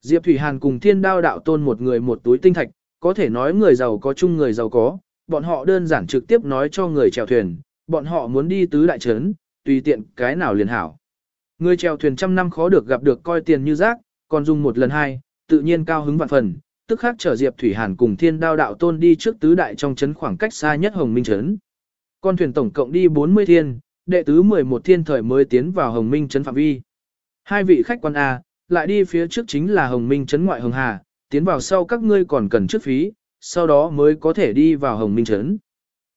Diệp Thủy Hàn cùng thiên đao đạo tôn một người một túi tinh thạch, có thể nói người giàu có chung người giàu có, bọn họ đơn giản trực tiếp nói cho người chèo thuyền, bọn họ muốn đi tứ đại trấn, tùy tiện cái nào liền hảo. Người chèo thuyền trăm năm khó được gặp được coi tiền như rác, còn dùng một lần hai, tự nhiên cao hứng vạn phần, tức khắc trở Diệp Thủy Hàn cùng Thiên Đao đạo tôn đi trước tứ đại trong trấn khoảng cách xa nhất Hồng Minh trấn. Con thuyền tổng cộng đi 40 thiên, đệ tứ 11 thiên thời mới tiến vào Hồng Minh trấn phạm vi. Hai vị khách quan A, lại đi phía trước chính là Hồng Minh trấn ngoại Hồng Hà, tiến vào sau các ngươi còn cần trước phí, sau đó mới có thể đi vào Hồng Minh trấn.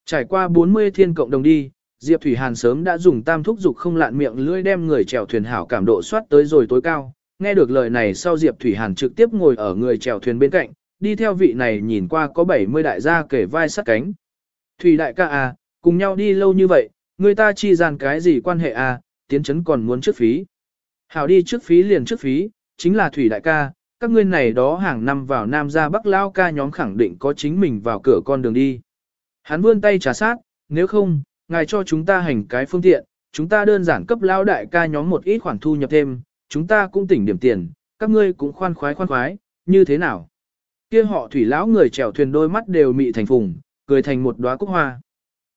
Trải qua 40 thiên cộng đồng đi, Diệp Thủy Hàn sớm đã dùng tam thúc dục không lạn miệng lưỡi đem người chèo thuyền hảo cảm độ soát tới rồi tối cao. Nghe được lời này sau Diệp Thủy Hàn trực tiếp ngồi ở người chèo thuyền bên cạnh, đi theo vị này nhìn qua có 70 đại gia kể vai sát cánh. Thủy đại ca à, cùng nhau đi lâu như vậy, người ta chi dàn cái gì quan hệ à, tiến chấn còn muốn trước phí. Hảo đi trước phí liền trước phí, chính là Thủy đại ca, các ngươi này đó hàng năm vào Nam ra Bắc Lao ca nhóm khẳng định có chính mình vào cửa con đường đi. Hắn vươn tay trả sát, nếu không, ngài cho chúng ta hành cái phương tiện, chúng ta đơn giản cấp lao đại ca nhóm một ít khoản thu nhập thêm, chúng ta cũng tỉnh điểm tiền, các ngươi cũng khoan khoái khoan khoái, như thế nào? Kia họ thủy lão người chèo thuyền đôi mắt đều mị thành phùng, cười thành một đóa cúc hoa.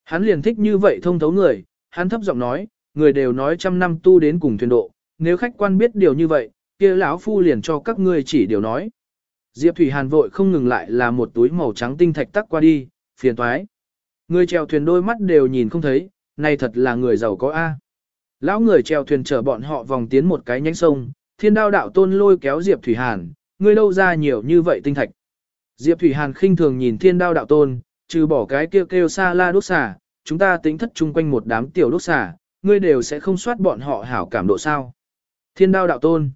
Hắn liền thích như vậy thông thấu người, hắn thấp giọng nói, người đều nói trăm năm tu đến cùng thuyền độ, nếu khách quan biết điều như vậy, kia lão phu liền cho các ngươi chỉ điều nói. Diệp Thủy Hàn vội không ngừng lại là một túi màu trắng tinh thạch tắc qua đi, phiền toái. Người chèo thuyền đôi mắt đều nhìn không thấy, này thật là người giàu có A. Lão người chèo thuyền chở bọn họ vòng tiến một cái nhánh sông, thiên đao đạo tôn lôi kéo Diệp Thủy Hàn, người đâu ra nhiều như vậy tinh thạch. Diệp Thủy Hàn khinh thường nhìn thiên đao đạo tôn, trừ bỏ cái kêu kêu xa la đốt xả, chúng ta tính thất chung quanh một đám tiểu đốt xả, ngươi đều sẽ không soát bọn họ hảo cảm độ sao. Thiên đao đạo tôn.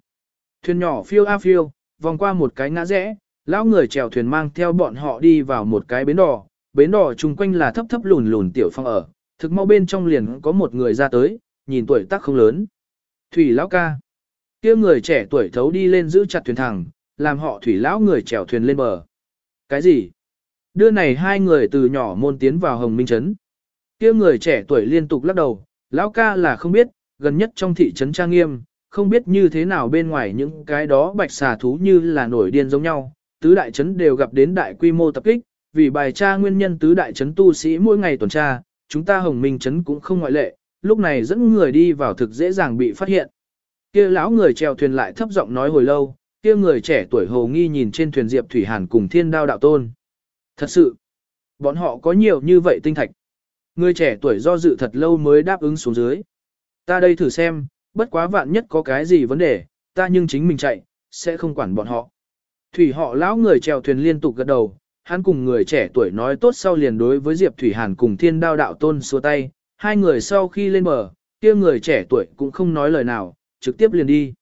Thuyền nhỏ phiêu a phiêu, vòng qua một cái ngã rẽ, lão người chèo thuyền mang theo bọn họ đi vào một cái bến đò, bến đỏ chung quanh là thấp thấp lùn lùn tiểu phong ở, thực mau bên trong liền có một người ra tới, nhìn tuổi tác không lớn. Thủy lão ca. kia người trẻ tuổi thấu đi lên giữ chặt thuyền thẳng, làm họ thủy lão người chèo thuyền lên bờ. Cái gì? Đưa này hai người từ nhỏ môn tiến vào Hồng Minh Trấn. kia người trẻ tuổi liên tục lắc đầu, lão ca là không biết, gần nhất trong thị trấn Trang Nghiêm, không biết như thế nào bên ngoài những cái đó bạch xà thú như là nổi điên giống nhau, tứ đại trấn đều gặp đến đại quy mô tập kích, vì bài tra nguyên nhân tứ đại chấn tu sĩ mỗi ngày tuần tra, chúng ta hồng minh chấn cũng không ngoại lệ, lúc này dẫn người đi vào thực dễ dàng bị phát hiện. Kia lão người chèo thuyền lại thấp giọng nói hồi lâu, kia người trẻ tuổi hồ nghi nhìn trên thuyền Diệp Thủy Hàn cùng thiên đao đạo tôn. Thật sự, bọn họ có nhiều như vậy tinh thạch. Người trẻ tuổi do dự thật lâu mới đáp ứng xuống dưới. Ta đây thử xem, bất quá vạn nhất có cái gì vấn đề, ta nhưng chính mình chạy, sẽ không quản bọn họ. Thủy họ lão người chèo thuyền liên tục gật đầu, hắn cùng người trẻ tuổi nói tốt sau liền đối với Diệp Thủy Hàn cùng thiên đao đạo tôn xua tay, hai người sau khi lên bờ, kia người trẻ tuổi cũng không nói lời nào, trực tiếp liền đi.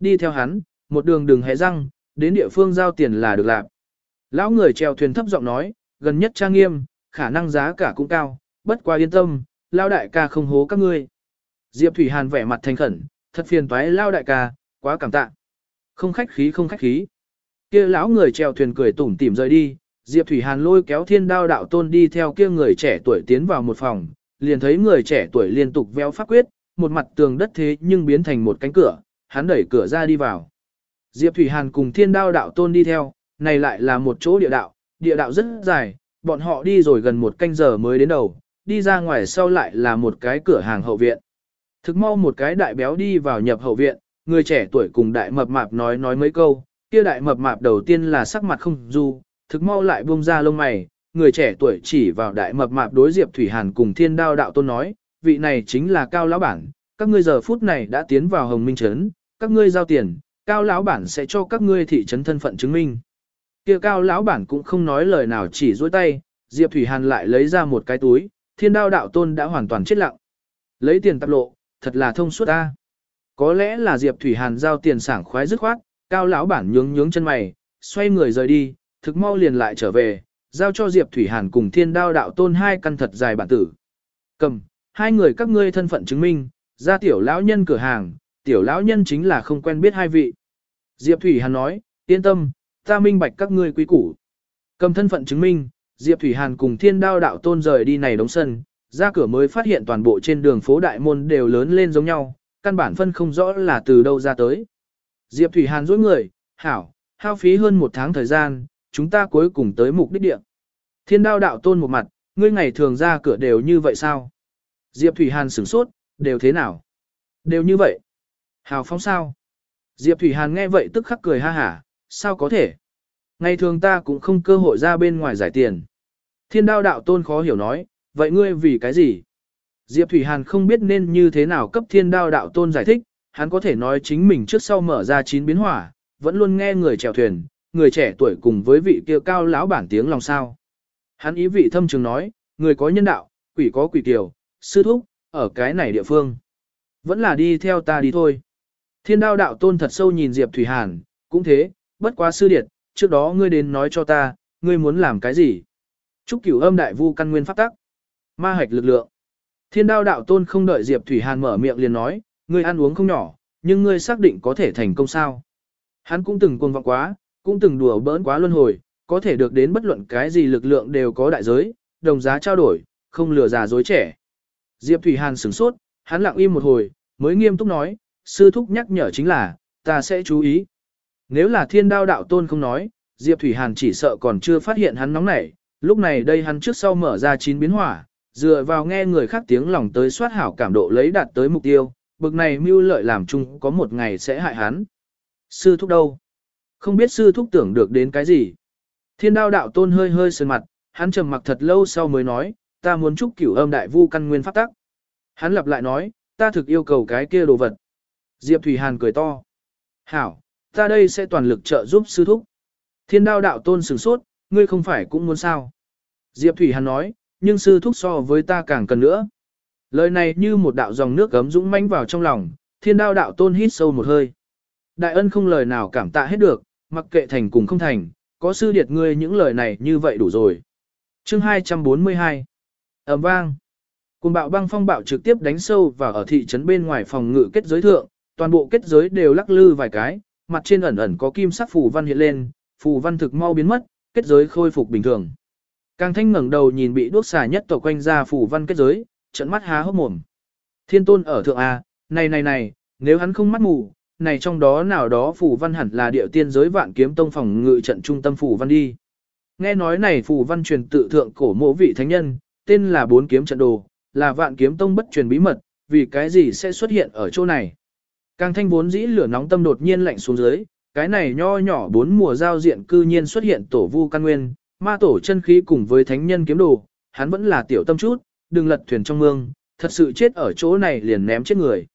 Đi theo hắn, một đường đường hé răng, đến địa phương giao tiền là được làm. Lão người chèo thuyền thấp giọng nói, gần nhất trang nghiêm, khả năng giá cả cũng cao, bất quá yên tâm, lão đại ca không hố các ngươi. Diệp Thủy Hàn vẻ mặt thành khẩn, thật phiền toái lao đại ca, quá cảm tạ. Không khách khí không khách khí. Kia lão người chèo thuyền cười tủm tỉm rời đi, Diệp Thủy Hàn lôi kéo thiên đao đạo tôn đi theo kia người trẻ tuổi tiến vào một phòng, liền thấy người trẻ tuổi liên tục véo pháp quyết, một mặt tường đất thế nhưng biến thành một cánh cửa, hắn đẩy cửa ra đi vào. Diệp Thủy Hàn cùng thiên đao đạo tôn đi theo, này lại là một chỗ địa đạo, địa đạo rất dài, bọn họ đi rồi gần một canh giờ mới đến đầu, đi ra ngoài sau lại là một cái cửa hàng hậu viện. Thực mau một cái đại béo đi vào nhập hậu viện, người trẻ tuổi cùng đại mập mạp nói nói mấy câu, kia đại mập mạp đầu tiên là sắc mặt không du, thực mau lại buông ra lông mày, người trẻ tuổi chỉ vào đại mập mạp đối Diệp Thủy Hàn cùng thiên đao đạo tôn nói, vị này chính là cao lão bản, các ngươi giờ phút này đã tiến vào hồng minh trấn, các ngươi giao tiền, cao lão bản sẽ cho các ngươi thị trấn thân phận chứng minh. Kia cao lão bản cũng không nói lời nào chỉ duỗi tay, Diệp Thủy Hàn lại lấy ra một cái túi, thiên đao đạo tôn đã hoàn toàn chết lặng. Lấy tiền tạp lộ, thật là thông suốt ta. Có lẽ là Diệp Thủy Hàn giao tiền sảng khoái dứt khoát, cao lão bản nhướng nhướng chân mày, xoay người rời đi, thực mau liền lại trở về, giao cho Diệp Thủy Hàn cùng thiên đao đạo tôn hai căn thật dài bản tử. Cầm, hai người các ngươi thân phận chứng minh, ra tiểu lão nhân cửa hàng, tiểu lão nhân chính là không quen biết hai vị. Diệp Thủy Hàn nói, yên tâm, ta minh bạch các ngươi quý củ. Cầm thân phận chứng minh, Diệp Thủy Hàn cùng thiên đao đạo tôn rời đi này đóng sân, ra cửa mới phát hiện toàn bộ trên đường phố đại môn đều lớn lên giống nhau, căn bản phân không rõ là từ đâu ra tới. Diệp Thủy Hàn dối người, hảo, hao phí hơn một tháng thời gian, chúng ta cuối cùng tới mục đích địa. Thiên đao đạo tôn một mặt, ngươi ngày thường ra cửa đều như vậy sao? Diệp Thủy Hàn sửng sốt, đều thế nào? Đều như vậy. Hào phóng sao? Diệp Thủy Hàn nghe vậy tức khắc cười ha hả, sao có thể? Ngày thường ta cũng không cơ hội ra bên ngoài giải tiền. Thiên đao đạo tôn khó hiểu nói, vậy ngươi vì cái gì? Diệp Thủy Hàn không biết nên như thế nào cấp thiên đao đạo tôn giải thích, hắn có thể nói chính mình trước sau mở ra chín biến hỏa, vẫn luôn nghe người chèo thuyền, người trẻ tuổi cùng với vị kia cao lão bản tiếng lòng sao. Hắn ý vị thâm trường nói, người có nhân đạo, quỷ có quỷ tiểu, sư thúc, ở cái này địa phương. Vẫn là đi theo ta đi thôi. Thiên đao đạo tôn thật sâu nhìn Diệp Thủy Hàn, cũng thế, bất quá sư điệt, trước đó ngươi đến nói cho ta, ngươi muốn làm cái gì? Trúc cửu âm đại vu căn nguyên pháp tắc. Ma hạch lực lượng. Thiên đao đạo tôn không đợi Diệp Thủy Hàn mở miệng liền nói, ngươi ăn uống không nhỏ, nhưng ngươi xác định có thể thành công sao. Hắn cũng từng cuồng vọng quá, cũng từng đùa bỡn quá luân hồi, có thể được đến bất luận cái gì lực lượng đều có đại giới, đồng giá trao đổi, không lừa già dối trẻ. Diệp Thủy Hàn sửng sốt, hắn lặng im một hồi, mới nghiêm túc nói, sư thúc nhắc nhở chính là, ta sẽ chú ý. Nếu là thiên đao đạo tôn không nói, Diệp Thủy Hàn chỉ sợ còn chưa phát hiện hắn nóng nảy, lúc này đây hắn trước sau mở ra chín biến hỏa, dựa vào nghe người khác tiếng lòng tới soát hảo cảm độ lấy đạt tới mục tiêu, bực này mưu lợi làm chung có một ngày sẽ hại hắn. Sư thúc đâu? Không biết sư thúc tưởng được đến cái gì? Thiên đao đạo tôn hơi hơi sơn mặt, hắn trầm mặc thật lâu sau mới nói, ta muốn chúc cửu âm đại vu căn nguyên pháp tắc. Hắn lặp lại nói, ta thực yêu cầu cái kia đồ vật. Diệp Thủy Hàn cười to. Hảo, ta đây sẽ toàn lực trợ giúp sư thúc. Thiên đao đạo tôn sửng sốt, ngươi không phải cũng muốn sao. Diệp Thủy Hàn nói, nhưng sư thúc so với ta càng cần nữa. Lời này như một đạo dòng nước gấm dũng mãnh vào trong lòng, thiên đao đạo tôn hít sâu một hơi. Đại ân không lời nào cảm tạ hết được, mặc kệ thành cùng không thành, có sư điệt ngươi những lời này như vậy đủ rồi. Chương 242 ầm vang Cùng bạo băng phong bạo trực tiếp đánh sâu vào ở thị trấn bên ngoài phòng ngự kết giới thượng, toàn bộ kết giới đều lắc lư vài cái, mặt trên ẩn ẩn có kim sắc phù văn hiện lên, phù văn thực mau biến mất, kết giới khôi phục bình thường. Càng thanh ngẩng đầu nhìn bị đuốc xà nhất tổ quanh ra phủ văn kết giới, trận mắt há hốc mồm. Thiên tôn ở thượng A, này này này, nếu hắn không mắt mù, này trong đó nào đó phủ văn hẳn là địa tiên giới vạn kiếm tông phòng ngự trận trung tâm phủ văn đi. Nghe nói này phủ văn truyền tự thượng cổ mộ vị thánh nhân, tên là bốn kiếm trận đồ, là vạn kiếm tông bất truyền bí mật, vì cái gì sẽ xuất hiện ở chỗ này. Càng thanh vốn dĩ lửa nóng tâm đột nhiên lạnh xuống dưới, cái này nho nhỏ bốn mùa giao diện cư nhiên xuất hiện tổ vu căn nguyên, ma tổ chân khí cùng với thánh nhân kiếm đồ, hắn vẫn là tiểu tâm chút, đừng lật thuyền trong mương, thật sự chết ở chỗ này liền ném chết người.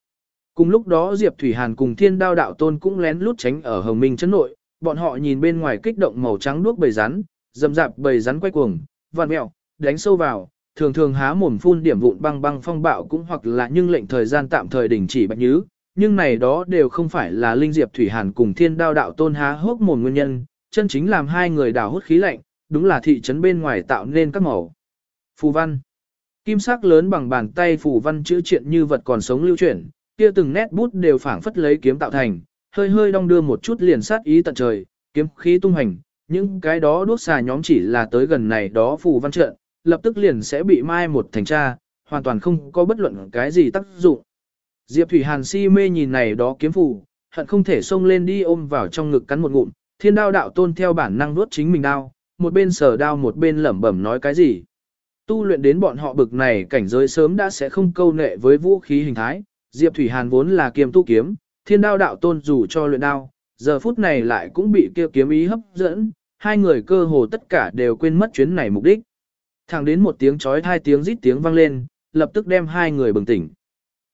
Cùng lúc đó Diệp Thủy Hàn cùng Thiên Đao Đạo Tôn cũng lén lút tránh ở Hồng Minh chân nội, bọn họ nhìn bên ngoài kích động màu trắng đuốc bầy rắn, dầm dạp bầy rắn quay cuồng, vặn mèo, đánh sâu vào, thường thường há mồm phun điểm vụn băng băng phong bạo cũng hoặc là nhưng lệnh thời gian tạm thời đình chỉ bạch nhứ, nhưng này đó đều không phải là Linh Diệp Thủy Hàn cùng Thiên Đao Đạo Tôn há hốc mồm nguyên nhân, chân chính làm hai người đào hút khí lạnh, đúng là thị trấn bên ngoài tạo nên các màu. Phù văn Kim sắc lớn bằng bàn tay phù văn chữ triện như vật còn sống lưu chuyển, kia từng nét bút đều phảng phất lấy kiếm tạo thành, hơi hơi đong đưa một chút liền sát ý tận trời, kiếm khí tung hành, những cái đó đuốc xà nhóm chỉ là tới gần này đó phù văn trận, lập tức liền sẽ bị mai một thành tra, hoàn toàn không có bất luận cái gì tác dụng. Diệp Thủy Hàn si mê nhìn này đó kiếm phù, hận không thể xông lên đi ôm vào trong ngực cắn một ngụm, thiên đao đạo tôn theo bản năng nuốt chính mình đao, một bên sờ đao một bên lẩm bẩm nói cái gì. Tu luyện đến bọn họ bực này cảnh giới sớm đã sẽ không câu nệ với vũ khí hình thái, Diệp Thủy Hàn vốn là kiêm tu kiếm, thiên đao đạo tôn dù cho luyện đao, giờ phút này lại cũng bị kia kiếm ý hấp dẫn, hai người cơ hồ tất cả đều quên mất chuyến này mục đích. Thẳng đến một tiếng chói hai tiếng rít tiếng vang lên, lập tức đem hai người bừng tỉnh.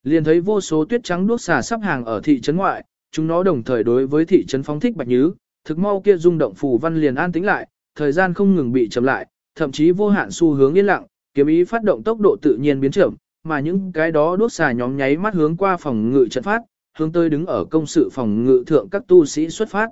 Liền thấy vô số tuyết trắng đuốc xà sắp hàng ở thị trấn ngoại, chúng nó đồng thời đối với thị trấn phóng thích bạch nhứ, thực mau kia rung động phù văn liền an tĩnh lại, thời gian không ngừng bị chậm lại, thậm chí vô hạn xu hướng yên lặng, kiếm ý phát động tốc độ tự nhiên biến chậm, mà những cái đó đốt xà nhóm nháy mắt hướng qua phòng ngự trận phát, hướng tới đứng ở công sự phòng ngự thượng các tu sĩ xuất phát.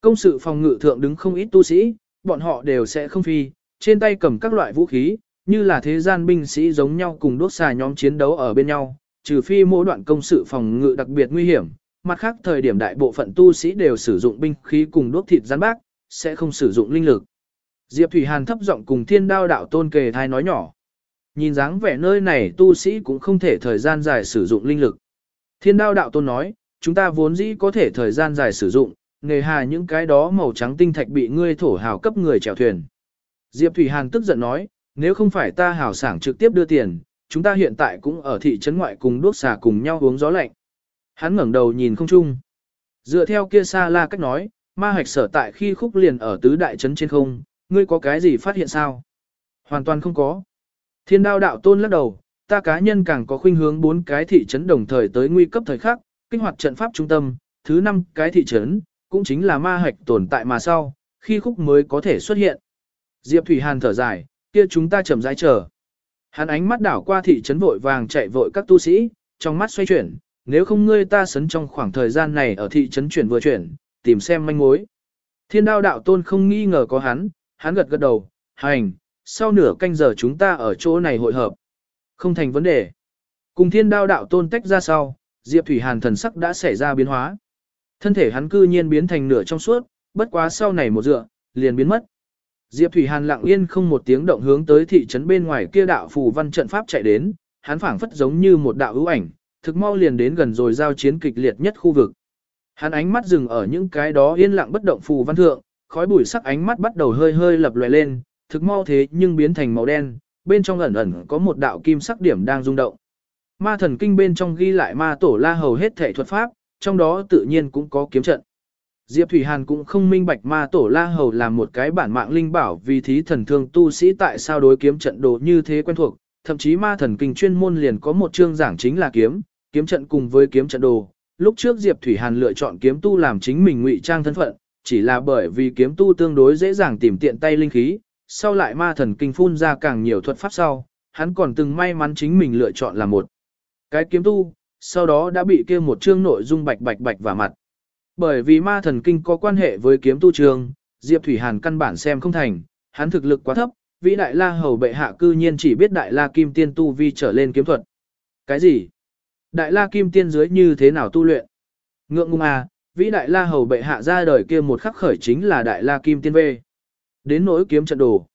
Công sự phòng ngự thượng đứng không ít tu sĩ, bọn họ đều sẽ không phi, trên tay cầm các loại vũ khí, như là thế gian binh sĩ giống nhau cùng đốt xà nhóm chiến đấu ở bên nhau, trừ phi mỗi đoạn công sự phòng ngự đặc biệt nguy hiểm, mặt khác thời điểm đại bộ phận tu sĩ đều sử dụng binh khí cùng đốt thịt rắn bác, sẽ không sử dụng linh lực. Diệp Thủy Hàn thấp giọng cùng thiên đao đạo tôn kề thai nói nhỏ. Nhìn dáng vẻ nơi này tu sĩ cũng không thể thời gian dài sử dụng linh lực. Thiên đao đạo tôn nói, chúng ta vốn dĩ có thể thời gian dài sử dụng, nghề hà những cái đó màu trắng tinh thạch bị ngươi thổ hào cấp người chèo thuyền. Diệp Thủy Hàn tức giận nói, nếu không phải ta hào sảng trực tiếp đưa tiền, chúng ta hiện tại cũng ở thị trấn ngoại cùng đuốc xà cùng nhau uống gió lạnh. Hắn ngẩng đầu nhìn không chung. Dựa theo kia xa la cách nói, ma hạch sở tại khi khúc liền ở tứ đại trấn trên không, ngươi có cái gì phát hiện sao? Hoàn toàn không có. Thiên đao đạo tôn lắc đầu, ta cá nhân càng có khuynh hướng bốn cái thị trấn đồng thời tới nguy cấp thời khắc, kích hoạt trận pháp trung tâm, thứ năm cái thị trấn, cũng chính là ma hạch tồn tại mà sau, khi khúc mới có thể xuất hiện. Diệp Thủy Hàn thở dài, kia chúng ta chậm rãi chờ. Hắn ánh mắt đảo qua thị trấn vội vàng chạy vội các tu sĩ, trong mắt xoay chuyển, nếu không ngươi ta sấn trong khoảng thời gian này ở thị trấn chuyển vừa chuyển, tìm xem manh mối. Thiên đao đạo tôn không nghi ngờ có hắn, hắn gật gật đầu, hành, sau nửa canh giờ chúng ta ở chỗ này hội hợp. Không thành vấn đề. Cùng thiên đao đạo tôn tách ra sau, Diệp Thủy Hàn thần sắc đã xảy ra biến hóa. Thân thể hắn cư nhiên biến thành nửa trong suốt, bất quá sau này một dựa, liền biến mất. Diệp Thủy Hàn lặng yên không một tiếng động hướng tới thị trấn bên ngoài kia đạo phù văn trận pháp chạy đến, hắn phảng phất giống như một đạo ưu ảnh, thực mau liền đến gần rồi giao chiến kịch liệt nhất khu vực. Hắn ánh mắt dừng ở những cái đó yên lặng bất động phù văn thượng, khói bụi sắc ánh mắt bắt đầu hơi hơi lập lòe lên, thực mau thế nhưng biến thành màu đen, bên trong ẩn ẩn có một đạo kim sắc điểm đang rung động. Ma thần kinh bên trong ghi lại ma tổ la hầu hết thể thuật pháp, trong đó tự nhiên cũng có kiếm trận. Diệp Thủy Hàn cũng không minh bạch ma tổ la hầu làm một cái bản mạng linh bảo vì thí thần thương tu sĩ tại sao đối kiếm trận đồ như thế quen thuộc, thậm chí ma thần kinh chuyên môn liền có một chương giảng chính là kiếm, kiếm trận cùng với kiếm trận đồ. Lúc trước Diệp Thủy Hàn lựa chọn kiếm tu làm chính mình ngụy trang thân phận, chỉ là bởi vì kiếm tu tương đối dễ dàng tìm tiện tay linh khí, sau lại ma thần kinh phun ra càng nhiều thuật pháp sau, hắn còn từng may mắn chính mình lựa chọn là một cái kiếm tu, sau đó đã bị kia một chương nội dung bạch bạch bạch vào mặt. Bởi vì ma thần kinh có quan hệ với kiếm tu trường, Diệp Thủy Hàn căn bản xem không thành, hắn thực lực quá thấp, vĩ đại la hầu bệ hạ cư nhiên chỉ biết đại la kim tiên tu vi trở lên kiếm thuật. Cái gì? Đại la kim tiên dưới như thế nào tu luyện? Ngượng ngung à, vĩ đại la hầu bệ hạ ra đời kia một khắc khởi chính là đại la kim tiên về. Đến nỗi kiếm trận đồ.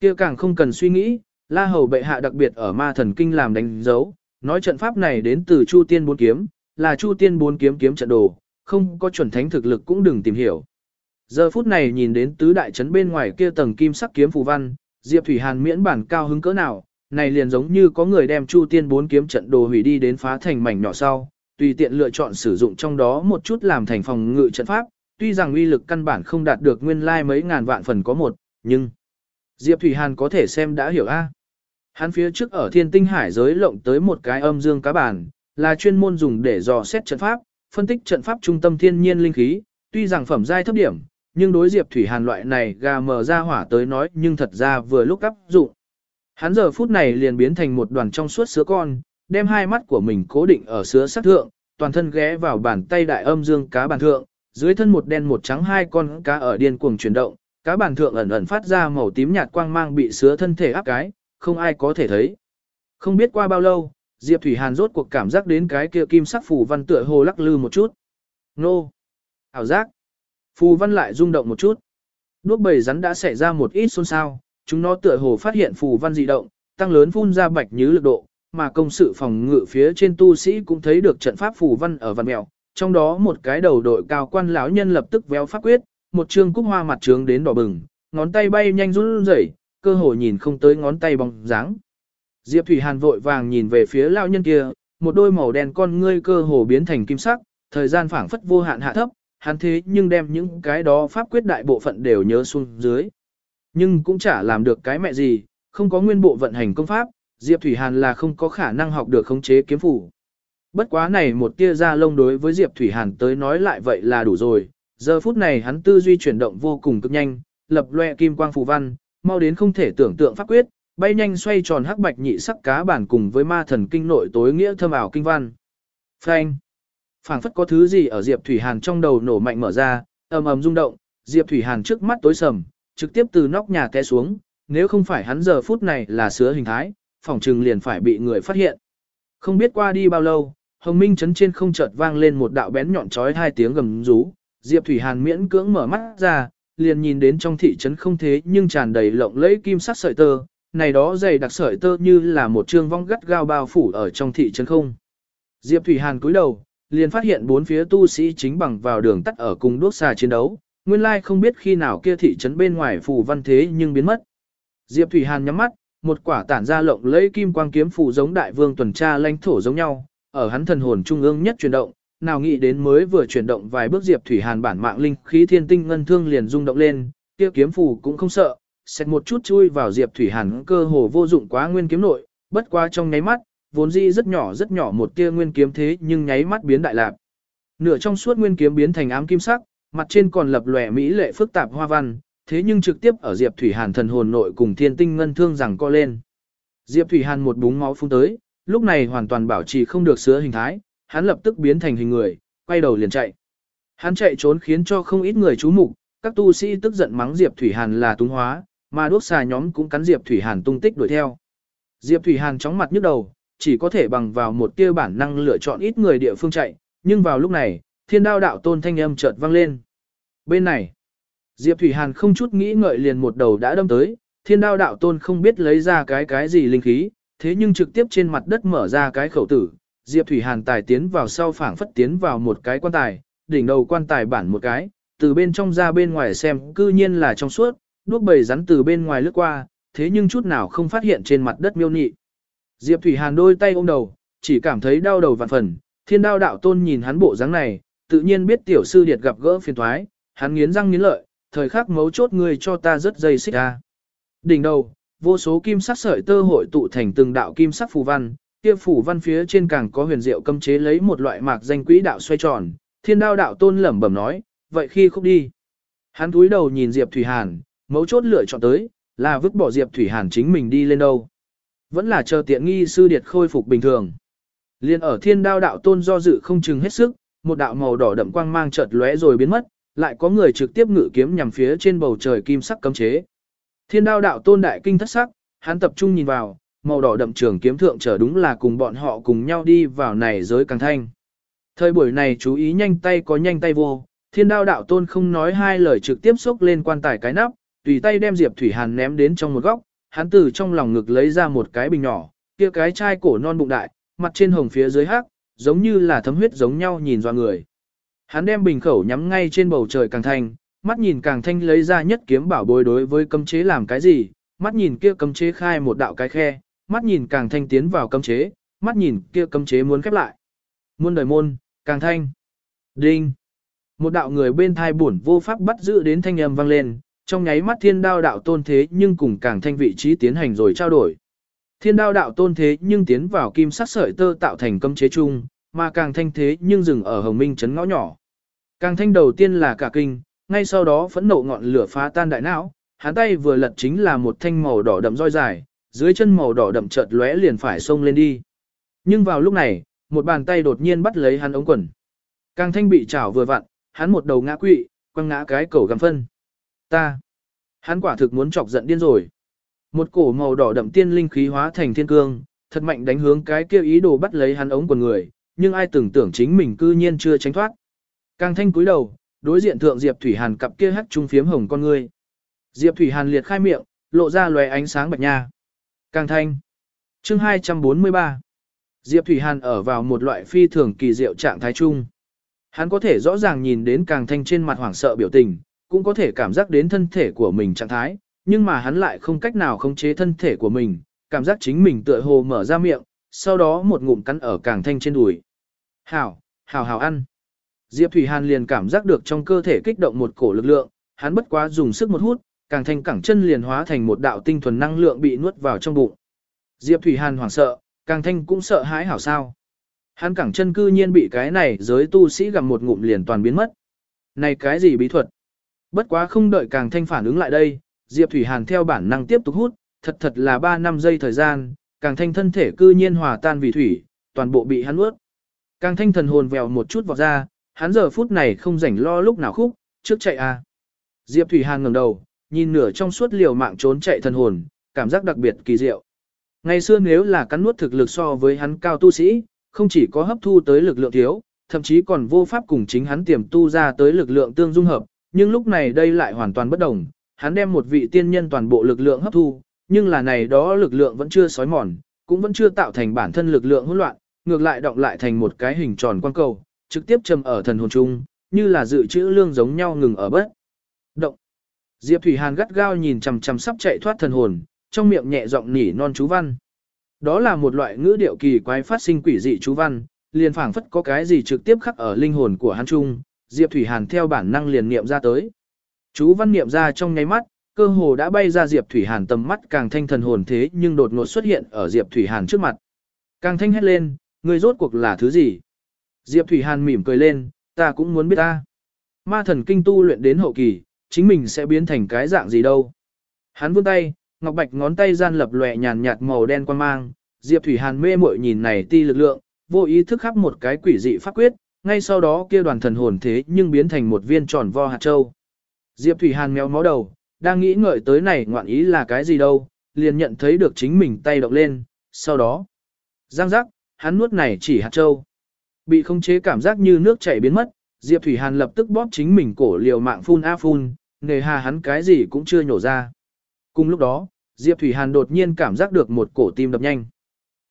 Kia càng không cần suy nghĩ, la hầu bệ hạ đặc biệt ở ma thần kinh làm đánh dấu, nói trận pháp này đến từ chu tiên bốn kiếm, là chu tiên bốn kiếm kiếm trận đồ, không có chuẩn thánh thực lực cũng đừng tìm hiểu. Giờ phút này nhìn đến tứ đại trấn bên ngoài kia tầng kim sắc kiếm phù văn, Diệp Thủy Hàn miễn bản cao hứng cỡ nào, này liền giống như có người đem Chu Tiên bốn kiếm trận đồ hủy đi đến phá thành mảnh nhỏ sau, tùy tiện lựa chọn sử dụng trong đó một chút làm thành phòng ngự trận pháp, tuy rằng uy lực căn bản không đạt được nguyên lai mấy ngàn vạn phần có một, nhưng Diệp Thủy Hàn có thể xem đã hiểu a. Hắn phía trước ở Thiên Tinh Hải giới lộng tới một cái âm dương cá bản, là chuyên môn dùng để dò xét trận pháp, phân tích trận pháp trung tâm thiên nhiên linh khí, tuy rằng phẩm giai thấp điểm, nhưng đối Diệp Thủy Hàn loại này gà mờ ra hỏa tới nói nhưng thật ra vừa lúc áp dụng. Hắn giờ phút này liền biến thành một đoàn trong suốt sứa con, đem hai mắt của mình cố định ở sứa sắc thượng, toàn thân ghé vào bàn tay đại âm dương cá bàn thượng, dưới thân một đen một trắng hai con cá ở điên cuồng chuyển động, cá bàn thượng ẩn ẩn phát ra màu tím nhạt quang mang bị sứa thân thể áp cái, không ai có thể thấy. Không biết qua bao lâu, Diệp Thủy Hàn rốt cuộc cảm giác đến cái kia kim sắc phù văn tựa hồ lắc lư một chút. Nô! Ảo giác! Phù văn lại rung động một chút. Đuốc bầy rắn đã xảy ra một ít xôn xao, chúng nó tựa hồ phát hiện phù văn dị động, tăng lớn phun ra bạch như lực độ, mà công sự phòng ngự phía trên tu sĩ cũng thấy được trận pháp phù văn ở văn mèo. Trong đó một cái đầu đội cao quan lão nhân lập tức véo pháp quyết, một trương cúc hoa mặt trướng đến đỏ bừng, ngón tay bay nhanh run rẩy, cơ hồ nhìn không tới ngón tay bóng dáng. Diệp Thủy Hàn vội vàng nhìn về phía lão nhân kia, một đôi màu đen con ngươi cơ hồ biến thành kim sắc, thời gian phảng phất vô hạn hạ thấp, hắn thế nhưng đem những cái đó pháp quyết đại bộ phận đều nhớ xuống dưới. Nhưng cũng chả làm được cái mẹ gì, không có nguyên bộ vận hành công pháp, Diệp Thủy Hàn là không có khả năng học được khống chế kiếm phủ. Bất quá này một tia ra lông đối với Diệp Thủy Hàn tới nói lại vậy là đủ rồi, giờ phút này hắn tư duy chuyển động vô cùng cực nhanh, lập loe kim quang phù văn, mau đến không thể tưởng tượng pháp quyết, bay nhanh xoay tròn hắc bạch nhị sắc cá bản cùng với ma thần kinh nội tối nghĩa thâm ảo kinh văn. Phanh! phảng phất có thứ gì ở Diệp Thủy Hàn trong đầu nổ mạnh mở ra, ầm ầm rung động, Diệp Thủy Hàn trước mắt tối sầm, trực tiếp từ nóc nhà té xuống, nếu không phải hắn giờ phút này là sứa hình thái, phòng trừng liền phải bị người phát hiện. Không biết qua đi bao lâu, Hồng Minh chấn trên không chợt vang lên một đạo bén nhọn chói hai tiếng gầm rú, Diệp Thủy Hàn miễn cưỡng mở mắt ra, liền nhìn đến trong thị trấn không thế nhưng tràn đầy lộng lẫy kim sắc sợi tơ, này đó dày đặc sợi tơ như là một trương vong gắt gao bao phủ ở trong thị trấn không. Diệp Thủy Hàn cúi đầu, liền phát hiện bốn phía tu sĩ chính bằng vào đường tắt ở cùng đuốc xà chiến đấu, nguyên lai không biết khi nào kia thị trấn bên ngoài phù văn thế nhưng biến mất. Diệp Thủy Hàn nhắm mắt, một quả tản ra lộng lẫy kim quang kiếm phù giống đại vương tuần tra lãnh thổ giống nhau, ở hắn thần hồn trung ương nhất chuyển động, nào nghĩ đến mới vừa chuyển động vài bước Diệp Thủy Hàn bản mạng linh khí thiên tinh ngân thương liền rung động lên, kia kiếm phù cũng không sợ, xét một chút chui vào Diệp Thủy Hàn cơ hồ vô dụng quá nguyên kiếm nội, bất quá trong nháy mắt, vốn dĩ rất nhỏ rất nhỏ một tia nguyên kiếm thế nhưng nháy mắt biến đại lạc. Nửa trong suốt nguyên kiếm biến thành ám kim sắc, mặt trên còn lập lòe mỹ lệ phức tạp hoa văn, thế nhưng trực tiếp ở Diệp Thủy Hàn thần hồn nội cùng thiên tinh ngân thương rằng co lên. Diệp Thủy Hàn một búng máu phun tới, lúc này hoàn toàn bảo trì không được sửa hình thái, hắn lập tức biến thành hình người, quay đầu liền chạy. Hắn chạy trốn khiến cho không ít người chú mục, các tu sĩ tức giận mắng Diệp Thủy Hàn là túng hóa, mà đuốc xà nhóm cũng cắn Diệp Thủy Hàn tung tích đuổi theo. Diệp Thủy Hàn chóng mặt nhức đầu, chỉ có thể bằng vào một tia bản năng lựa chọn ít người địa phương chạy, nhưng vào lúc này, thiên đao đạo tôn thanh âm chợt vang lên. Bên này, Diệp Thủy Hàn không chút nghĩ ngợi liền một đầu đã đâm tới, thiên đao đạo tôn không biết lấy ra cái cái gì linh khí, thế nhưng trực tiếp trên mặt đất mở ra cái khẩu tử. Diệp Thủy Hàn tài tiến vào sau phảng phất tiến vào một cái quan tài, đỉnh đầu quan tài bản một cái, từ bên trong ra bên ngoài xem cư nhiên là trong suốt, đuốc bầy rắn từ bên ngoài lướt qua, thế nhưng chút nào không phát hiện trên mặt đất miêu nhị. Diệp Thủy Hàn đôi tay ôm đầu, chỉ cảm thấy đau đầu vạn phần, thiên đao đạo tôn nhìn hắn bộ dáng này, tự nhiên biết tiểu sư điệt gặp gỡ phiền thoái, hắn nghiến răng nghiến lợi, thời khắc mấu chốt người cho ta rất dây xích ra. Đỉnh đầu, vô số kim sắc sợi tơ hội tụ thành từng đạo kim sắc phù văn, kia phù văn phía trên càng có huyền diệu cấm chế lấy một loại mạc danh quỹ đạo xoay tròn, thiên đao đạo tôn lẩm bẩm nói, vậy khi không đi. Hắn túi đầu nhìn Diệp Thủy Hàn, mấu chốt lựa chọn tới, là vứt bỏ Diệp Thủy Hàn chính mình đi lên đâu. Vẫn là chờ tiện nghi sư điệt khôi phục bình thường. Liên ở thiên đao đạo tôn do dự không chừng hết sức, một đạo màu đỏ đậm quang mang chợt lóe rồi biến mất, lại có người trực tiếp ngự kiếm nhằm phía trên bầu trời kim sắc cấm chế. Thiên đao đạo tôn đại kinh thất sắc, hắn tập trung nhìn vào, màu đỏ đậm trường kiếm thượng trở đúng là cùng bọn họ cùng nhau đi vào này giới càng thanh. Thời buổi này chú ý nhanh tay có nhanh tay vô, thiên đao đạo tôn không nói hai lời trực tiếp xúc lên quan tài cái nắp, tùy tay đem Diệp Thủy Hàn ném đến trong một góc, hắn từ trong lòng ngực lấy ra một cái bình nhỏ, kia cái chai cổ non bụng đại, mặt trên hồng phía dưới hắc, giống như là thấm huyết giống nhau nhìn doa người. Hắn đem bình khẩu nhắm ngay trên bầu trời càng thanh, mắt nhìn càng thanh lấy ra nhất kiếm bảo bối đối với cấm chế làm cái gì, mắt nhìn kia cấm chế khai một đạo cái khe, mắt nhìn càng thanh tiến vào cấm chế, mắt nhìn kia cấm chế muốn khép lại. Muôn đời môn, càng thanh. Đinh. Một đạo người bên thai buồn vô pháp bắt giữ đến thanh âm vang lên, trong nháy mắt thiên đao đạo tôn thế nhưng cùng càng thanh vị trí tiến hành rồi trao đổi. Thiên đao đạo tôn thế nhưng tiến vào kim sắc sợi tơ tạo thành cấm chế chung, mà càng thanh thế nhưng dừng ở hồng minh chấn ngõ nhỏ. Càng thanh đầu tiên là cả kinh, ngay sau đó phẫn nộ ngọn lửa phá tan đại não, hắn tay vừa lật chính là một thanh màu đỏ đậm roi dài, dưới chân màu đỏ đậm chợt lóe liền phải xông lên đi. Nhưng vào lúc này, một bàn tay đột nhiên bắt lấy hắn ống quần. Càng thanh bị chảo vừa vặn, hắn một đầu ngã quỵ, quăng ngã cái cầu găm phân. Ta, hắn quả thực muốn chọc giận điên rồi. Một cổ màu đỏ đậm tiên linh khí hóa thành thiên cương, thật mạnh đánh hướng cái kia ý đồ bắt lấy hắn ống quần người, nhưng ai tưởng tưởng chính mình cư nhiên chưa tránh thoát. Càng thanh cúi đầu, đối diện thượng Diệp Thủy Hàn cặp kia hắt trung phiếm hồng con ngươi. Diệp Thủy Hàn liệt khai miệng, lộ ra loé ánh sáng bạch nha. Càng thanh. Chương 243. Diệp Thủy Hàn ở vào một loại phi thường kỳ diệu trạng thái trung, Hắn có thể rõ ràng nhìn đến càng thanh trên mặt hoảng sợ biểu tình, cũng có thể cảm giác đến thân thể của mình trạng thái, nhưng mà hắn lại không cách nào khống chế thân thể của mình, cảm giác chính mình tựa hồ mở ra miệng, sau đó một ngụm cắn ở càng thanh trên đùi. Hảo, hảo hảo ăn. Diệp Thủy Hàn liền cảm giác được trong cơ thể kích động một cổ lực lượng, hắn bất quá dùng sức một hút, càng thanh cẳng chân liền hóa thành một đạo tinh thuần năng lượng bị nuốt vào trong bụng. Diệp Thủy Hàn hoảng sợ, càng thanh cũng sợ hãi hảo sao. Hắn cẳng chân cư nhiên bị cái này giới tu sĩ gặp một ngụm liền toàn biến mất. Này cái gì bí thuật? Bất quá không đợi càng thanh phản ứng lại đây, Diệp Thủy Hàn theo bản năng tiếp tục hút, thật thật là 3 năm giây thời gian, càng thanh thân thể cư nhiên hòa tan vì thủy, toàn bộ bị hắn ướt. Càng thanh thần hồn vèo một chút vọt ra, hắn giờ phút này không rảnh lo lúc nào khúc, trước chạy à. Diệp Thủy Hàn ngẩng đầu, nhìn nửa trong suốt liều mạng trốn chạy thần hồn, cảm giác đặc biệt kỳ diệu. Ngày xưa nếu là cắn nuốt thực lực so với hắn cao tu sĩ, không chỉ có hấp thu tới lực lượng thiếu, thậm chí còn vô pháp cùng chính hắn tiềm tu ra tới lực lượng tương dung hợp, nhưng lúc này đây lại hoàn toàn bất đồng, hắn đem một vị tiên nhân toàn bộ lực lượng hấp thu, nhưng là này đó lực lượng vẫn chưa sói mòn, cũng vẫn chưa tạo thành bản thân lực lượng hỗn loạn, ngược lại động lại thành một cái hình tròn quan cầu, trực tiếp châm ở thần hồn trung, như là dự trữ lương giống nhau ngừng ở bất. Động. Diệp Thủy Hàn gắt gao nhìn chằm chằm sắp chạy thoát thần hồn, trong miệng nhẹ giọng nỉ non chú văn. Đó là một loại ngữ điệu kỳ quái phát sinh quỷ dị chú văn, liền phảng phất có cái gì trực tiếp khắc ở linh hồn của hắn trung, Diệp Thủy Hàn theo bản năng liền niệm ra tới. Chú văn niệm ra trong nháy mắt, cơ hồ đã bay ra Diệp Thủy Hàn tầm mắt càng thanh thần hồn thế nhưng đột ngột xuất hiện ở Diệp Thủy Hàn trước mặt. Càng thanh hét lên, người rốt cuộc là thứ gì? Diệp Thủy Hàn mỉm cười lên, ta cũng muốn biết ta. Ma thần kinh tu luyện đến hậu kỳ, chính mình sẽ biến thành cái dạng gì đâu. Hắn vươn tay, ngọc bạch ngón tay gian lập lòe nhàn nhạt màu đen quan mang, Diệp Thủy Hàn mê muội nhìn này ti lực lượng, vô ý thức khắp một cái quỷ dị pháp quyết, ngay sau đó kia đoàn thần hồn thế nhưng biến thành một viên tròn vo hạt châu. Diệp Thủy Hàn méo mó đầu, đang nghĩ ngợi tới này ngoạn ý là cái gì đâu, liền nhận thấy được chính mình tay động lên, sau đó, giang giác, hắn nuốt này chỉ hạt châu. Bị không chế cảm giác như nước chảy biến mất, Diệp Thủy Hàn lập tức bóp chính mình cổ liều mạng phun a phun, nề hà hắn cái gì cũng chưa nhổ ra. Cùng lúc đó, Diệp Thủy Hàn đột nhiên cảm giác được một cổ tim đập nhanh.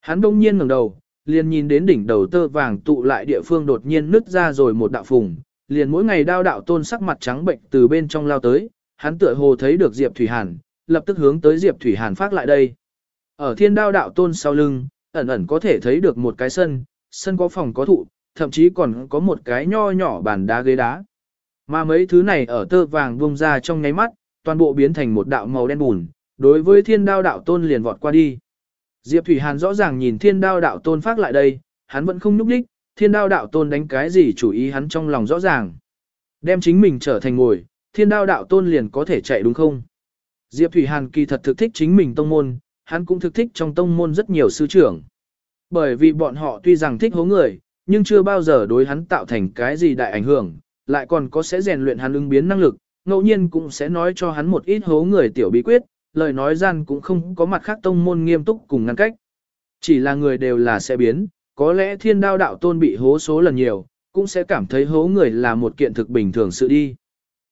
Hắn đông nhiên ngẩng đầu, liền nhìn đến đỉnh đầu tơ vàng tụ lại địa phương đột nhiên nứt ra rồi một đạo phùng, liền mỗi ngày đao đạo tôn sắc mặt trắng bệnh từ bên trong lao tới, hắn tựa hồ thấy được Diệp Thủy Hàn, lập tức hướng tới Diệp Thủy Hàn phát lại đây. Ở thiên đao đạo tôn sau lưng, ẩn ẩn có thể thấy được một cái sân, sân có phòng có thụ, thậm chí còn có một cái nho nhỏ bàn đá ghế đá. Mà mấy thứ này ở tơ vàng bung ra trong nháy mắt, toàn bộ biến thành một đạo màu đen bùn, đối với thiên đao đạo tôn liền vọt qua đi. Diệp Thủy Hàn rõ ràng nhìn thiên đao đạo tôn phát lại đây, hắn vẫn không nhúc đích, thiên đao đạo tôn đánh cái gì chủ ý hắn trong lòng rõ ràng. Đem chính mình trở thành ngồi, thiên đao đạo tôn liền có thể chạy đúng không? Diệp Thủy Hàn kỳ thật thực thích chính mình tông môn, hắn cũng thực thích trong tông môn rất nhiều sư trưởng. Bởi vì bọn họ tuy rằng thích hố người, nhưng chưa bao giờ đối hắn tạo thành cái gì đại ảnh hưởng, lại còn có sẽ rèn luyện hắn ứng biến năng lực, ngẫu nhiên cũng sẽ nói cho hắn một ít hố người tiểu bí quyết, lời nói gian cũng không có mặt khác tông môn nghiêm túc cùng ngăn cách. Chỉ là người đều là sẽ biến, có lẽ thiên đao đạo tôn bị hố số lần nhiều, cũng sẽ cảm thấy hố người là một kiện thực bình thường sự đi.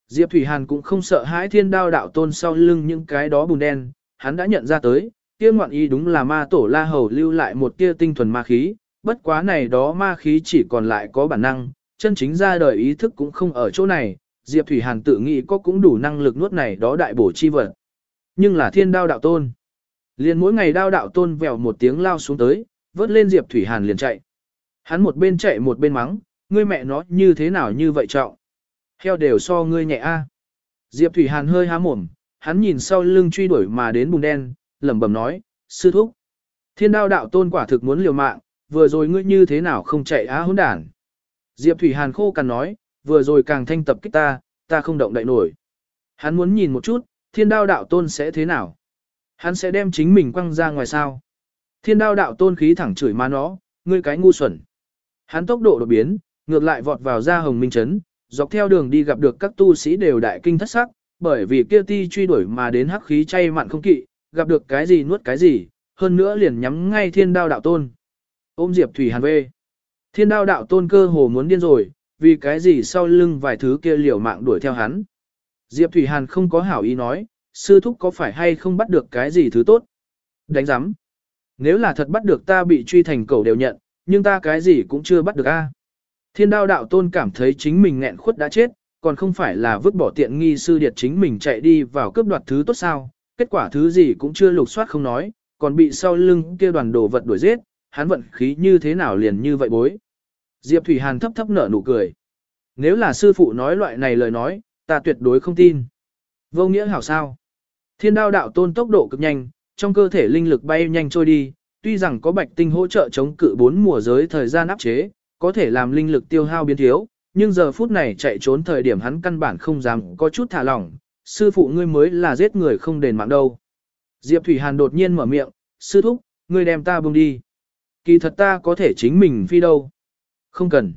Diệp Thủy Hàn cũng không sợ hãi thiên đao đạo tôn sau lưng những cái đó bùn đen, hắn đã nhận ra tới, kia ngoạn ý đúng là ma tổ la hầu lưu lại một tia tinh thuần ma khí, bất quá này đó ma khí chỉ còn lại có bản năng, chân chính ra đời ý thức cũng không ở chỗ này, Diệp Thủy Hàn tự nghĩ có cũng đủ năng lực nuốt này đó đại bổ chi vật. Nhưng là thiên đao đạo tôn. Liền mỗi ngày đao đạo tôn vèo một tiếng lao xuống tới, vớt lên Diệp Thủy Hàn liền chạy. Hắn một bên chạy một bên mắng, ngươi mẹ nó như thế nào như vậy trọng. Heo đều so ngươi nhẹ a. Diệp Thủy Hàn hơi há mồm, hắn nhìn sau lưng truy đuổi mà đến bùn đen, lẩm bẩm nói, sư thúc. Thiên đao đạo tôn quả thực muốn liều mạng, vừa rồi ngươi như thế nào không chạy á hỗn đản. Diệp Thủy Hàn khô cằn nói, vừa rồi càng thanh tập kích ta, ta không động đậy nổi. Hắn muốn nhìn một chút, thiên đao đạo tôn sẽ thế nào? Hắn sẽ đem chính mình quăng ra ngoài sao? Thiên đao đạo tôn khí thẳng chửi má nó, ngươi cái ngu xuẩn. Hắn tốc độ đột biến, ngược lại vọt vào ra hồng minh chấn, dọc theo đường đi gặp được các tu sĩ đều đại kinh thất sắc, bởi vì kia ti truy đuổi mà đến hắc khí chay mặn không kỵ, gặp được cái gì nuốt cái gì, hơn nữa liền nhắm ngay thiên đao đạo tôn. Ôm Diệp Thủy Hàn về. Thiên đao đạo tôn cơ hồ muốn điên rồi, vì cái gì sau lưng vài thứ kia liều mạng đuổi theo hắn. Diệp Thủy Hàn không có hảo ý nói, sư thúc có phải hay không bắt được cái gì thứ tốt. Đánh giám. Nếu là thật bắt được ta bị truy thành cầu đều nhận, nhưng ta cái gì cũng chưa bắt được a. Thiên đao đạo tôn cảm thấy chính mình nghẹn khuất đã chết, còn không phải là vứt bỏ tiện nghi sư điệt chính mình chạy đi vào cướp đoạt thứ tốt sao, kết quả thứ gì cũng chưa lục soát không nói, còn bị sau lưng kia đoàn đồ vật đuổi giết, hắn vận khí như thế nào liền như vậy bối. Diệp Thủy Hàn thấp thấp nở nụ cười. Nếu là sư phụ nói loại này lời nói, ta tuyệt đối không tin. Vô nghĩa hảo sao. Thiên đao đạo tôn tốc độ cực nhanh, trong cơ thể linh lực bay nhanh trôi đi, tuy rằng có bạch tinh hỗ trợ chống cự bốn mùa giới thời gian áp chế, có thể làm linh lực tiêu hao biến thiếu, nhưng giờ phút này chạy trốn thời điểm hắn căn bản không dám có chút thả lỏng, sư phụ ngươi mới là giết người không đền mạng đâu. Diệp Thủy Hàn đột nhiên mở miệng, sư thúc, ngươi đem ta buông đi. Kỳ thật ta có thể chính mình phi đâu. Không cần.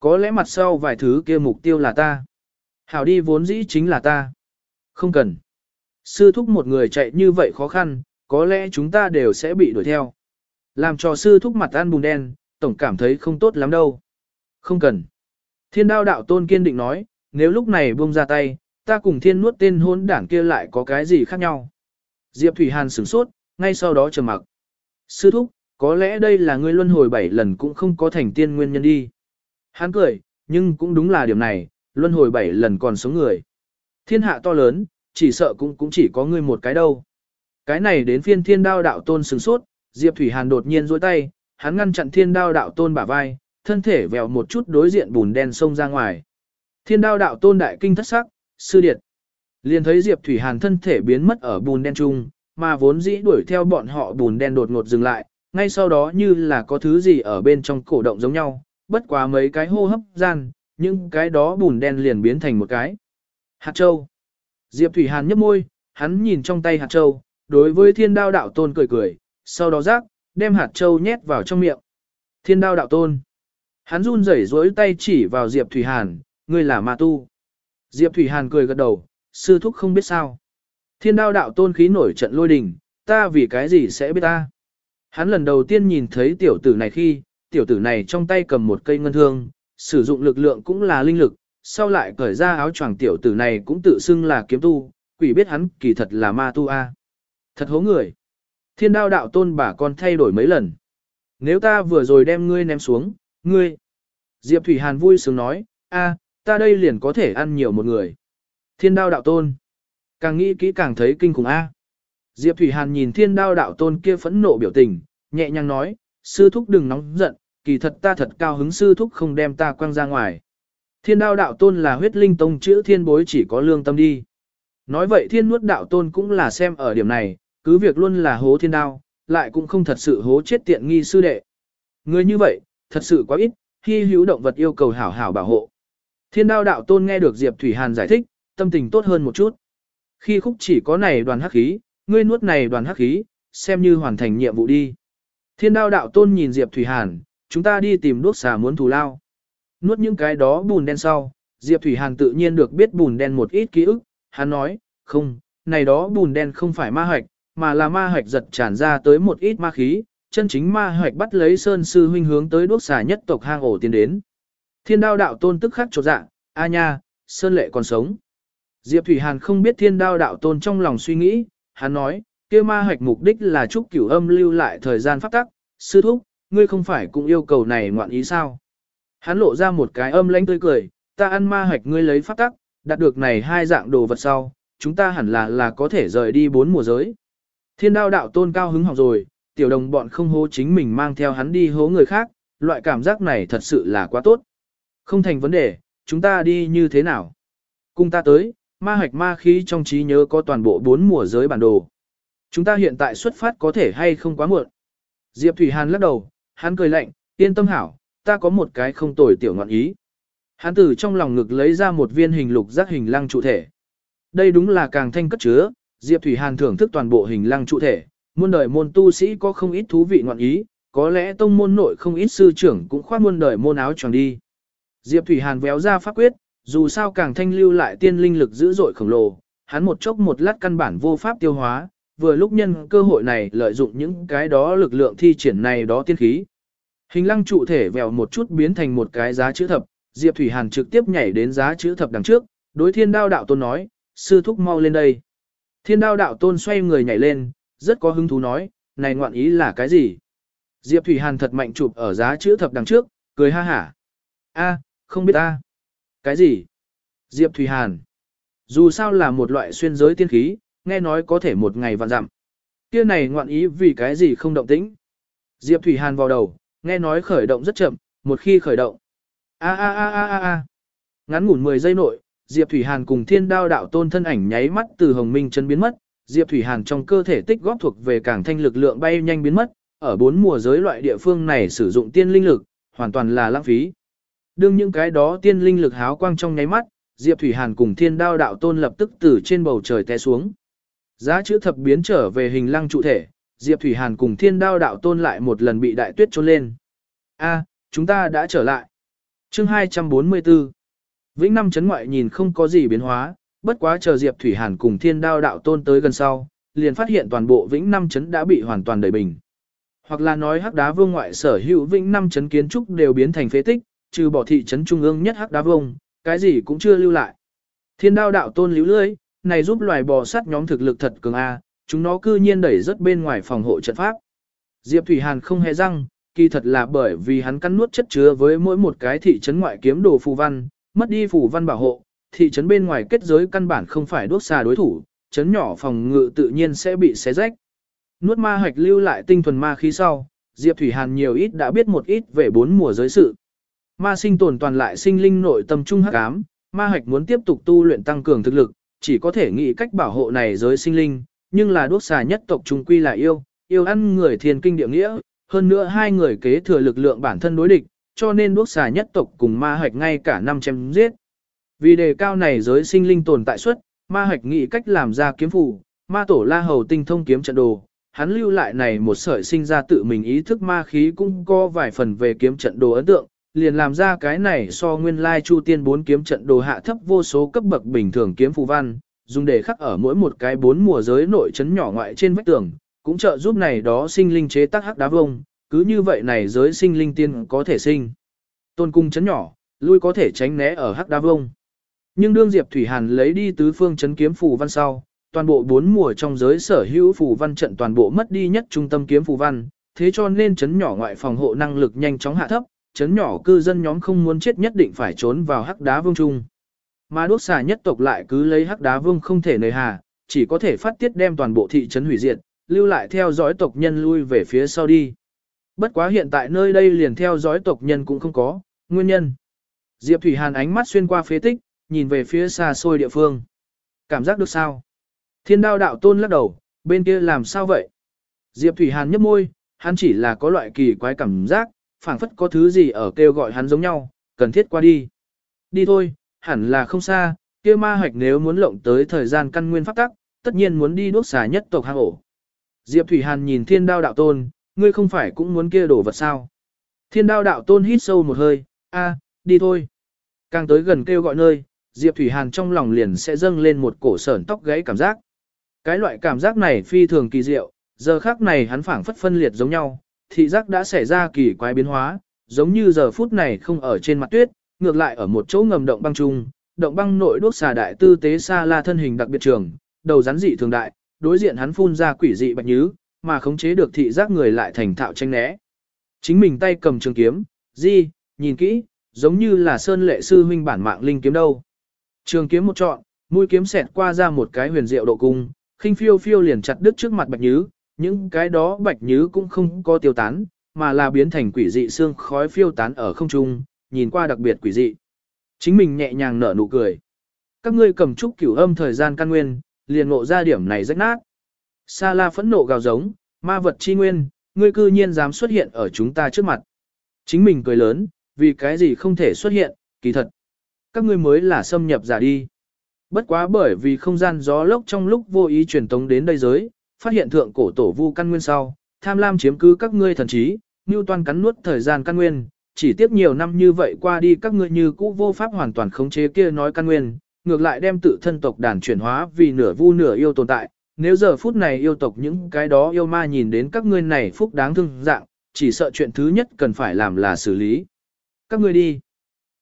Có lẽ mặt sau vài thứ kia mục tiêu là ta. Hảo đi vốn dĩ chính là ta. Không cần. Sư thúc một người chạy như vậy khó khăn, có lẽ chúng ta đều sẽ bị đuổi theo. Làm cho sư thúc mặt ăn bùn đen, tổng cảm thấy không tốt lắm đâu. Không cần. Thiên đao đạo tôn kiên định nói, nếu lúc này buông ra tay, ta cùng thiên nuốt tên hôn đảng kia lại có cái gì khác nhau. Diệp Thủy Hàn sửng sốt, ngay sau đó trầm mặc. Sư thúc, có lẽ đây là ngươi luân hồi bảy lần cũng không có thành tiên nguyên nhân đi. Hắn cười, nhưng cũng đúng là điểm này, luân hồi bảy lần còn sống người. Thiên hạ to lớn, chỉ sợ cũng cũng chỉ có ngươi một cái đâu. Cái này đến phiên thiên đao đạo tôn sửng sốt, Diệp Thủy Hàn đột nhiên dối tay, hắn ngăn chặn thiên đao đạo tôn bả vai, thân thể vèo một chút đối diện bùn đen sông ra ngoài. Thiên đao đạo tôn đại kinh thất sắc, sư điệt. Liền thấy Diệp Thủy Hàn thân thể biến mất ở bùn đen chung, mà vốn dĩ đuổi theo bọn họ bùn đen đột ngột dừng lại, ngay sau đó như là có thứ gì ở bên trong cổ động giống nhau, bất quá mấy cái hô hấp gian, nhưng cái đó bùn đen liền biến thành một cái. Hạt châu. Diệp Thủy Hàn nhấp môi, hắn nhìn trong tay hạt châu, đối với thiên đao đạo tôn cười cười, sau đó rác, đem hạt châu nhét vào trong miệng. Thiên đao đạo tôn. Hắn run rẩy rối tay chỉ vào Diệp Thủy Hàn, ngươi là ma tu. Diệp Thủy Hàn cười gật đầu, sư thúc không biết sao. Thiên đao đạo tôn khí nổi trận lôi đình, ta vì cái gì sẽ biết ta. Hắn lần đầu tiên nhìn thấy tiểu tử này khi, tiểu tử này trong tay cầm một cây ngân thương, sử dụng lực lượng cũng là linh lực, sau lại cởi ra áo choàng tiểu tử này cũng tự xưng là kiếm tu, quỷ biết hắn kỳ thật là ma tu a. Thật hố người. Thiên đao đạo tôn bà con thay đổi mấy lần. Nếu ta vừa rồi đem ngươi ném xuống, ngươi. Diệp Thủy Hàn vui sướng nói, a, ta đây liền có thể ăn nhiều một người. Thiên đao đạo tôn. Càng nghĩ kỹ càng thấy kinh khủng a. Diệp Thủy Hàn nhìn thiên đao đạo tôn kia phẫn nộ biểu tình, nhẹ nhàng nói, sư thúc đừng nóng giận, kỳ thật ta thật cao hứng sư thúc không đem ta quăng ra ngoài. Thiên đao đạo tôn là huyết linh tông chữ thiên bối chỉ có lương tâm đi. Nói vậy thiên nuốt đạo tôn cũng là xem ở điểm này, cứ việc luôn là hố thiên đao, lại cũng không thật sự hố chết tiện nghi sư đệ. Người như vậy, thật sự quá ít, khi hữu động vật yêu cầu hảo hảo bảo hộ. Thiên đao đạo tôn nghe được Diệp Thủy Hàn giải thích, tâm tình tốt hơn một chút. Khi khúc chỉ có này đoàn hắc khí, ngươi nuốt này đoàn hắc khí, xem như hoàn thành nhiệm vụ đi. Thiên đao đạo tôn nhìn Diệp Thủy Hàn, chúng ta đi tìm đuốc xà muốn thù lao. Nuốt những cái đó bùn đen sau, Diệp Thủy Hàn tự nhiên được biết bùn đen một ít ký ức, hắn nói, không, này đó bùn đen không phải ma hoạch, mà là ma hoạch giật tràn ra tới một ít ma khí, chân chính ma hoạch bắt lấy Sơn Sư huynh hướng tới đuốc xà nhất tộc hang ổ tiến đến. Thiên đao đạo tôn tức khắc chột dạ, a nha, Sơn lệ còn sống. Diệp Thủy Hàn không biết thiên đao đạo tôn trong lòng suy nghĩ, hắn nói, kia ma hoạch mục đích là chúc cửu âm lưu lại thời gian pháp tắc, sư thúc, ngươi không phải cũng yêu cầu này ngoạn ý sao. Hắn lộ ra một cái âm lãnh tươi cười, ta ăn ma hoạch ngươi lấy pháp tắc, đạt được này hai dạng đồ vật sau, chúng ta hẳn là là có thể rời đi bốn mùa giới. Thiên đao đạo tôn cao hứng học rồi, tiểu đồng bọn không hố chính mình mang theo hắn đi hố người khác, loại cảm giác này thật sự là quá tốt. Không thành vấn đề, chúng ta đi như thế nào? Cùng ta tới, ma hoạch ma khí trong trí nhớ có toàn bộ bốn mùa giới bản đồ. Chúng ta hiện tại xuất phát có thể hay không quá muộn. Diệp Thủy Hàn lắc đầu, hắn cười lạnh, yên tâm hảo, ta có một cái không tồi tiểu ngọn ý. Hắn từ trong lòng ngực lấy ra một viên hình lục giác hình lăng trụ thể. Đây đúng là càng thanh cất chứa, Diệp Thủy Hàn thưởng thức toàn bộ hình lăng trụ thể, muôn đời môn tu sĩ có không ít thú vị ngọn ý, có lẽ tông môn nội không ít sư trưởng cũng khoác muôn đời môn áo choàng đi. Diệp Thủy Hàn véo ra pháp quyết, dù sao càng thanh lưu lại tiên linh lực dữ dội khổng lồ, hắn một chốc một lát căn bản vô pháp tiêu hóa, vừa lúc nhân cơ hội này lợi dụng những cái đó lực lượng thi triển này đó tiên khí. Hình lăng trụ thể vèo một chút biến thành một cái giá chữ thập, Diệp Thủy Hàn trực tiếp nhảy đến giá chữ thập đằng trước, đối thiên đao đạo tôn nói, sư thúc mau lên đây. Thiên đao đạo tôn xoay người nhảy lên, rất có hứng thú nói, này ngoạn ý là cái gì? Diệp Thủy Hàn thật mạnh chụp ở giá chữ thập đằng trước, cười ha hả. A, không biết ta. Cái gì? Diệp Thủy Hàn. Dù sao là một loại xuyên giới tiên khí, nghe nói có thể một ngày vạn dặm. Kia này ngoạn ý vì cái gì không động tĩnh. Diệp Thủy Hàn vào đầu, nghe nói khởi động rất chậm, một khi khởi động. A a a a a a. Ngắn ngủn 10 giây nội, Diệp Thủy Hàn cùng Thiên Đao đạo tôn thân ảnh nháy mắt từ Hồng Minh chân biến mất, Diệp Thủy Hàn trong cơ thể tích góp thuộc về cảng thanh lực lượng bay nhanh biến mất, ở bốn mùa giới loại địa phương này sử dụng tiên linh lực, hoàn toàn là lãng phí. Đương những cái đó tiên linh lực háo quang trong nháy mắt, Diệp Thủy Hàn cùng thiên đao đạo tôn lập tức từ trên bầu trời té xuống. Giá chữ thập biến trở về hình lăng trụ thể, Diệp Thủy Hàn cùng thiên đao đạo tôn lại một lần bị đại tuyết trốn lên. A, chúng ta đã trở lại. chương 244 Vĩnh năm chấn ngoại nhìn không có gì biến hóa, bất quá chờ Diệp Thủy Hàn cùng thiên đao đạo tôn tới gần sau, liền phát hiện toàn bộ Vĩnh năm chấn đã bị hoàn toàn đầy bình. Hoặc là nói hắc đá vương ngoại sở hữu Vĩnh năm chấn kiến trúc đều biến thành phế tích, trừ bỏ thị trấn trung ương nhất hắc đá vương, cái gì cũng chưa lưu lại. Thiên đao đạo tôn líu lưới, này giúp loài bò sắt nhóm thực lực thật cường A, chúng nó cư nhiên đẩy rất bên ngoài phòng hộ trận pháp. Diệp Thủy Hàn không hề răng, kỳ thật là bởi vì hắn cắn nuốt chất chứa với mỗi một cái thị trấn ngoại kiếm đồ phù văn, mất đi phù văn bảo hộ, thị trấn bên ngoài kết giới căn bản không phải đốt xà đối thủ, trấn nhỏ phòng ngự tự nhiên sẽ bị xé rách. Nuốt ma hạch lưu lại tinh thuần ma khí sau, Diệp Thủy Hàn nhiều ít đã biết một ít về bốn mùa giới sự. Ma sinh tồn toàn lại sinh linh nội tâm trung hắc ám, ma hạch muốn tiếp tục tu luyện tăng cường thực lực, chỉ có thể nghĩ cách bảo hộ này giới sinh linh, nhưng là đốt xà nhất tộc trung quy là yêu, yêu ăn người thiên kinh địa nghĩa, hơn nữa hai người kế thừa lực lượng bản thân đối địch, cho nên đốt xà nhất tộc cùng ma hạch ngay cả năm chém giết. Vì đề cao này giới sinh linh tồn tại suất, ma hạch nghĩ cách làm ra kiếm phù, ma tổ la hầu tinh thông kiếm trận đồ, hắn lưu lại này một sợi sinh ra tự mình ý thức ma khí cũng có vài phần về kiếm trận đồ ấn tượng, liền làm ra cái này so nguyên lai chu tiên bốn kiếm trận đồ hạ thấp vô số cấp bậc bình thường kiếm phù văn, dùng để khắc ở mỗi một cái bốn mùa giới nội chấn nhỏ ngoại trên vách tường, cũng trợ giúp này đó sinh linh chế tác hắc đá vông, cứ như vậy này giới sinh linh tiên có thể sinh. Tôn cung chấn nhỏ, lui có thể tránh né ở hắc đá vông. Nhưng đương Diệp Thủy Hàn lấy đi tứ phương chấn kiếm phù văn sau, toàn bộ bốn mùa trong giới sở hữu phù văn trận toàn bộ mất đi nhất trung tâm kiếm phù văn, thế cho nên chấn nhỏ ngoại phòng hộ năng lực nhanh chóng hạ thấp, chấn nhỏ cư dân nhóm không muốn chết nhất định phải trốn vào hắc đá vương trung. Mà đốt xà nhất tộc lại cứ lấy hắc đá vương không thể nề hà, chỉ có thể phát tiết đem toàn bộ thị trấn hủy diệt, lưu lại theo dõi tộc nhân lui về phía sau đi. Bất quá hiện tại nơi đây liền theo dõi tộc nhân cũng không có, nguyên nhân. Diệp Thủy Hàn ánh mắt xuyên qua phế tích, nhìn về phía xa xôi địa phương. Cảm giác được sao? Thiên đao đạo tôn lắc đầu, bên kia làm sao vậy? Diệp Thủy Hàn nhấp môi, hắn chỉ là có loại kỳ quái cảm giác, phảng phất có thứ gì ở kêu gọi hắn giống nhau, cần thiết qua đi. Đi thôi, hẳn là không xa, kia ma hoạch nếu muốn lộng tới thời gian căn nguyên pháp tắc, tất nhiên muốn đi đốt xà nhất tộc hang ổ. Diệp Thủy Hàn nhìn thiên đao đạo tôn, ngươi không phải cũng muốn kia đổ vật sao. Thiên đao đạo tôn hít sâu một hơi, a, đi thôi. Càng tới gần kêu gọi nơi, Diệp Thủy Hàn trong lòng liền sẽ dâng lên một cổ sởn tóc gáy cảm giác. Cái loại cảm giác này phi thường kỳ diệu, giờ khác này hắn phảng phất phân liệt giống nhau, thị giác đã xảy ra kỳ quái biến hóa, giống như giờ phút này không ở trên mặt tuyết, ngược lại ở một chỗ ngầm động băng trung, động băng nội đốt xà đại tư tế xa la thân hình đặc biệt trường, đầu rắn dị thường đại, đối diện hắn phun ra quỷ dị bạch nhứ, mà khống chế được thị giác người lại thành thạo tranh né. Chính mình tay cầm trường kiếm, di, nhìn kỹ, giống như là sơn lệ sư huynh bản mạng linh kiếm đâu. Trường kiếm một trọn, mũi kiếm xẹt qua ra một cái huyền diệu độ cung, khinh phiêu phiêu liền chặt đứt trước mặt bạch nhứ, những cái đó bạch nhứ cũng không có tiêu tán, mà là biến thành quỷ dị xương khói phiêu tán ở không trung, nhìn qua đặc biệt quỷ dị. Chính mình nhẹ nhàng nở nụ cười. Các ngươi cầm trúc cửu âm thời gian căn nguyên, liền ngộ ra điểm này rách nát. Sa la phẫn nộ gào giống, ma vật chi nguyên, ngươi cư nhiên dám xuất hiện ở chúng ta trước mặt. Chính mình cười lớn, vì cái gì không thể xuất hiện, kỳ thật. Các ngươi mới là xâm nhập giả đi. Bất quá bởi vì không gian gió lốc trong lúc vô ý truyền tống đến đây giới, phát hiện thượng cổ tổ vu căn nguyên sau, tham lam chiếm cứ các ngươi thần trí, như toàn cắn nuốt thời gian căn nguyên, chỉ tiếp nhiều năm như vậy qua đi các ngươi như cũ vô pháp hoàn toàn khống chế kia nói căn nguyên, ngược lại đem tự thân tộc đàn chuyển hóa vì nửa vu nửa yêu tồn tại. Nếu giờ phút này yêu tộc những cái đó yêu ma nhìn đến các ngươi này phúc đáng thương dạng, chỉ sợ chuyện thứ nhất cần phải làm là xử lý. Các ngươi đi.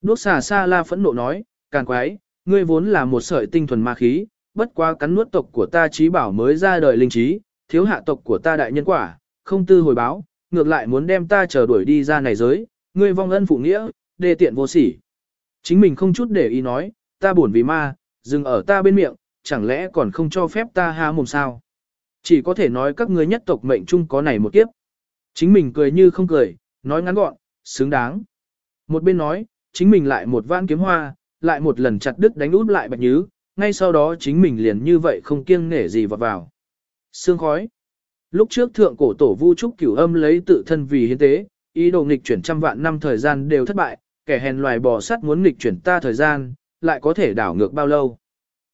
Đốt xà xa la phẫn nộ nói, càng quái, ngươi vốn là một sợi tinh thuần ma khí, bất quá cắn nuốt tộc của ta trí bảo mới ra đời linh trí, thiếu hạ tộc của ta đại nhân quả, không tư hồi báo, ngược lại muốn đem ta chờ đuổi đi ra này giới, ngươi vong ân phụ nghĩa, đề tiện vô sỉ. Chính mình không chút để ý nói, ta buồn vì ma, dừng ở ta bên miệng, chẳng lẽ còn không cho phép ta há mồm sao? Chỉ có thể nói các ngươi nhất tộc mệnh chung có này một kiếp. Chính mình cười như không cười, nói ngắn gọn, xứng đáng. Một bên nói, chính mình lại một vãn kiếm hoa, lại một lần chặt đứt đánh út lại bạch nhứ, ngay sau đó chính mình liền như vậy không kiêng nể gì vào vào. Sương khói. Lúc trước thượng cổ tổ vu trúc cửu âm lấy tự thân vì hiến tế, ý đồ nghịch chuyển trăm vạn năm thời gian đều thất bại, kẻ hèn loài bò sắt muốn nghịch chuyển ta thời gian, lại có thể đảo ngược bao lâu.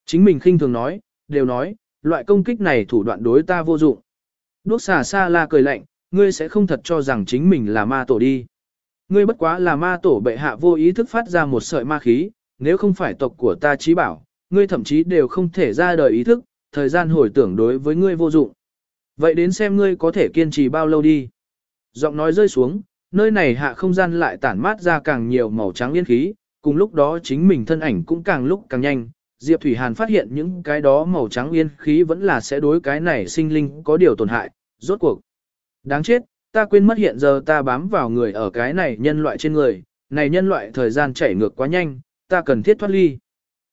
Chính mình khinh thường nói, đều nói, loại công kích này thủ đoạn đối ta vô dụng. Đuốc xà xa la cười lạnh, ngươi sẽ không thật cho rằng chính mình là ma tổ đi. Ngươi bất quá là ma tổ bệ hạ vô ý thức phát ra một sợi ma khí, nếu không phải tộc của ta trí bảo, ngươi thậm chí đều không thể ra đời ý thức, thời gian hồi tưởng đối với ngươi vô dụng. Vậy đến xem ngươi có thể kiên trì bao lâu đi. Giọng nói rơi xuống, nơi này hạ không gian lại tản mát ra càng nhiều màu trắng yên khí, cùng lúc đó chính mình thân ảnh cũng càng lúc càng nhanh. Diệp Thủy Hàn phát hiện những cái đó màu trắng yên khí vẫn là sẽ đối cái này sinh linh có điều tổn hại, rốt cuộc. Đáng chết, ta quên mất hiện giờ ta bám vào người ở cái này nhân loại trên người, này nhân loại thời gian chảy ngược quá nhanh, ta cần thiết thoát ly.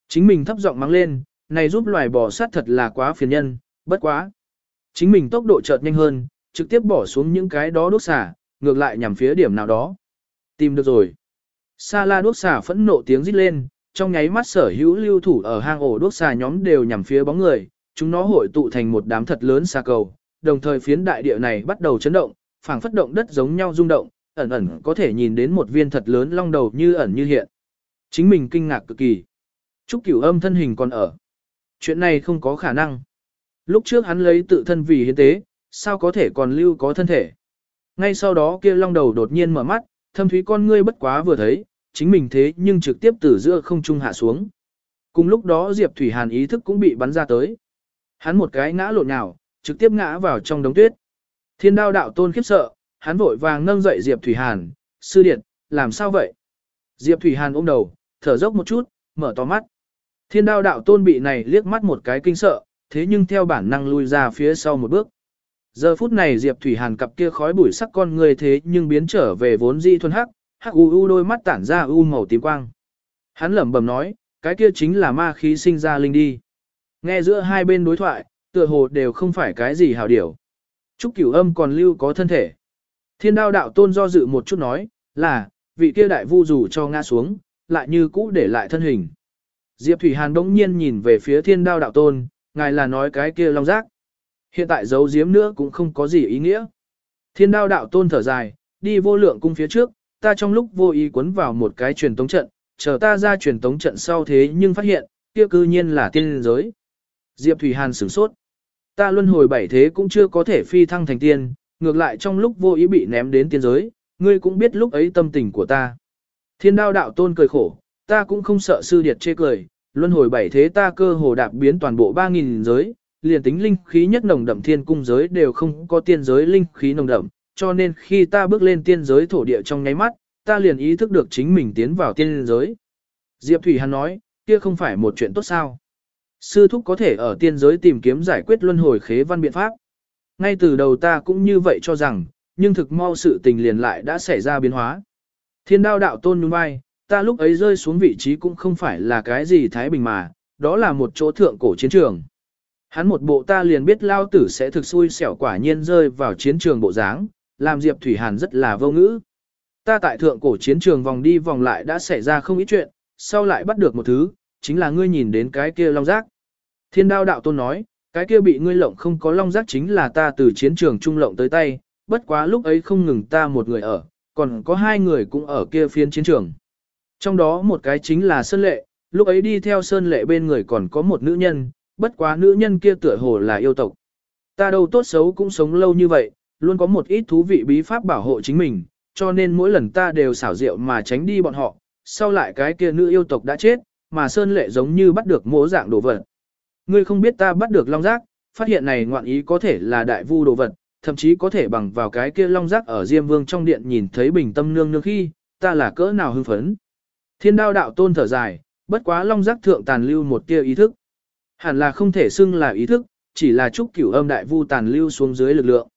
Chính mình thấp giọng mắng lên, này giúp loài bò sát thật là quá phiền nhân, bất quá. Chính mình tốc độ chợt nhanh hơn, trực tiếp bỏ xuống những cái đó đốt xả, ngược lại nhằm phía điểm nào đó. Tìm được rồi. Sa la đốt xả phẫn nộ tiếng rít lên, trong nháy mắt sở hữu lưu thủ ở hang ổ đốt xả nhóm đều nhằm phía bóng người, chúng nó hội tụ thành một đám thật lớn xa cầu, đồng thời phiến đại địa này bắt đầu chấn động, phảng phất động đất giống nhau rung động, ẩn ẩn có thể nhìn đến một viên thật lớn long đầu như ẩn như hiện. Chính mình kinh ngạc cực kỳ. Trúc cửu âm thân hình còn ở. Chuyện này không có khả năng. Lúc trước hắn lấy tự thân vì hiến tế, sao có thể còn lưu có thân thể. Ngay sau đó kia long đầu đột nhiên mở mắt, thâm thúy con ngươi bất quá vừa thấy, chính mình thế nhưng trực tiếp từ giữa không trung hạ xuống. Cùng lúc đó Diệp Thủy Hàn ý thức cũng bị bắn ra tới. Hắn một cái ngã lộn nhào, trực tiếp ngã vào trong đống tuyết. Thiên đao đạo tôn khiếp sợ, hắn vội vàng nâng dậy Diệp Thủy Hàn, sư điện, làm sao vậy? Diệp Thủy Hàn ôm đầu, thở dốc một chút, mở to mắt. Thiên đao đạo tôn bị này liếc mắt một cái kinh sợ, thế nhưng theo bản năng lui ra phía sau một bước. Giờ phút này Diệp Thủy Hàn cặp kia khói bụi sắc con người thế nhưng biến trở về vốn di thuần hắc, hắc u u đôi mắt tản ra u màu tím quang. Hắn lẩm bẩm nói, cái kia chính là ma khí sinh ra linh đi. Nghe giữa hai bên đối thoại, tựa hồ đều không phải cái gì hảo điểu. Trúc cửu âm còn lưu có thân thể. Thiên đao đạo tôn do dự một chút nói, là, vị kia đại vu rủ cho ngã xuống, lại như cũ để lại thân hình. Diệp Thủy Hàn đống nhiên nhìn về phía thiên đao đạo tôn, ngài là nói cái kia long giác. Hiện tại giấu giếm nữa cũng không có gì ý nghĩa. Thiên đao đạo tôn thở dài, đi vô lượng cung phía trước, ta trong lúc vô ý quấn vào một cái truyền tống trận, chờ ta ra truyền tống trận sau thế nhưng phát hiện, kia cư nhiên là tiên giới. Diệp Thủy Hàn sửng sốt. Ta luân hồi bảy thế cũng chưa có thể phi thăng thành tiên, ngược lại trong lúc vô ý bị ném đến tiên giới, ngươi cũng biết lúc ấy tâm tình của ta. Thiên đao đạo tôn cười khổ, ta cũng không sợ sư điệt chê cười, luân hồi bảy thế ta cơ hồ đạp biến toàn bộ 3.000 giới, liền tính linh khí nhất nồng đậm thiên cung giới đều không có tiên giới linh khí nồng đậm, cho nên khi ta bước lên tiên giới thổ địa trong nháy mắt, ta liền ý thức được chính mình tiến vào tiên giới. Diệp Thủy Hàn nói, kia không phải một chuyện tốt sao. Sư thúc có thể ở tiên giới tìm kiếm giải quyết luân hồi khế văn biện pháp. Ngay từ đầu ta cũng như vậy cho rằng, nhưng thực mau sự tình liền lại đã xảy ra biến hóa. Thiên đao đạo tôn nhún vai, ta lúc ấy rơi xuống vị trí cũng không phải là cái gì thái bình mà, đó là một chỗ thượng cổ chiến trường. Hắn một bộ ta liền biết lao tử sẽ thực xui xẻo quả nhiên rơi vào chiến trường bộ dáng, làm Diệp Thủy Hàn rất là vô ngữ. Ta tại thượng cổ chiến trường vòng đi vòng lại đã xảy ra không ít chuyện, sau lại bắt được một thứ, chính là ngươi nhìn đến cái kia long giác. Thiên đao đạo tôn nói, cái kia bị ngươi lộng không có long giác chính là ta từ chiến trường trung lộng tới tay, bất quá lúc ấy không ngừng ta một người ở, còn có hai người cũng ở kia phiên chiến trường. Trong đó một cái chính là Sơn Lệ, lúc ấy đi theo Sơn Lệ bên người còn có một nữ nhân, bất quá nữ nhân kia tựa hồ là yêu tộc. Ta đâu tốt xấu cũng sống lâu như vậy, luôn có một ít thú vị bí pháp bảo hộ chính mình, cho nên mỗi lần ta đều xảo diệu mà tránh đi bọn họ, sau lại cái kia nữ yêu tộc đã chết, mà Sơn Lệ giống như bắt được mỗ dạng đồ vật. Ngươi không biết ta bắt được long giác, phát hiện này ngoạn ý có thể là đại vu đồ vật, thậm chí có thể bằng vào cái kia long giác ở Diêm Vương trong điện nhìn thấy bình tâm nương nương khi, ta là cỡ nào hưng phấn. Thiên đao đạo tôn thở dài, bất quá long giác thượng tàn lưu một tia ý thức. Hẳn là không thể xưng là ý thức, chỉ là chúc cửu âm đại vu tàn lưu xuống dưới lực lượng.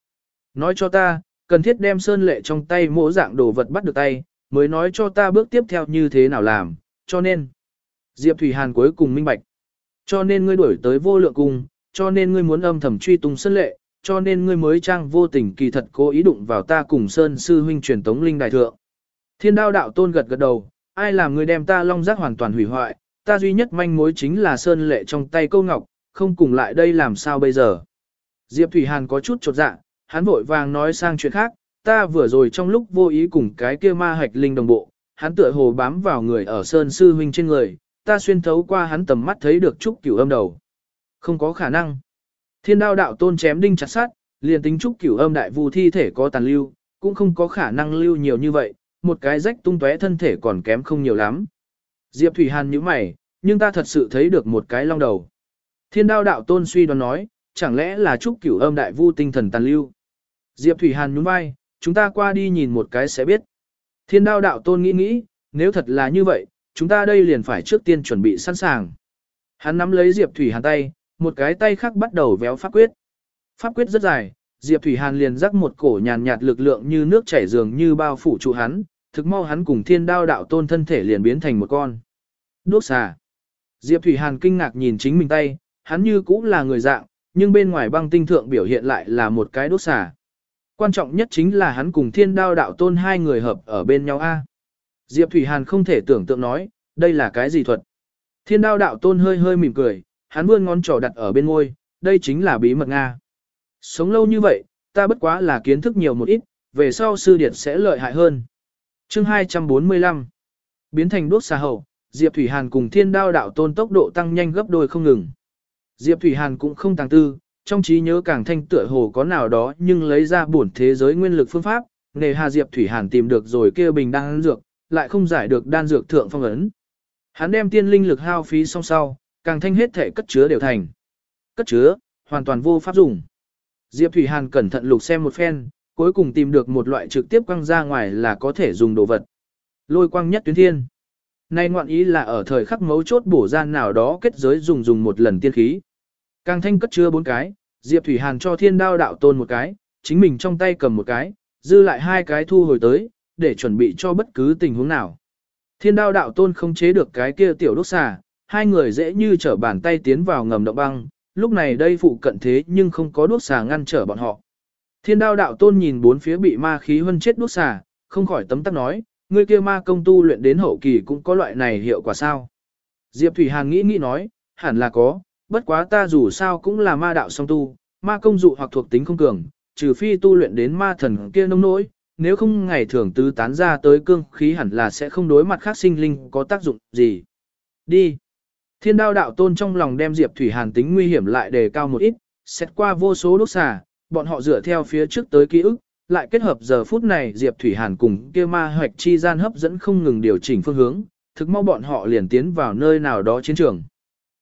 Nói cho ta, cần thiết đem sơn lệ trong tay mỗi dạng đồ vật bắt được tay, mới nói cho ta bước tiếp theo như thế nào làm, cho nên. Diệp Thủy Hàn cuối cùng minh bạch. Cho nên ngươi đuổi tới vô lượng cung, cho nên ngươi muốn âm thầm truy tung sơn lệ, cho nên ngươi mới trang vô tình kỳ thật cố ý đụng vào ta cùng sơn sư huynh truyền tống linh đại thượng. Thiên đao đạo tôn gật gật đầu, ai làm ngươi đem ta long giác hoàn toàn hủy hoại, ta duy nhất manh mối chính là sơn lệ trong tay câu ngọc, không cùng lại đây làm sao bây giờ. Diệp Thủy Hàn có chút chột dạ, hắn vội vàng nói sang chuyện khác, ta vừa rồi trong lúc vô ý cùng cái kia ma hạch linh đồng bộ, hắn tựa hồ bám vào người ở Sơn Sư Huynh trên người, ta xuyên thấu qua hắn tầm mắt thấy được Trúc Cửu âm đầu. Không có khả năng. Thiên đao đạo tôn chém đinh chặt sát, liền tính Trúc Cửu âm đại vu thi thể có tàn lưu, cũng không có khả năng lưu nhiều như vậy, một cái rách tung tóe thân thể còn kém không nhiều lắm. Diệp Thủy Hàn nhíu mày, nhưng ta thật sự thấy được một cái long đầu. Thiên đao đạo tôn suy đoán nói, chẳng lẽ là Trúc Cửu âm đại vu tinh thần tàn lưu. Diệp Thủy Hàn nhún vai, chúng ta qua đi nhìn một cái sẽ biết. Thiên đao đạo tôn nghĩ nghĩ, nếu thật là như vậy, chúng ta đây liền phải trước tiên chuẩn bị sẵn sàng. Hắn nắm lấy Diệp Thủy Hàn tay, một cái tay khác bắt đầu véo pháp quyết. Pháp quyết rất dài, Diệp Thủy Hàn liền rắc một cổ nhàn nhạt lực lượng như nước chảy dường như bao phủ trụ hắn, thực mau hắn cùng thiên đao đạo tôn thân thể liền biến thành một con. Đuốc xà. Diệp Thủy Hàn kinh ngạc nhìn chính mình tay, hắn như cũng là người dạng, nhưng bên ngoài băng tinh thượng biểu hiện lại là một cái đốt xà. Quan trọng nhất chính là hắn cùng thiên đao đạo tôn hai người hợp ở bên nhau A. Diệp Thủy Hàn không thể tưởng tượng nói, đây là cái gì thuật. Thiên đao đạo tôn hơi hơi mỉm cười, hắn vươn ngón trỏ đặt ở bên môi, đây chính là bí mật Nga. Sống lâu như vậy, ta bất quá là kiến thức nhiều một ít, về sau sư điệt sẽ lợi hại hơn. chương 245 Biến thành đốt xà hậu, Diệp Thủy Hàn cùng thiên đao đạo tôn tốc độ tăng nhanh gấp đôi không ngừng. Diệp Thủy Hàn cũng không tàng tư, trong trí nhớ càng thanh tựa hồ có nào đó nhưng lấy ra bổn thế giới nguyên lực phương pháp, nề hà Diệp Thủy Hàn tìm được rồi kia bình đan dược, lại không giải được đan dược thượng phong ấn. Hắn đem tiên linh lực hao phí xong sau, càng thanh hết thể cất chứa đều thành. Cất chứa, hoàn toàn vô pháp dùng. Diệp Thủy Hàn cẩn thận lục xem một phen, cuối cùng tìm được một loại trực tiếp quăng ra ngoài là có thể dùng đồ vật. Lôi quang nhất tuyến thiên. Nay ngoạn ý là ở thời khắc mấu chốt bổ gian nào đó kết giới dùng dùng một lần tiên khí. Càng thanh cất chưa bốn cái, Diệp Thủy Hàn cho thiên đao đạo tôn một cái, chính mình trong tay cầm một cái, dư lại hai cái thu hồi tới, để chuẩn bị cho bất cứ tình huống nào. Thiên đao đạo tôn không chế được cái kia tiểu đốt xà, hai người dễ như trở bàn tay tiến vào ngầm động băng, lúc này đây phụ cận thế nhưng không có đốt xà ngăn trở bọn họ. Thiên đao đạo tôn nhìn bốn phía bị ma khí hân chết đốt xà, không khỏi tấm tắc nói, Ngươi kia ma công tu luyện đến hậu kỳ cũng có loại này hiệu quả sao. Diệp Thủy Hàn nghĩ nghĩ nói, hẳn là có, bất quá ta dù sao cũng là ma đạo song tu, ma công dụ hoặc thuộc tính không cường, trừ phi tu luyện đến ma thần kia nông nỗi, nếu không ngày thường tứ tán ra tới cương khí hẳn là sẽ không đối mặt khác sinh linh có tác dụng gì. Đi. Thiên đao đạo tôn trong lòng đem Diệp Thủy Hàn tính nguy hiểm lại đề cao một ít, xét qua vô số đốt xà, bọn họ dựa theo phía trước tới ký ức, lại kết hợp giờ phút này Diệp Thủy Hàn cùng kia ma hoạch chi gian hấp dẫn không ngừng điều chỉnh phương hướng, thực mau bọn họ liền tiến vào nơi nào đó chiến trường.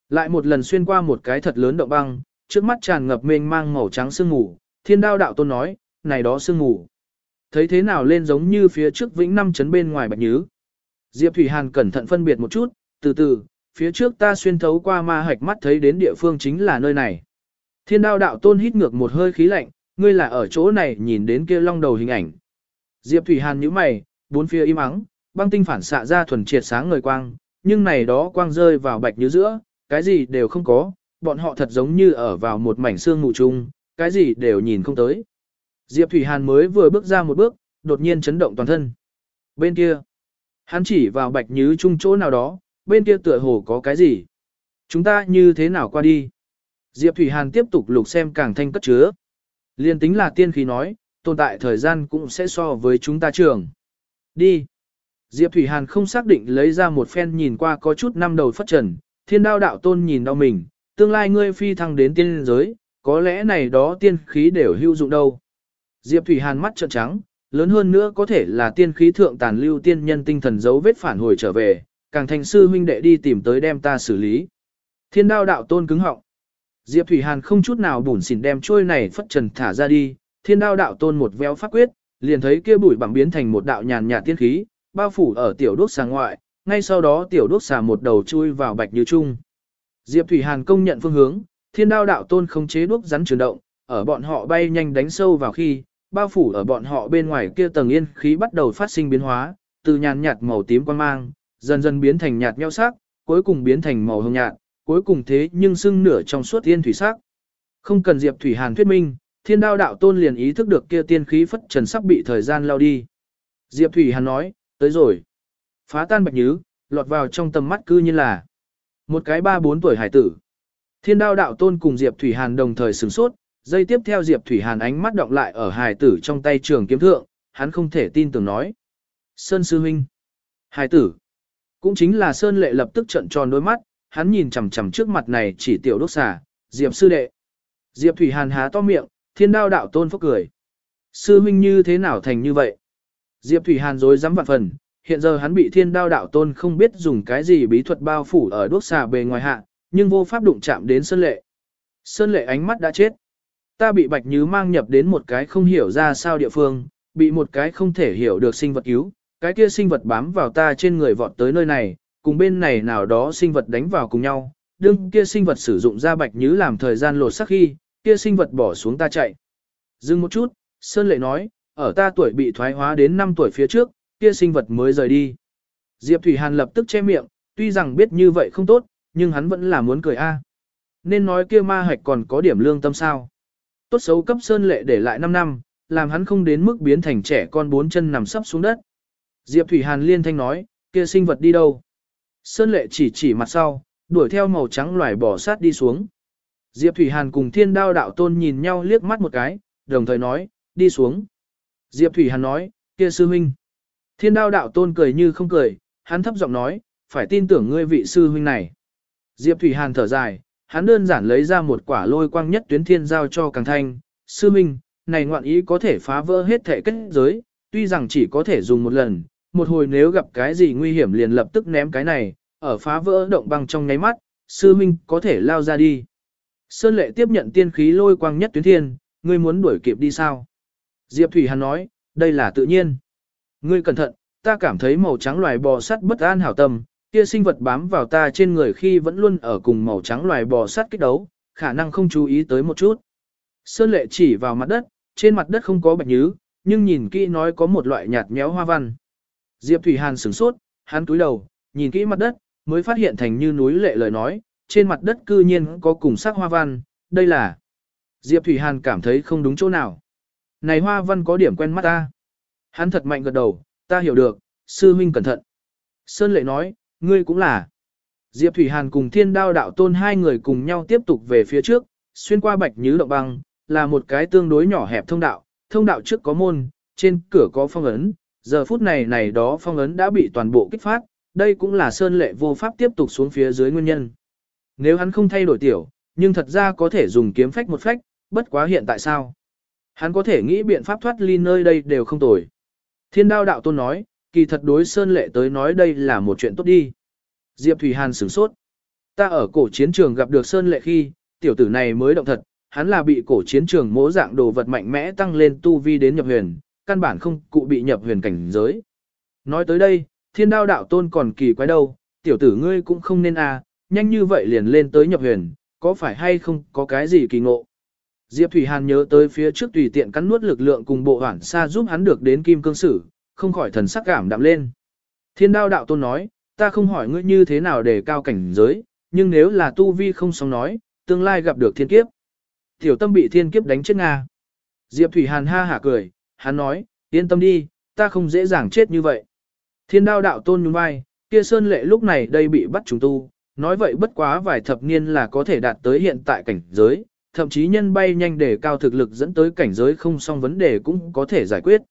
Lại một lần xuyên qua một cái thật lớn động băng, trước mắt tràn ngập mênh mang màu trắng sương mù, thiên đao đạo tôn nói, này đó sương mù. Thấy thế nào lên giống như phía trước vĩnh năm chấn bên ngoài bạch nhứ. Diệp Thủy Hàn cẩn thận phân biệt một chút, từ từ, phía trước ta xuyên thấu qua ma hạch mắt thấy đến địa phương chính là nơi này. Thiên đao đạo tôn hít ngược một hơi khí lạnh, ngươi là ở chỗ này nhìn đến kia long đầu hình ảnh. Diệp Thủy Hàn nhíu mày, bốn phía im ắng, băng tinh phản xạ ra thuần triệt sáng ngời quang, nhưng này đó quang rơi vào bạch như giữa, cái gì đều không có, bọn họ thật giống như ở vào một mảnh xương mù chung, cái gì đều nhìn không tới. Diệp Thủy Hàn mới vừa bước ra một bước, đột nhiên chấn động toàn thân. Bên kia, hắn chỉ vào bạch như chung chỗ nào đó, bên kia tựa hồ có cái gì. Chúng ta như thế nào qua đi? Diệp Thủy Hàn tiếp tục lục xem càng thanh cất chứa. Liên tính là tiên khí nói, tồn tại thời gian cũng sẽ so với chúng ta trường. Đi. Diệp Thủy Hàn không xác định lấy ra một phen nhìn qua có chút năm đầu phất trần, thiên đao đạo tôn nhìn đau mình, tương lai ngươi phi thăng đến tiên giới, có lẽ này đó tiên khí đều hữu dụng đâu. Diệp Thủy Hàn mắt trợn trắng, lớn hơn nữa có thể là tiên khí thượng tàn lưu tiên nhân tinh thần dấu vết phản hồi trở về, càng thành sư huynh đệ đi tìm tới đem ta xử lý. Thiên đao đạo tôn cứng họng. Diệp Thủy Hàn không chút nào bủn xỉn đem trôi này phất trần thả ra đi, thiên đao đạo tôn một véo phát quyết, liền thấy kia bụi bằng biến thành một đạo nhàn nhạt tiên khí, bao phủ ở tiểu đốt xà ngoại, ngay sau đó tiểu đốt xà một đầu chui vào bạch như trung. Diệp Thủy Hàn công nhận phương hướng, thiên đao đạo tôn không chế đuốc rắn chuyển động, ở bọn họ bay nhanh đánh sâu vào khi, bao phủ ở bọn họ bên ngoài kia tầng yên khí bắt đầu phát sinh biến hóa, từ nhàn nhạt màu tím quan mang, dần dần biến thành nhạt nhẽo sắc, cuối cùng biến thành màu hồng nhạt, cuối cùng thế nhưng sưng nửa trong suốt tiên thủy sắc. Không cần Diệp Thủy Hàn thuyết minh, thiên đao đạo tôn liền ý thức được kia tiên khí phất trần sắp bị thời gian lao đi. Diệp Thủy Hàn nói, tới rồi. Phá tan bạch nhứ, lọt vào trong tầm mắt cư như là một cái ba bốn tuổi hải tử. Thiên đao đạo tôn cùng Diệp Thủy Hàn đồng thời sửng sốt, dây tiếp theo Diệp Thủy Hàn ánh mắt động lại ở hải tử trong tay trường kiếm thượng, hắn không thể tin tưởng nói. Sơn Sư Huynh. hải tử. Cũng chính là Sơn Lệ lập tức trận tròn đôi mắt, hắn nhìn chằm chằm trước mặt này chỉ tiểu đốc xà, Diệp Sư Đệ. Diệp Thủy Hàn há to miệng, thiên đao đạo tôn phốc cười. Sư Huynh như thế nào thành như vậy? Diệp Thủy Hàn dối dám vạn phần, hiện giờ hắn bị thiên đao đạo tôn không biết dùng cái gì bí thuật bao phủ ở đốt xà bề ngoài hạ, nhưng vô pháp đụng chạm đến Sơn Lệ. Sơn Lệ ánh mắt đã chết. Ta bị Bạch Nhứ mang nhập đến một cái không hiểu ra sao địa phương, bị một cái không thể hiểu được sinh vật cứu, cái kia sinh vật bám vào ta trên người vọt tới nơi này, cùng bên này nào đó sinh vật đánh vào cùng nhau, đương kia sinh vật sử dụng ra Bạch Nhứ làm thời gian lột sắc khi, kia sinh vật bỏ xuống ta chạy. Dừng một chút, Sơn Lệ nói, ở ta tuổi bị thoái hóa đến 5 tuổi phía trước, kia sinh vật mới rời đi. Diệp Thủy Hàn lập tức che miệng, tuy rằng biết như vậy không tốt, nhưng hắn vẫn là muốn cười a. Nên nói kia ma hạch còn có điểm lương tâm sao. Tốt xấu cấp Sơn Lệ để lại 5 năm, làm hắn không đến mức biến thành trẻ con bốn chân nằm sấp xuống đất. Diệp Thủy Hàn liên thanh nói, kia sinh vật đi đâu? Sơn Lệ chỉ chỉ mặt sau, đuổi theo màu trắng loài bò sát đi xuống. Diệp Thủy Hàn cùng thiên đao đạo tôn nhìn nhau liếc mắt một cái, đồng thời nói, đi xuống. Diệp Thủy Hàn nói, kia sư huynh. Thiên đao đạo tôn cười như không cười, hắn thấp giọng nói, phải tin tưởng ngươi vị sư huynh này. Diệp Thủy Hàn thở dài, hắn đơn giản lấy ra một quả lôi quang nhất tuyến thiên giao cho Càng Thanh, sư huynh, này ngoạn ý có thể phá vỡ hết thể kết giới, tuy rằng chỉ có thể dùng một lần, một hồi nếu gặp cái gì nguy hiểm liền lập tức ném cái này, ở phá vỡ động băng trong nháy mắt, sư minh có thể lao ra đi. Sơn lệ tiếp nhận tiên khí lôi quang nhất tuyến thiên, ngươi muốn đuổi kịp đi sao? Diệp Thủy Hàn nói, đây là tự nhiên. Ngươi cẩn thận, ta cảm thấy màu trắng loài bò sắt bất an hảo tâm, kia sinh vật bám vào ta trên người khi vẫn luôn ở cùng màu trắng loài bò sắt kích đấu, khả năng không chú ý tới một chút. Sơn lệ chỉ vào mặt đất, trên mặt đất không có bạch nhứ, nhưng nhìn kỹ nói có một loại nhạt méo hoa văn. Diệp Thủy Hàn sửng sốt, hắn túi đầu, nhìn kỹ mặt đất, mới phát hiện thành như núi lệ lời nói, trên mặt đất cư nhiên có cùng sắc hoa văn, đây là... Diệp Thủy Hàn cảm thấy không đúng chỗ nào. Này hoa văn có điểm quen mắt ta. Hắn thật mạnh gật đầu, ta hiểu được, sư huynh cẩn thận. Sơn lệ nói, ngươi cũng là. Diệp Thủy Hàn cùng thiên đao đạo tôn hai người cùng nhau tiếp tục về phía trước, xuyên qua bạch nhứ động băng, là một cái tương đối nhỏ hẹp thông đạo, thông đạo trước có môn, trên cửa có phong ấn, giờ phút này này đó phong ấn đã bị toàn bộ kích phát, đây cũng là Sơn Lệ vô pháp tiếp tục xuống phía dưới nguyên nhân. Nếu hắn không thay đổi tiểu, nhưng thật ra có thể dùng kiếm phách một phách, bất quá hiện tại sao? Hắn có thể nghĩ biện pháp thoát ly nơi đây đều không tồi. Thiên đao đạo tôn nói, kỳ thật đối Sơn Lệ tới nói đây là một chuyện tốt đi. Diệp Thủy Hàn sửng sốt. Ta ở cổ chiến trường gặp được Sơn Lệ khi, tiểu tử này mới động thật, hắn là bị cổ chiến trường mỗ dạng đồ vật mạnh mẽ tăng lên tu vi đến nhập huyền, căn bản không cụ bị nhập huyền cảnh giới. Nói tới đây, thiên đao đạo tôn còn kỳ quái đâu, tiểu tử ngươi cũng không nên à, nhanh như vậy liền lên tới nhập huyền, có phải hay không có cái gì kỳ ngộ. Diệp Thủy Hàn nhớ tới phía trước tùy tiện cắn nuốt lực lượng cùng bộ hoảng xa giúp hắn được đến kim cương sử, không khỏi thần sắc cảm đạm lên. Thiên đao đạo tôn nói, ta không hỏi ngươi như thế nào để cao cảnh giới, nhưng nếu là tu vi không sống nói, tương lai gặp được thiên kiếp. Tiểu tâm bị thiên kiếp đánh chết Nga. Diệp Thủy Hàn ha hả cười, hắn nói, yên tâm đi, ta không dễ dàng chết như vậy. Thiên đao đạo tôn nhún vai, kia sơn lệ lúc này đây bị bắt trùng tu, nói vậy bất quá vài thập niên là có thể đạt tới hiện tại cảnh giới, thậm chí nhân bay nhanh để cao thực lực dẫn tới cảnh giới không xong vấn đề cũng có thể giải quyết.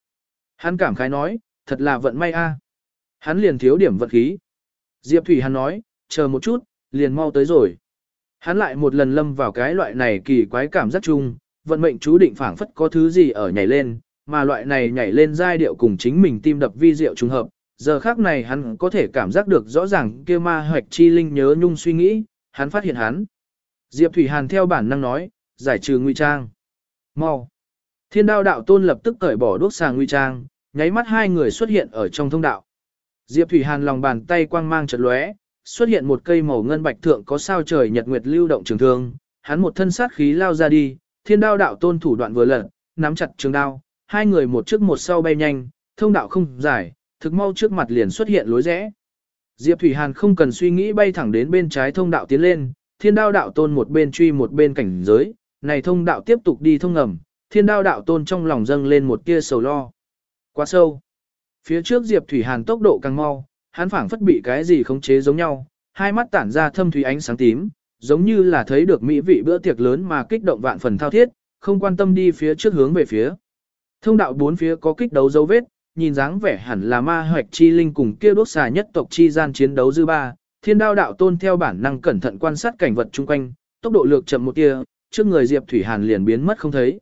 Hắn cảm khái nói, thật là vận may a. À. Hắn liền thiếu điểm vận khí. Diệp Thủy hắn nói, chờ một chút, liền mau tới rồi. Hắn lại một lần lâm vào cái loại này kỳ quái cảm giác chung, vận mệnh chú định phảng phất có thứ gì ở nhảy lên, mà loại này nhảy lên giai điệu cùng chính mình tim đập vi diệu trùng hợp. Giờ khác này hắn có thể cảm giác được rõ ràng kia ma hoạch chi linh nhớ nhung suy nghĩ, hắn phát hiện hắn. Diệp Thủy Hàn theo bản năng nói, giải trừ nguy trang. Mau. Thiên đao đạo tôn lập tức cởi bỏ đuốc sàng nguy trang, nháy mắt hai người xuất hiện ở trong thông đạo. Diệp Thủy Hàn lòng bàn tay quang mang chợt lóe, xuất hiện một cây màu ngân bạch thượng có sao trời nhật nguyệt lưu động trường thương, hắn một thân sát khí lao ra đi, thiên đao đạo tôn thủ đoạn vừa lật, nắm chặt trường đao, hai người một trước một sau bay nhanh, thông đạo không dài, thực mau trước mặt liền xuất hiện lối rẽ. Diệp Thủy Hàn không cần suy nghĩ bay thẳng đến bên trái thông đạo tiến lên, thiên đao đạo tôn một bên truy một bên cảnh giới, này thông đạo tiếp tục đi thông ngầm, thiên đao đạo tôn trong lòng dâng lên một tia sầu lo. Quá sâu. Phía trước Diệp Thủy Hàn tốc độ càng mau, hắn phảng phất bị cái gì khống chế giống nhau, hai mắt tản ra thâm thủy ánh sáng tím, giống như là thấy được mỹ vị bữa tiệc lớn mà kích động vạn phần thao thiết, không quan tâm đi phía trước hướng về phía. Thông đạo bốn phía có kích đấu dấu vết, nhìn dáng vẻ hẳn là ma hoạch chi linh cùng kia đốt xà nhất tộc chi gian chiến đấu dư ba. Thiên đao đạo tôn theo bản năng cẩn thận quan sát cảnh vật chung quanh, tốc độ lược chậm một tia, trước người Diệp Thủy Hàn liền biến mất không thấy.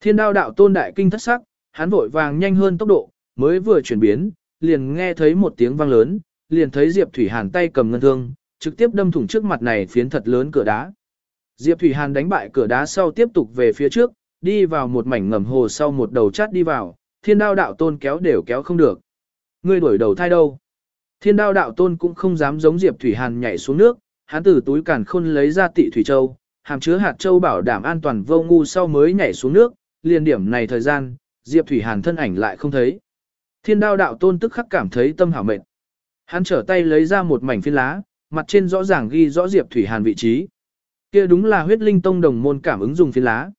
Thiên đao đạo tôn đại kinh thất sắc, hắn vội vàng nhanh hơn tốc độ, mới vừa chuyển biến, liền nghe thấy một tiếng vang lớn, liền thấy Diệp Thủy Hàn tay cầm ngân thương, trực tiếp đâm thủng trước mặt này phiến thật lớn cửa đá. Diệp Thủy Hàn đánh bại cửa đá sau tiếp tục về phía trước, đi vào một mảnh ngầm hồ sau một đầu chát đi vào, thiên đao đạo tôn kéo đều kéo không được. Ngươi đuổi đầu thai đâu? Thiên đao đạo tôn cũng không dám giống Diệp Thủy Hàn nhảy xuống nước, hắn từ túi càn khôn lấy ra tị thủy châu, hàm chứa hạt châu bảo đảm an toàn vô ngu sau mới nhảy xuống nước, liền điểm này thời gian, Diệp Thủy Hàn thân ảnh lại không thấy. Thiên đao đạo tôn tức khắc cảm thấy tâm hảo mệt. Hắn trở tay lấy ra một mảnh phiến lá, mặt trên rõ ràng ghi rõ Diệp Thủy Hàn vị trí. Kia đúng là huyết linh tông đồng môn cảm ứng dùng phiến lá.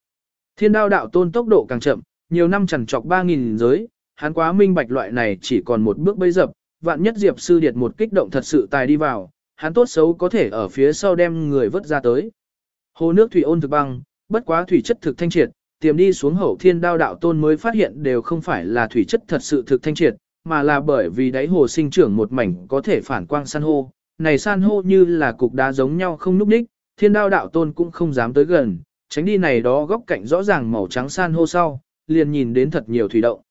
Thiên đao đạo tôn tốc độ càng chậm, nhiều năm chẳng chọc 3.000 giới, hắn quá minh bạch loại này chỉ còn một bước bấy dập, vạn nhất Diệp sư điệt một kích động thật sự tài đi vào, hắn tốt xấu có thể ở phía sau đem người vớt ra tới. Hồ nước thủy ôn thực băng, bất quá thủy chất thực thanh triệt, tiềm đi xuống hậu thiên đao đạo tôn mới phát hiện đều không phải là thủy chất thật sự thực thanh triệt, mà là bởi vì đáy hồ sinh trưởng một mảnh có thể phản quang san hô. Này san hô như là cục đá giống nhau không núp đích, thiên đao đạo tôn cũng không dám tới gần, tránh đi này đó góc cạnh rõ ràng màu trắng san hô sau, liền nhìn đến thật nhiều thủy động.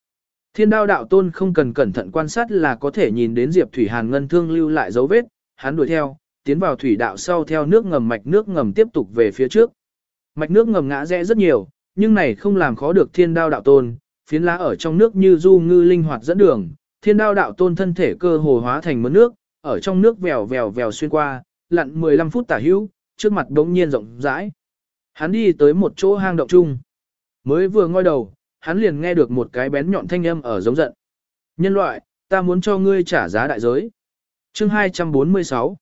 Thiên đao đạo tôn không cần cẩn thận quan sát là có thể nhìn đến Diệp Thủy Hàn ngân thương lưu lại dấu vết, hắn đuổi theo, tiến vào thủy đạo sau theo nước ngầm mạch nước ngầm tiếp tục về phía trước. Mạch nước ngầm ngã rẽ rất nhiều, nhưng này không làm khó được thiên đao đạo tôn, phiến lá ở trong nước như du ngư linh hoạt dẫn đường, thiên đao đạo tôn thân thể cơ hồ hóa thành mớ nước, ở trong nước vèo vèo vèo xuyên qua, lặn 15 phút tả hữu, trước mặt đống nhiên rộng rãi. Hắn đi tới một chỗ hang động chung. Mới vừa ngoi đầu, hắn liền nghe được một cái bén nhọn thanh âm ở giống giận. Nhân loại, ta muốn cho ngươi trả giá đại giới. Chương 246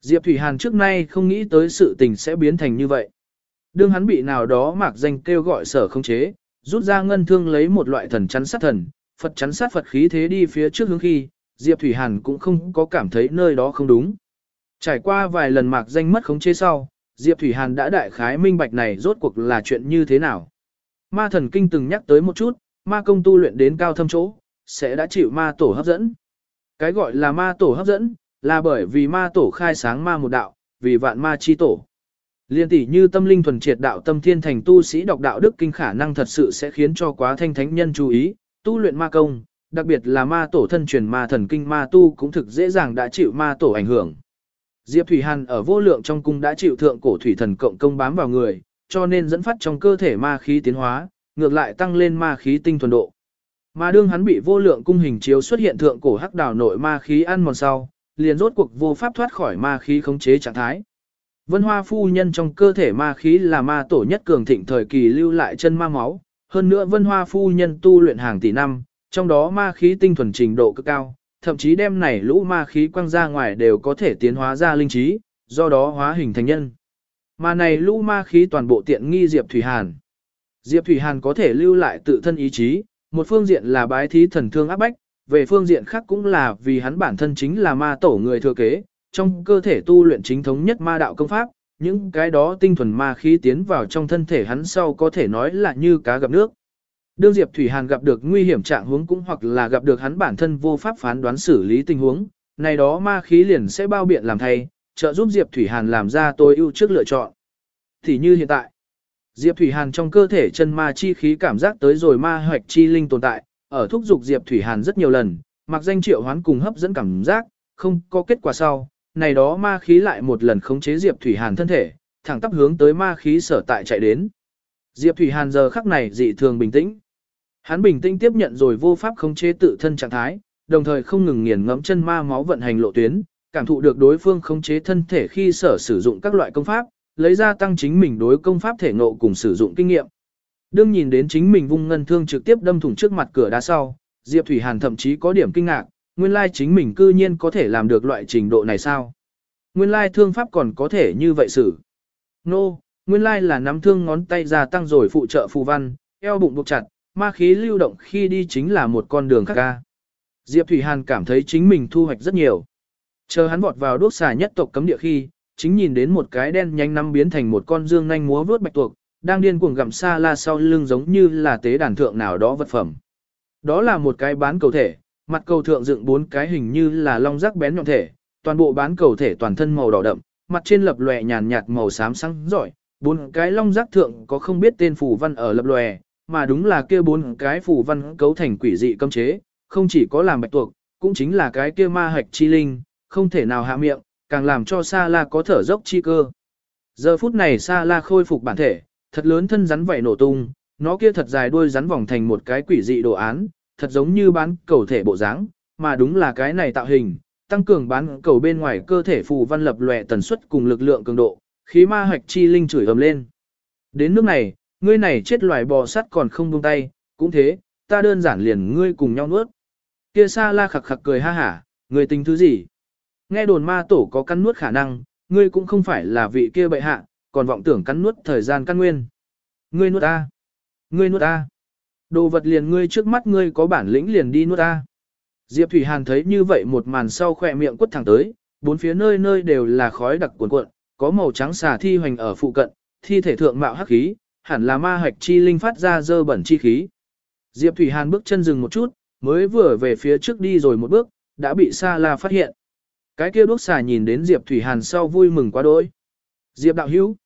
Diệp Thủy Hàn trước nay không nghĩ tới sự tình sẽ biến thành như vậy. Đương hắn bị nào đó mạc danh kêu gọi sở không chế, rút ra ngân thương lấy một loại thần chắn sát thần, Phật chắn sát Phật khí thế đi phía trước hướng khi, Diệp Thủy Hàn cũng không có cảm thấy nơi đó không đúng. Trải qua vài lần mạc danh mất khống chế sau, Diệp Thủy Hàn đã đại khái minh bạch này rốt cuộc là chuyện như thế nào. Ma thần kinh từng nhắc tới một chút, ma công tu luyện đến cao thâm chỗ, sẽ đã chịu ma tổ hấp dẫn. Cái gọi là ma tổ hấp dẫn, là bởi vì ma tổ khai sáng ma một đạo, vì vạn ma chi tổ. Liên tỷ như tâm linh thuần triệt đạo tâm thiên thành tu sĩ đọc đạo đức kinh khả năng thật sự sẽ khiến cho quá thanh thánh nhân chú ý, tu luyện ma công, đặc biệt là ma tổ thân truyền ma thần kinh ma tu cũng thực dễ dàng đã chịu ma tổ ảnh hưởng. Diệp Thủy Hàn ở vô lượng trong cung đã chịu thượng cổ thủy thần cộng công bám vào người, cho nên dẫn phát trong cơ thể ma khí tiến hóa, ngược lại tăng lên ma khí tinh thuần độ. Mà đương hắn bị vô lượng cung hình chiếu xuất hiện thượng cổ hắc đảo nội ma khí ăn mòn sau, liền rốt cuộc vô pháp thoát khỏi ma khí khống chế trạng thái. Vân Hoa phu nhân trong cơ thể ma khí là ma tổ nhất cường thịnh thời kỳ lưu lại chân ma máu, hơn nữa Vân Hoa phu nhân tu luyện hàng tỷ năm, trong đó ma khí tinh thuần trình độ cực cao, thậm chí đem này lũ ma khí quăng ra ngoài đều có thể tiến hóa ra linh trí, do đó hóa hình thành nhân. Mà này lũ ma khí toàn bộ tiện nghi Diệp Thủy Hàn. Diệp Thủy Hàn có thể lưu lại tự thân ý chí, một phương diện là bái thí thần thương áp bách, về phương diện khác cũng là vì hắn bản thân chính là ma tổ người thừa kế, trong cơ thể tu luyện chính thống nhất ma đạo công pháp, những cái đó tinh thuần ma khí tiến vào trong thân thể hắn sau có thể nói là như cá gặp nước. Đương Diệp Thủy Hàn gặp được nguy hiểm trạng huống cũng hoặc là gặp được hắn bản thân vô pháp phán đoán xử lý tình huống, này đó ma khí liền sẽ bao biện làm thay, trợ giúp Diệp Thủy Hàn làm ra tối ưu trước lựa chọn. Thì như hiện tại, Diệp Thủy Hàn trong cơ thể chân ma chi khí cảm giác tới rồi ma hoạch chi linh tồn tại, ở thúc dục Diệp Thủy Hàn rất nhiều lần, mặc danh triệu hoán cùng hấp dẫn cảm giác, không có kết quả sau, này đó ma khí lại một lần khống chế Diệp Thủy Hàn thân thể, thẳng tắp hướng tới ma khí sở tại chạy đến. Diệp Thủy Hàn giờ khắc này dị thường bình tĩnh. Hắn bình tĩnh tiếp nhận rồi vô pháp khống chế tự thân trạng thái, đồng thời không ngừng nghiền ngẫm chân ma máu vận hành lộ tuyến, cảm thụ được đối phương khống chế thân thể khi sở sử dụng các loại công pháp, lấy ra tăng chính mình đối công pháp thể ngộ cùng sử dụng kinh nghiệm. Đương nhìn đến chính mình vung ngân thương trực tiếp đâm thủng trước mặt cửa đá sau, Diệp Thủy Hàn thậm chí có điểm kinh ngạc, nguyên lai chính mình cư nhiên có thể làm được loại trình độ này sao? Nguyên lai thương pháp còn có thể như vậy xử. Nô, no, nguyên lai là nắm thương ngón tay ra tăng rồi phụ trợ phù văn, eo bụng buộc chặt, ma khí lưu động khi đi chính là một con đường khác ca. Diệp Thủy Hàn cảm thấy chính mình thu hoạch rất nhiều. Chờ hắn vọt vào đốt xà nhất tộc cấm địa khi, chính nhìn đến một cái đen nhanh năm biến thành một con dương nhanh múa vướt bạch tuộc, đang điên cuồng gặm xa la sau lưng giống như là tế đàn thượng nào đó vật phẩm. Đó là một cái bán cầu thể, mặt cầu thượng dựng bốn cái hình như là long rắc bén nhọn thể, toàn bộ bán cầu thể toàn thân màu đỏ đậm, mặt trên lập lòe nhàn nhạt màu xám sáng giỏi, bốn cái long rắc thượng có không biết tên phù văn ở lập lòe, mà đúng là kia bốn cái phù văn cấu thành quỷ dị cấm chế, không chỉ có làm bạch tuộc, cũng chính là cái kia ma hạch chi linh, không thể nào hạ miệng, càng làm cho Sa La có thở dốc chi cơ. Giờ phút này Sa La khôi phục bản thể, thật lớn thân rắn vảy nổ tung, nó kia thật dài đuôi rắn vòng thành một cái quỷ dị đồ án, thật giống như bán cầu thể bộ dáng, mà đúng là cái này tạo hình, tăng cường bán cầu bên ngoài cơ thể phù văn lập lòe tần suất cùng lực lượng cường độ, khí ma hạch chi linh chửi ầm lên. Đến nước này, ngươi này chết loài bò sắt còn không buông tay, cũng thế, ta đơn giản liền ngươi cùng nhau nuốt. Kia Sa La khặc khặc cười ha hả, ngươi tính thứ gì? Nghe đồn ma tổ có cắn nuốt khả năng, ngươi cũng không phải là vị kia bệ hạ, còn vọng tưởng cắn nuốt thời gian căn nguyên. Ngươi nuốt ta. Ngươi nuốt ta. Đồ vật liền ngươi trước mắt ngươi có bản lĩnh liền đi nuốt ta. Diệp Thủy Hàn thấy như vậy một màn sau khỏe miệng quất thẳng tới, bốn phía nơi nơi đều là khói đặc cuồn cuộn, có màu trắng xà thi hoành ở phụ cận, thi thể thượng mạo hắc khí, hẳn là ma hạch chi linh phát ra dơ bẩn chi khí. Diệp Thủy Hàn bước chân dừng một chút, mới vừa về phía trước đi rồi một bước, đã bị Sa La phát hiện. Cái kia đuốc xà nhìn đến Diệp Thủy Hàn sau vui mừng quá đỗi. Diệp đạo hữu,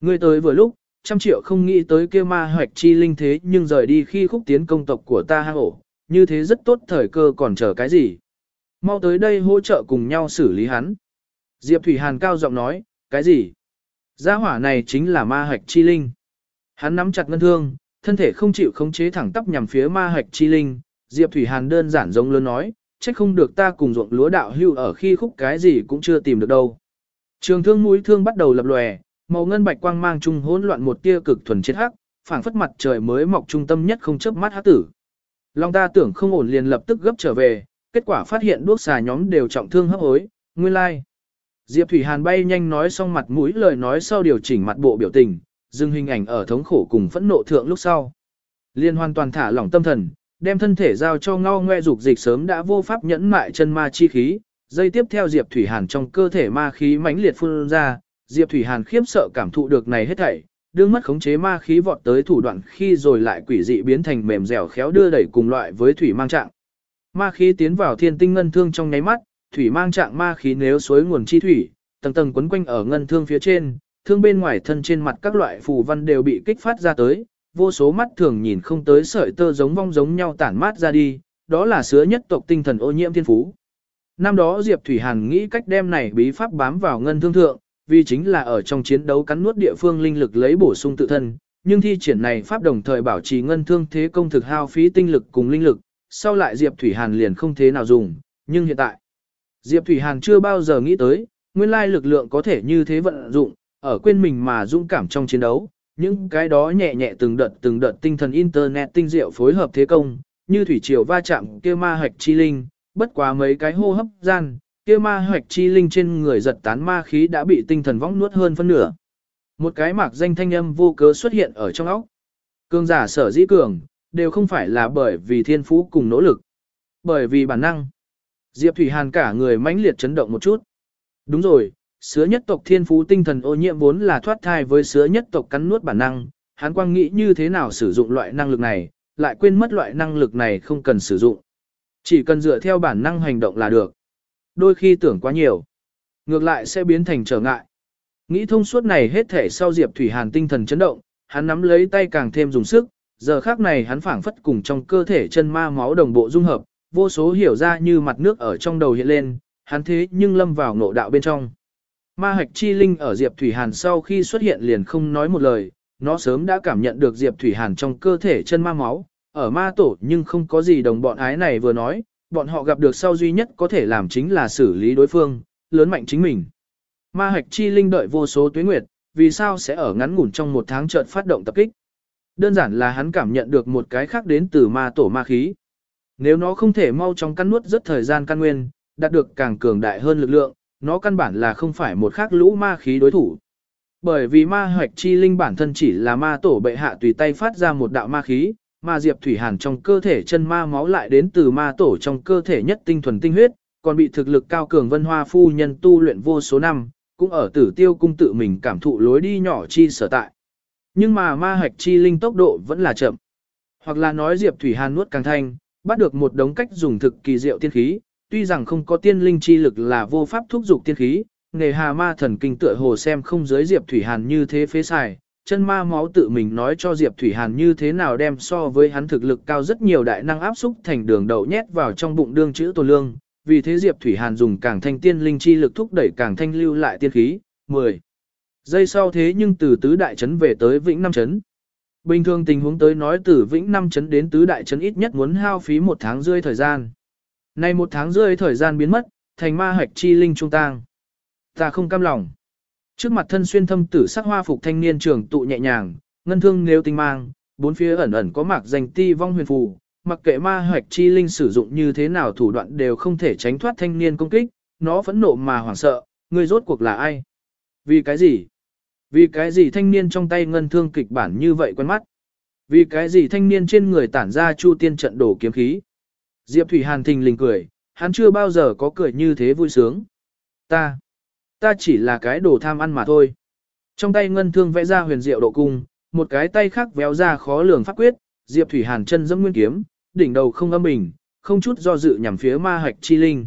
ngươi tới vừa lúc, trăm triệu không nghĩ tới kia ma hoạch chi linh thế nhưng rời đi khi khúc tiến công tộc của ta hang ổ, như thế rất tốt thời cơ còn chờ cái gì. Mau tới đây hỗ trợ cùng nhau xử lý hắn. Diệp Thủy Hàn cao giọng nói, cái gì? Gia hỏa này chính là ma hoạch chi linh. Hắn nắm chặt ngân thương, thân thể không chịu khống chế thẳng tắp nhằm phía ma hạch chi linh. Diệp Thủy Hàn đơn giản giống lớn nói, trách không được ta cùng ruộng lúa đạo hưu ở khi khúc cái gì cũng chưa tìm được đâu. Trường thương mũi thương bắt đầu lập lòe, màu ngân bạch quang mang chung hỗn loạn một tia cực thuần chết hắc, phảng phất mặt trời mới mọc trung tâm nhất không chớp mắt hắc tử. Long ta tưởng không ổn liền lập tức gấp trở về, kết quả phát hiện đuốc xà nhóm đều trọng thương hấp hối, nguyên lai. Diệp Thủy Hàn bay nhanh nói xong mặt mũi lời nói sau điều chỉnh mặt bộ biểu tình, dừng hình ảnh ở thống khổ cùng phẫn nộ thượng lúc sau. Liên hoàn toàn thả lỏng tâm thần, đem thân thể giao cho ngao ngoe dục dịch sớm đã vô pháp nhẫn mại chân ma chi khí, dây tiếp theo Diệp Thủy Hàn trong cơ thể ma khí mãnh liệt phun ra, Diệp Thủy Hàn khiếp sợ cảm thụ được này hết thảy, đương mất khống chế ma khí vọt tới thủ đoạn khi rồi lại quỷ dị biến thành mềm dẻo khéo đưa đẩy cùng loại với thủy mang trạng. Ma khí tiến vào thiên tinh ngân thương trong nháy mắt, thủy mang trạng ma khí nếu suối nguồn chi thủy, tầng tầng quấn quanh ở ngân thương phía trên, thương bên ngoài thân trên mặt các loại phù văn đều bị kích phát ra tới, vô số mắt thường nhìn không tới sợi tơ giống vong giống nhau tản mát ra đi, đó là sứa nhất tộc tinh thần ô nhiễm thiên phú. Năm đó Diệp Thủy Hàn nghĩ cách đem này bí pháp bám vào ngân thương thượng, vì chính là ở trong chiến đấu cắn nuốt địa phương linh lực lấy bổ sung tự thân, nhưng thi triển này pháp đồng thời bảo trì ngân thương thế công thực hao phí tinh lực cùng linh lực, sau lại Diệp Thủy Hàn liền không thế nào dùng, nhưng hiện tại, Diệp Thủy Hàn chưa bao giờ nghĩ tới, nguyên lai lực lượng có thể như thế vận dụng, ở quên mình mà dũng cảm trong chiến đấu, những cái đó nhẹ nhẹ từng đợt từng đợt tinh thần internet tinh diệu phối hợp thế công, như thủy triều va chạm kia ma hạch chi linh, bất quá mấy cái hô hấp gian, kia ma hoạch chi linh trên người giật tán ma khí đã bị tinh thần võng nuốt hơn phân nửa. Một cái mạc danh thanh âm vô cớ xuất hiện ở trong óc. Cường giả sở dĩ cường, đều không phải là bởi vì thiên phú cùng nỗ lực. Bởi vì bản năng. Diệp Thủy Hàn cả người mãnh liệt chấn động một chút. Đúng rồi, sứa nhất tộc thiên phú tinh thần ô nhiễm vốn là thoát thai với sứa nhất tộc cắn nuốt bản năng. Hắn quang nghĩ như thế nào sử dụng loại năng lực này, lại quên mất loại năng lực này không cần sử dụng. Chỉ cần dựa theo bản năng hành động là được. Đôi khi tưởng quá nhiều, ngược lại sẽ biến thành trở ngại. Nghĩ thông suốt này hết thể sau Diệp Thủy Hàn tinh thần chấn động, hắn nắm lấy tay càng thêm dùng sức, giờ khác này hắn phảng phất cùng trong cơ thể chân ma máu đồng bộ dung hợp, vô số hiểu ra như mặt nước ở trong đầu hiện lên, hắn thế nhưng lâm vào ngộ đạo bên trong. Ma hạch chi linh ở Diệp Thủy Hàn sau khi xuất hiện liền không nói một lời, nó sớm đã cảm nhận được Diệp Thủy Hàn trong cơ thể chân ma máu, ở ma tổ nhưng không có gì đồng bọn ái này vừa nói, bọn họ gặp được sau duy nhất có thể làm chính là xử lý đối phương, lớn mạnh chính mình. Ma hạch chi linh đợi vô số tuyến nguyệt, vì sao sẽ ở ngắn ngủn trong một tháng chợt phát động tập kích. Đơn giản là hắn cảm nhận được một cái khác đến từ ma tổ ma khí. Nếu nó không thể mau chóng căn nuốt rất thời gian căn nguyên, đạt được càng cường đại hơn lực lượng, nó căn bản là không phải một khác lũ ma khí đối thủ. Bởi vì ma hoạch chi linh bản thân chỉ là ma tổ bệ hạ tùy tay phát ra một đạo ma khí, mà Diệp Thủy Hàn trong cơ thể chân ma máu lại đến từ ma tổ trong cơ thể nhất tinh thuần tinh huyết, còn bị thực lực cao cường vân hoa phu nhân tu luyện vô số năm, cũng ở tử tiêu cung tự mình cảm thụ lối đi nhỏ chi sở tại. Nhưng mà ma hoạch chi linh tốc độ vẫn là chậm. Hoặc là nói Diệp Thủy Hàn nuốt càng thanh, bắt được một đống cách dùng thực kỳ diệu tiên khí, tuy rằng không có tiên linh chi lực là vô pháp thúc dục tiên khí, nghề hà ma thần kinh tựa hồ xem không giới Diệp Thủy Hàn như thế phế xài, chân ma máu tự mình nói cho Diệp Thủy Hàn như thế nào đem so với hắn thực lực cao rất nhiều đại năng áp xúc thành đường đậu nhét vào trong bụng đương chữ tổ lương, vì thế Diệp Thủy Hàn dùng càng thanh tiên linh chi lực thúc đẩy càng thanh lưu lại tiên khí, 10. Giây sau thế nhưng từ tứ đại trấn về tới vĩnh năm trấn. Bình thường tình huống tới nói từ vĩnh năm trấn đến tứ đại trấn ít nhất muốn hao phí một tháng rơi thời gian. Nay một tháng rơi thời gian biến mất, thành ma hạch chi linh trung tang. Ta không cam lòng. Trước mặt thân xuyên thâm tử sắc hoa phục thanh niên trưởng tụ nhẹ nhàng, ngân thương nếu tinh mang, bốn phía ẩn ẩn có mạc danh ti vong huyền phù, mặc kệ ma hoạch chi linh sử dụng như thế nào thủ đoạn đều không thể tránh thoát thanh niên công kích, nó phẫn nộ mà hoảng sợ, người rốt cuộc là ai? Vì cái gì? Vì cái gì thanh niên trong tay ngân thương kịch bản như vậy quen mắt? Vì cái gì thanh niên trên người tản ra chu tiên trận đổ kiếm khí? Diệp Thủy Hàn thình lình cười, hắn chưa bao giờ có cười như thế vui sướng. Ta, ta chỉ là cái đồ tham ăn mà thôi. Trong tay ngân thương vẽ ra huyền diệu độ cung, một cái tay khác véo ra khó lường pháp quyết, Diệp Thủy Hàn chân dẫm nguyên kiếm, đỉnh đầu không âm bình, không chút do dự nhằm phía ma hạch chi linh.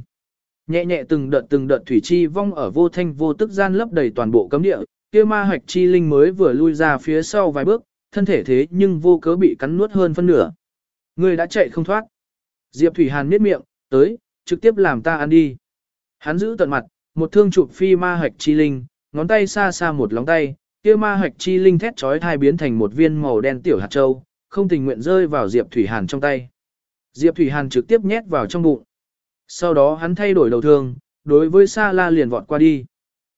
Nhẹ nhẹ từng đợt từng đợt thủy chi vong ở vô thanh vô tức gian lấp đầy toàn bộ cấm địa, kia ma hạch chi linh mới vừa lui ra phía sau vài bước, thân thể thế nhưng vô cớ bị cắn nuốt hơn phân nửa. Người đã chạy không thoát. Diệp Thủy Hàn miết miệng, tới, trực tiếp làm ta ăn đi. Hắn giữ tận mặt, một thương chụp phi ma hạch chi linh, ngón tay xa xa một lóng tay, kia ma hạch chi linh thét chói thai biến thành một viên màu đen tiểu hạt châu, không tình nguyện rơi vào Diệp Thủy Hàn trong tay. Diệp Thủy Hàn trực tiếp nhét vào trong bụng. Sau đó hắn thay đổi đầu thương, đối với Sa La liền vọt qua đi.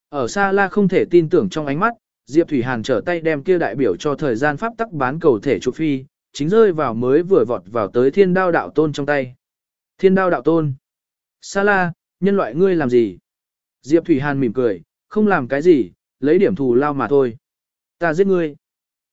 Ở Sa La không thể tin tưởng trong ánh mắt, Diệp Thủy Hàn trở tay đem kia đại biểu cho thời gian pháp tắc bán cầu thể trục phi, chính rơi vào mới vừa vọt vào tới thiên đao đạo tôn trong tay. Thiên đao đạo tôn. Sa La, nhân loại ngươi làm gì? Diệp Thủy Hàn mỉm cười, không làm cái gì, lấy điểm thù lao mà thôi. Ta giết ngươi.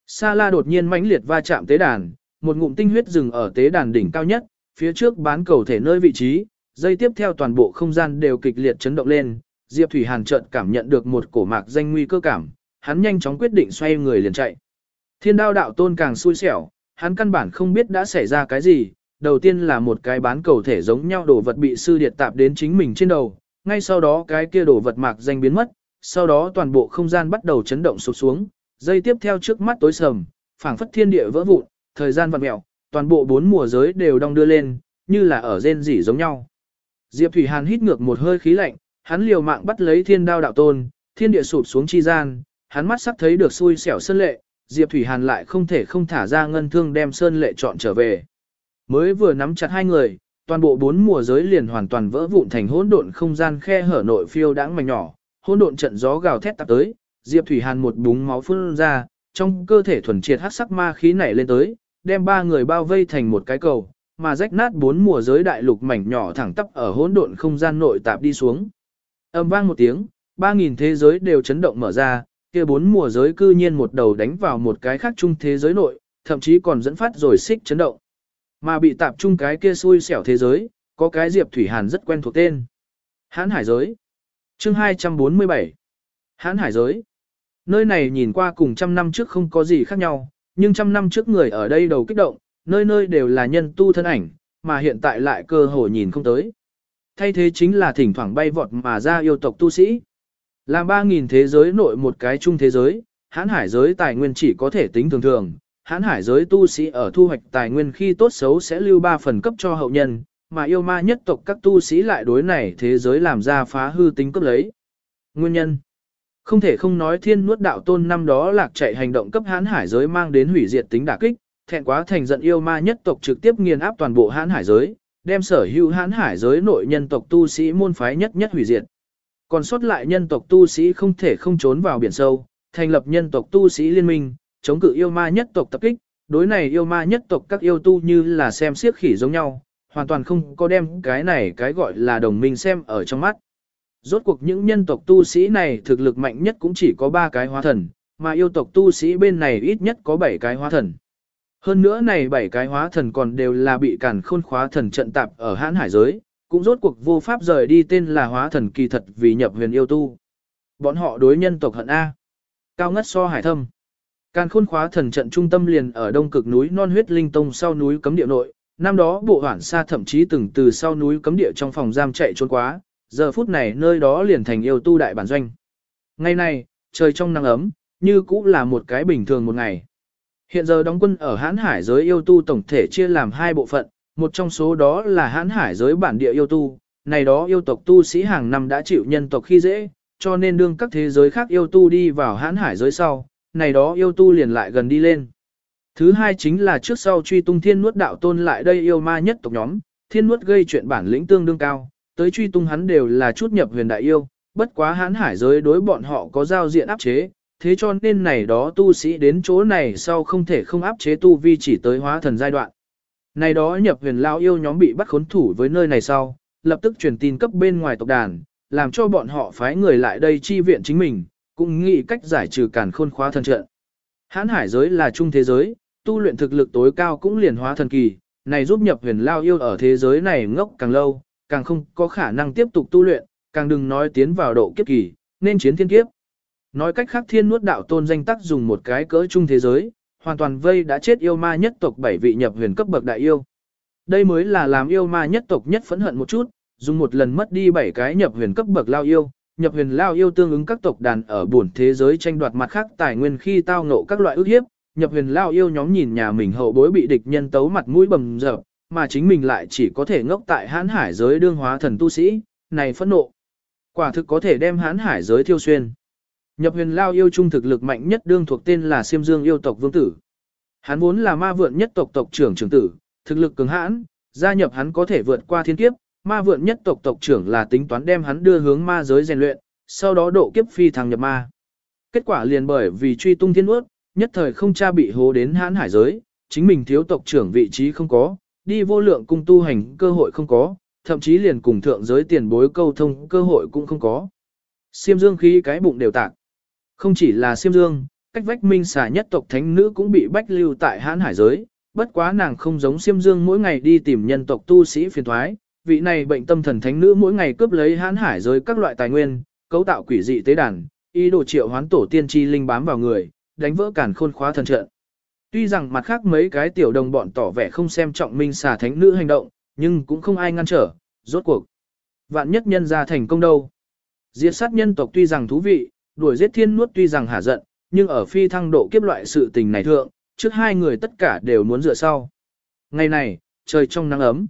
Sa La đột nhiên mãnh liệt va chạm tế đàn, một ngụm tinh huyết dừng ở tế đàn đỉnh cao nhất, phía trước bán cầu thể nơi vị trí, dây tiếp theo toàn bộ không gian đều kịch liệt chấn động lên, Diệp Thủy Hàn chợt cảm nhận được một cổ mạc danh nguy cơ cảm, hắn nhanh chóng quyết định xoay người liền chạy. Thiên đao đạo tôn càng xui xẻo, hắn căn bản không biết đã xảy ra cái gì, đầu tiên là một cái bán cầu thể giống nhau đồ vật bị sư điệt tạp đến chính mình trên đầu, ngay sau đó cái kia đồ vật mạc danh biến mất, sau đó toàn bộ không gian bắt đầu chấn động sụp xuống, dây tiếp theo trước mắt tối sầm, phảng phất thiên địa vỡ vụn, thời gian vặn mèo, toàn bộ bốn mùa giới đều đong đưa lên, như là ở rên rỉ giống nhau. Diệp Thủy Hàn hít ngược một hơi khí lạnh, hắn liều mạng bắt lấy thiên đao đạo tôn, thiên địa sụp xuống chi gian, hắn mắt sắc thấy được xui xẻo sơn lệ, Diệp Thủy Hàn lại không thể không thả ra ngân thương đem sơn lệ chọn trở về. Mới vừa nắm chặt hai người, toàn bộ bốn mùa giới liền hoàn toàn vỡ vụn thành hỗn độn không gian khe hở nội phiêu đãng mảnh nhỏ, hỗn độn trận gió gào thét tạt tới, Diệp Thủy Hàn một búng máu phun ra, trong cơ thể thuần triệt hắc sắc ma khí nảy lên tới, đem ba người bao vây thành một cái cầu, mà rách nát bốn mùa giới đại lục mảnh nhỏ thẳng tắp ở hỗn độn không gian nội tạp đi xuống. Âm vang một tiếng, ba nghìn thế giới đều chấn động mở ra, kia bốn mùa giới cư nhiên một đầu đánh vào một cái khác chung thế giới nội, thậm chí còn dẫn phát rồi xích chấn động. Mà bị tạp chung cái kia xui xẻo thế giới, có cái Diệp Thủy Hàn rất quen thuộc tên. Hán Hải Giới Chương 247 Hán Hải Giới Nơi này nhìn qua cùng trăm năm trước không có gì khác nhau, nhưng trăm năm trước người ở đây đầu kích động, nơi nơi đều là nhân tu thân ảnh, mà hiện tại lại cơ hội nhìn không tới. Thay thế chính là thỉnh thoảng bay vọt mà ra yêu tộc tu sĩ. Là 3.000 thế giới nội một cái chung thế giới, hãn hải giới tài nguyên chỉ có thể tính thường thường. Hãn hải giới tu sĩ ở thu hoạch tài nguyên khi tốt xấu sẽ lưu 3 phần cấp cho hậu nhân, mà yêu ma nhất tộc các tu sĩ lại đối này thế giới làm ra phá hư tính cấp lấy. Nguyên nhân Không thể không nói thiên nuốt đạo tôn năm đó lạc chạy hành động cấp hãn hải giới mang đến hủy diệt tính đả kích, thẹn quá thành giận yêu ma nhất tộc trực tiếp nghiền áp toàn bộ hãn hải giới, đem sở hữu hãn hải giới nội nhân tộc tu sĩ môn phái nhất nhất hủy diệt. Còn sót lại nhân tộc tu sĩ không thể không trốn vào biển sâu, thành lập nhân tộc tu sĩ liên minh, chống cự yêu ma nhất tộc tập kích, đối này yêu ma nhất tộc các yêu tu như là xem siếc khỉ giống nhau, hoàn toàn không có đem cái này cái gọi là đồng minh xem ở trong mắt. Rốt cuộc những nhân tộc tu sĩ này thực lực mạnh nhất cũng chỉ có 3 cái hóa thần, mà yêu tộc tu sĩ bên này ít nhất có 7 cái hóa thần. Hơn nữa này 7 cái hóa thần còn đều là bị cản khôn khóa thần trận tạp ở hãn hải giới, cũng rốt cuộc vô pháp rời đi tên là hóa thần kỳ thật vì nhập huyền yêu tu. Bọn họ đối nhân tộc hận A. Cao ngất so hải thâm. Càn khôn khóa thần trận trung tâm liền ở đông cực núi non huyết linh tông sau núi cấm địa nội, năm đó bộ hoảng xa thậm chí từng từ sau núi cấm địa trong phòng giam chạy trốn quá, giờ phút này nơi đó liền thành yêu tu đại bản doanh. Ngày nay trời trong nắng ấm, như cũng là một cái bình thường một ngày. Hiện giờ đóng quân ở hãn hải giới yêu tu tổng thể chia làm hai bộ phận, một trong số đó là hãn hải giới bản địa yêu tu, này đó yêu tộc tu sĩ hàng năm đã chịu nhân tộc khi dễ, cho nên đương các thế giới khác yêu tu đi vào hãn hải giới sau, này đó yêu tu liền lại gần đi lên. Thứ hai chính là trước sau truy tung thiên nuốt đạo tôn lại đây yêu ma nhất tộc nhóm, thiên nuốt gây chuyện bản lĩnh tương đương cao, tới truy tung hắn đều là chút nhập huyền đại yêu, bất quá hãn hải giới đối bọn họ có giao diện áp chế, thế cho nên này đó tu sĩ đến chỗ này sau không thể không áp chế tu vi chỉ tới hóa thần giai đoạn. Này đó nhập huyền lao yêu nhóm bị bắt khốn thủ với nơi này sau, lập tức truyền tin cấp bên ngoài tộc đàn, làm cho bọn họ phái người lại đây chi viện chính mình, cũng nghĩ cách giải trừ cản khôn khóa thần trận. Hán hải giới là trung thế giới, tu luyện thực lực tối cao cũng liền hóa thần kỳ, này giúp nhập huyền lao yêu ở thế giới này ngốc càng lâu, càng không có khả năng tiếp tục tu luyện, càng đừng nói tiến vào độ kiếp kỳ, nên chiến thiên kiếp. Nói cách khác thiên nuốt đạo tôn danh tắc dùng một cái cỡ trung thế giới, hoàn toàn vây đã chết yêu ma nhất tộc bảy vị nhập huyền cấp bậc đại yêu. Đây mới là làm yêu ma nhất tộc nhất phẫn hận một chút, dùng một lần mất đi bảy cái nhập huyền cấp bậc lao yêu, nhập huyền lao yêu tương ứng các tộc đàn ở buồn thế giới tranh đoạt mặt khác tài nguyên khi tao ngộ các loại ức hiếp, nhập huyền lao yêu nhóm nhìn nhà mình hậu bối bị địch nhân tấu mặt mũi bầm dập, mà chính mình lại chỉ có thể ngốc tại hãn hải giới đương hóa thần tu sĩ, này phẫn nộ. Quả thực có thể đem hãn hải giới thiêu xuyên. Nhập huyền lao yêu trung thực lực mạnh nhất đương thuộc tên là Siêm Dương yêu tộc vương tử. Hắn vốn là ma vượn nhất tộc tộc trưởng trưởng tử, thực lực cường hãn, gia nhập hắn có thể vượt qua thiên kiếp, ma vượn nhất tộc tộc trưởng là tính toán đem hắn đưa hướng ma giới rèn luyện, sau đó độ kiếp phi thăng nhập ma. Kết quả liền bởi vì truy tung thiên ước, nhất thời không cha bị hố đến hãn hải giới, chính mình thiếu tộc trưởng vị trí không có, đi vô lượng cung tu hành cơ hội không có, thậm chí liền cùng thượng giới tiền bối câu thông cơ hội cũng không có. Siêm dương khí cái bụng đều tạc. Không chỉ là siêm dương, cách vách minh xà nhất tộc thánh nữ cũng bị bách lưu tại hãn hải giới, bất quá nàng không giống siêm dương mỗi ngày đi tìm nhân tộc tu sĩ phiền thoái, vị này bệnh tâm thần thánh nữ mỗi ngày cướp lấy hãn hải giới các loại tài nguyên, cấu tạo quỷ dị tế đàn, ý đồ triệu hoán tổ tiên chi linh bám vào người, đánh vỡ cản khôn khóa thần trận. Tuy rằng mặt khác mấy cái tiểu đồng bọn tỏ vẻ không xem trọng minh xà thánh nữ hành động, nhưng cũng không ai ngăn trở, rốt cuộc. Vạn nhất nhân ra thành công đâu. Diệt sát nhân tộc tuy rằng thú vị, đuổi giết thiên nuốt tuy rằng hả giận, nhưng ở phi thăng độ kiếp loại sự tình này thượng, trước hai người tất cả đều muốn dựa sau. Ngày này, trời trong nắng ấm.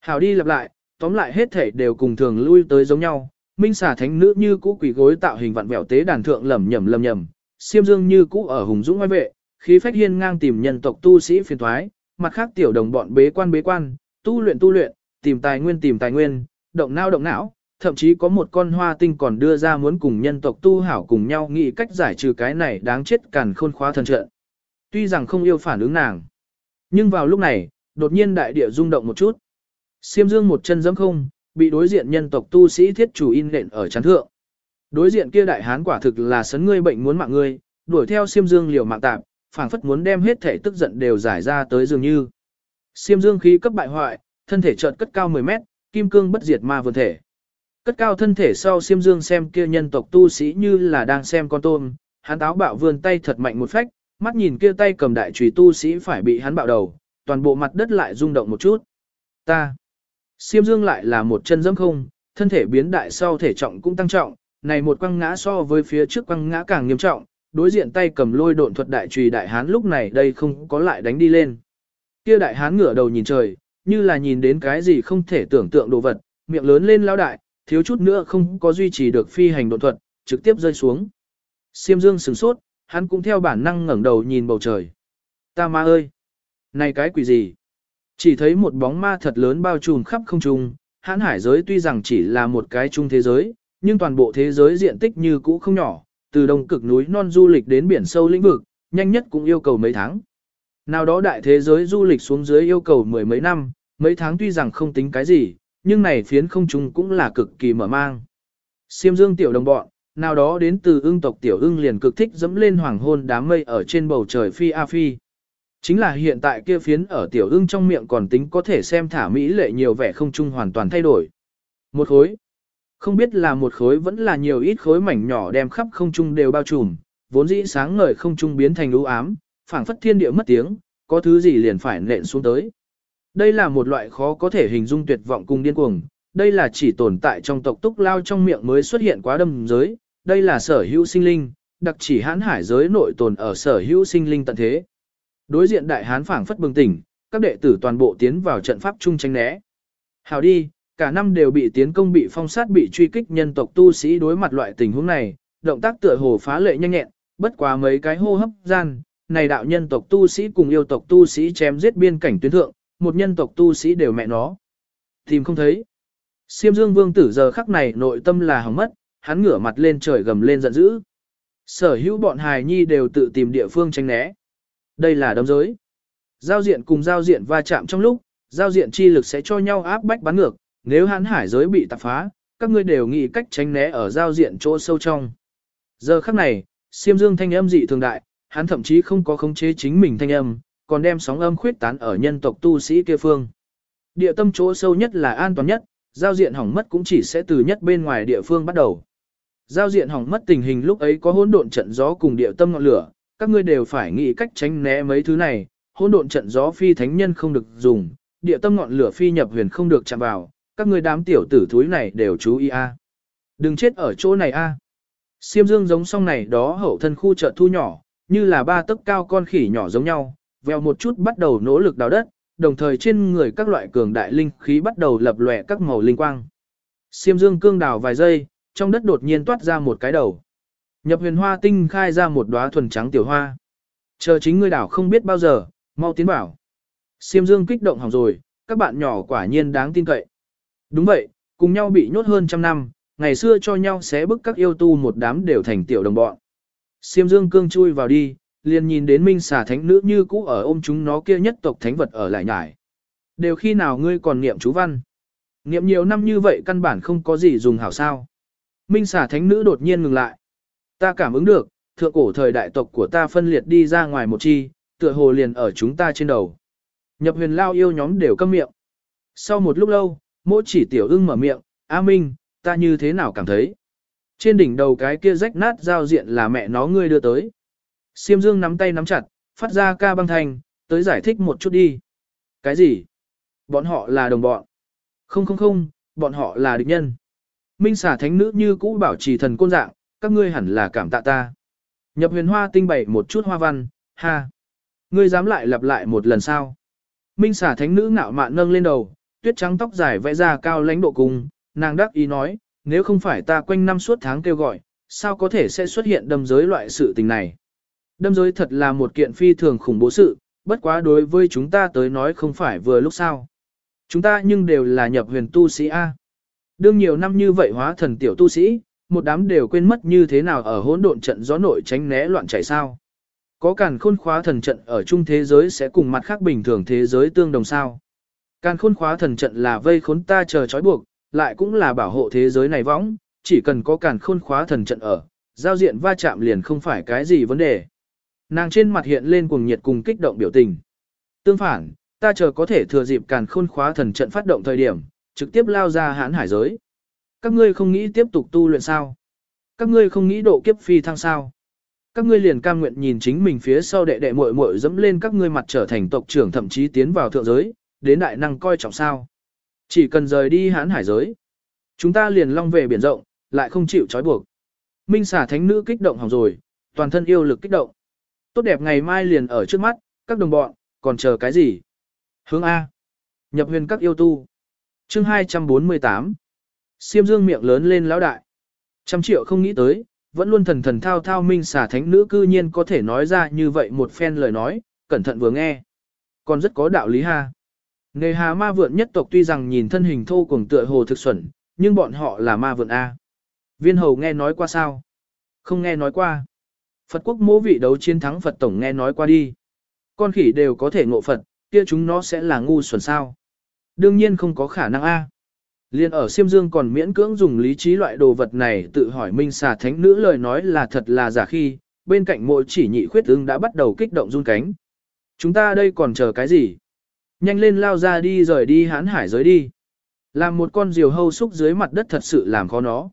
Hảo đi lặp lại, tóm lại hết thể đều cùng thường lui tới giống nhau. Minh xà thánh nữ như cũ quỷ gối tạo hình vặn vẹo tế đàn thượng lầm nhầm lầm nhầm, Siêm Dương như cũ ở hùng dũng ngoài vệ, khí phách hiên ngang tìm nhân tộc tu sĩ phiền thoái, mặt khác tiểu đồng bọn bế quan bế quan, tu luyện tu luyện, tìm tài nguyên tìm tài nguyên, động não động não, thậm chí có một con hoa tinh còn đưa ra muốn cùng nhân tộc tu hảo cùng nhau nghĩ cách giải trừ cái này đáng chết càn khôn khóa thần trận. Tuy rằng không yêu phản ứng nàng, nhưng vào lúc này, đột nhiên đại địa rung động một chút. Siêm Dương một chân giẫm không, bị đối diện nhân tộc tu sĩ thiết chủ in nện ở chán thượng. Đối diện kia đại hán quả thực là sấn ngươi bệnh muốn mạng ngươi, đuổi theo Siêm Dương liều mạng tạm, phảng phất muốn đem hết thể tức giận đều giải ra tới dường như. Siêm Dương khí cấp bại hoại, thân thể chợt cất cao 10 mét, kim cương bất diệt ma vườn thể. Cất cao thân thể sau xiêm Dương xem kia nhân tộc tu sĩ như là đang xem con tôm, hắn táo bạo vươn tay thật mạnh một phách, mắt nhìn kia tay cầm đại chùy tu sĩ phải bị hắn bạo đầu, toàn bộ mặt đất lại rung động một chút. Ta. xiêm Dương lại là một chân dẫm không, thân thể biến đại sau thể trọng cũng tăng trọng, này một quăng ngã so với phía trước quăng ngã càng nghiêm trọng, đối diện tay cầm lôi độn thuật đại trùy đại hán lúc này đây không có lại đánh đi lên. Kia đại hán ngửa đầu nhìn trời, như là nhìn đến cái gì không thể tưởng tượng đồ vật, miệng lớn lên lao đại, thiếu chút nữa không có duy trì được phi hành độ thuật, trực tiếp rơi xuống. Siêm Dương sửng sốt, hắn cũng theo bản năng ngẩng đầu nhìn bầu trời. Ta ma ơi! Này cái quỷ gì? Chỉ thấy một bóng ma thật lớn bao trùm khắp không trung, hãn hải giới tuy rằng chỉ là một cái chung thế giới, nhưng toàn bộ thế giới diện tích như cũ không nhỏ, từ đông cực núi non du lịch đến biển sâu lĩnh vực, nhanh nhất cũng yêu cầu mấy tháng. Nào đó đại thế giới du lịch xuống dưới yêu cầu mười mấy năm, mấy tháng tuy rằng không tính cái gì, nhưng này phiến không trung cũng là cực kỳ mở mang. Siêm dương tiểu đồng bọn, nào đó đến từ ưng tộc tiểu ưng liền cực thích dẫm lên hoàng hôn đám mây ở trên bầu trời phi a phi. Chính là hiện tại kia phiến ở tiểu ưng trong miệng còn tính có thể xem thả mỹ lệ nhiều vẻ không trung hoàn toàn thay đổi. Một khối, không biết là một khối vẫn là nhiều ít khối mảnh nhỏ đem khắp không trung đều bao trùm, vốn dĩ sáng ngời không trung biến thành u ám, phảng phất thiên địa mất tiếng, có thứ gì liền phải nện xuống tới. Đây là một loại khó có thể hình dung tuyệt vọng cùng điên cuồng, đây là chỉ tồn tại trong tộc túc lao trong miệng mới xuất hiện quá đâm giới, đây là sở hữu sinh linh, đặc chỉ hãn hải giới nội tồn ở sở hữu sinh linh tận thế. Đối diện đại hán phảng phất bừng tỉnh, các đệ tử toàn bộ tiến vào trận pháp chung tranh né. Hào đi, cả năm đều bị tiến công bị phong sát bị truy kích nhân tộc tu sĩ đối mặt loại tình huống này, động tác tựa hồ phá lệ nhanh nhẹn, bất quá mấy cái hô hấp gian, này đạo nhân tộc tu sĩ cùng yêu tộc tu sĩ chém giết biên cảnh tuyến thượng, một nhân tộc tu sĩ đều mẹ nó. Tìm không thấy. Siêm Dương Vương tử giờ khắc này nội tâm là hỏng mất, hắn ngửa mặt lên trời gầm lên giận dữ. Sở hữu bọn hài nhi đều tự tìm địa phương tránh né. Đây là đấm giới. Giao diện cùng giao diện va chạm trong lúc, giao diện chi lực sẽ cho nhau áp bách bắn ngược, nếu hắn hải giới bị tạp phá, các ngươi đều nghĩ cách tránh né ở giao diện chỗ sâu trong. Giờ khắc này, Siêm Dương thanh âm dị thường đại, hắn thậm chí không có khống chế chính mình thanh âm, còn đem sóng âm khuyết tán ở nhân tộc tu sĩ kia phương. Địa tâm chỗ sâu nhất là an toàn nhất, giao diện hỏng mất cũng chỉ sẽ từ nhất bên ngoài địa phương bắt đầu. Giao diện hỏng mất tình hình lúc ấy có hỗn độn trận gió cùng địa tâm ngọn lửa, các ngươi đều phải nghĩ cách tránh né mấy thứ này, hỗn độn trận gió phi thánh nhân không được dùng, địa tâm ngọn lửa phi nhập huyền không được chạm vào, các ngươi đám tiểu tử thúi này đều chú ý a. Đừng chết ở chỗ này a. À. Dương giống song này đó hậu thân khu chợ thu nhỏ, như là ba tấc cao con khỉ nhỏ giống nhau, veo một chút bắt đầu nỗ lực đào đất, đồng thời trên người các loại cường đại linh khí bắt đầu lập lòe các màu linh quang. Siêm Dương cương đào vài giây, trong đất đột nhiên toát ra một cái đầu. Nhập huyền hoa tinh khai ra một đóa thuần trắng tiểu hoa. Chờ chính ngươi đảo không biết bao giờ, mau tiến bảo. Siêm Dương kích động hỏng rồi, các bạn nhỏ quả nhiên đáng tin cậy. Đúng vậy, cùng nhau bị nhốt hơn trăm năm, ngày xưa cho nhau xé bức các yêu tu một đám đều thành tiểu đồng bọn. Siêm Dương cương chui vào đi, liền nhìn đến minh xà thánh nữ như cũ ở ôm chúng nó kia nhất tộc thánh vật ở lại nhải. Đều khi nào ngươi còn niệm chú văn. Niệm nhiều năm như vậy căn bản không có gì dùng hảo sao. Minh xà thánh nữ đột nhiên ngừng lại. Ta cảm ứng được, thượng cổ thời đại tộc của ta phân liệt đi ra ngoài một chi, tựa hồ liền ở chúng ta trên đầu. Nhập huyền lao yêu nhóm đều câm miệng. Sau một lúc lâu, mỗi chỉ tiểu ưng mở miệng, A Minh, ta như thế nào cảm thấy? Trên đỉnh đầu cái kia rách nát giao diện là mẹ nó ngươi đưa tới. Siêm Dương nắm tay nắm chặt, phát ra ca băng thành, tới giải thích một chút đi. Cái gì? Bọn họ là đồng bọn. Không không không, bọn họ là địch nhân. Minh xả thánh nữ như cũ bảo trì thần côn dạng, các ngươi hẳn là cảm tạ ta. Nhập huyền hoa tinh bảy một chút hoa văn, ha. Ngươi dám lại lặp lại một lần sao? Minh xả thánh nữ ngạo mạn nâng lên đầu, tuyết trắng tóc dài vẽ ra cao lãnh độ cùng, nàng đắc ý nói, nếu không phải ta quanh năm suốt tháng kêu gọi, sao có thể sẽ xuất hiện đâm giới loại sự tình này. Đâm giới thật là một kiện phi thường khủng bố sự, bất quá đối với chúng ta tới nói không phải vừa lúc sao. Chúng ta nhưng đều là nhập huyền tu sĩ A. Đương nhiều năm như vậy hóa thần tiểu tu sĩ, một đám đều quên mất như thế nào ở hỗn độn trận gió nội tránh né loạn chảy sao. Có càn khôn khóa thần trận ở chung thế giới sẽ cùng mặt khác bình thường thế giới tương đồng sao. Càn khôn khóa thần trận là vây khốn ta chờ trói buộc, lại cũng là bảo hộ thế giới này võng, chỉ cần có càn khôn khóa thần trận ở, giao diện va chạm liền không phải cái gì vấn đề. Nàng trên mặt hiện lên cuồng nhiệt cùng kích động biểu tình. Tương phản, ta chờ có thể thừa dịp càn khôn khóa thần trận phát động thời điểm, trực tiếp lao ra hãn hải giới. Các ngươi không nghĩ tiếp tục tu luyện sao? Các ngươi không nghĩ độ kiếp phi thăng sao? Các ngươi liền cam nguyện nhìn chính mình phía sau đệ đệ muội muội dẫm lên các ngươi mặt trở thành tộc trưởng thậm chí tiến vào thượng giới, đến đại năng coi trọng sao? Chỉ cần rời đi hãn hải giới, chúng ta liền long về biển rộng, lại không chịu trói buộc. Minh xả thánh nữ kích động hỏng rồi, toàn thân yêu lực kích động. Tốt đẹp ngày mai liền ở trước mắt, các đồng bọn, còn chờ cái gì? Hướng A. Nhập huyền các yêu tu. Chương 248. Siêm dương miệng lớn lên lão đại. Trăm triệu không nghĩ tới, vẫn luôn thần thần thao thao minh xả thánh nữ cư nhiên có thể nói ra như vậy một phen lời nói, cẩn thận vừa nghe. Còn rất có đạo lý ha. Nề hà ma vượn nhất tộc tuy rằng nhìn thân hình thô cùng tựa hồ thực xuẩn, nhưng bọn họ là ma vượn A. Viên hầu nghe nói qua sao? Không nghe nói qua. Phật quốc mỗ vị đấu chiến thắng Phật tổng nghe nói qua đi. Con khỉ đều có thể ngộ Phật, kia chúng nó sẽ là ngu xuẩn sao? Đương nhiên không có khả năng A. Liên ở Siêm Dương còn miễn cưỡng dùng lý trí loại đồ vật này tự hỏi minh xà thánh nữ lời nói là thật là giả khi, bên cạnh mỗi chỉ nhị khuyết ưng đã bắt đầu kích động run cánh. Chúng ta đây còn chờ cái gì? Nhanh lên lao ra đi rời đi hán hải giới đi. Làm một con diều hâu xúc dưới mặt đất thật sự làm khó nó.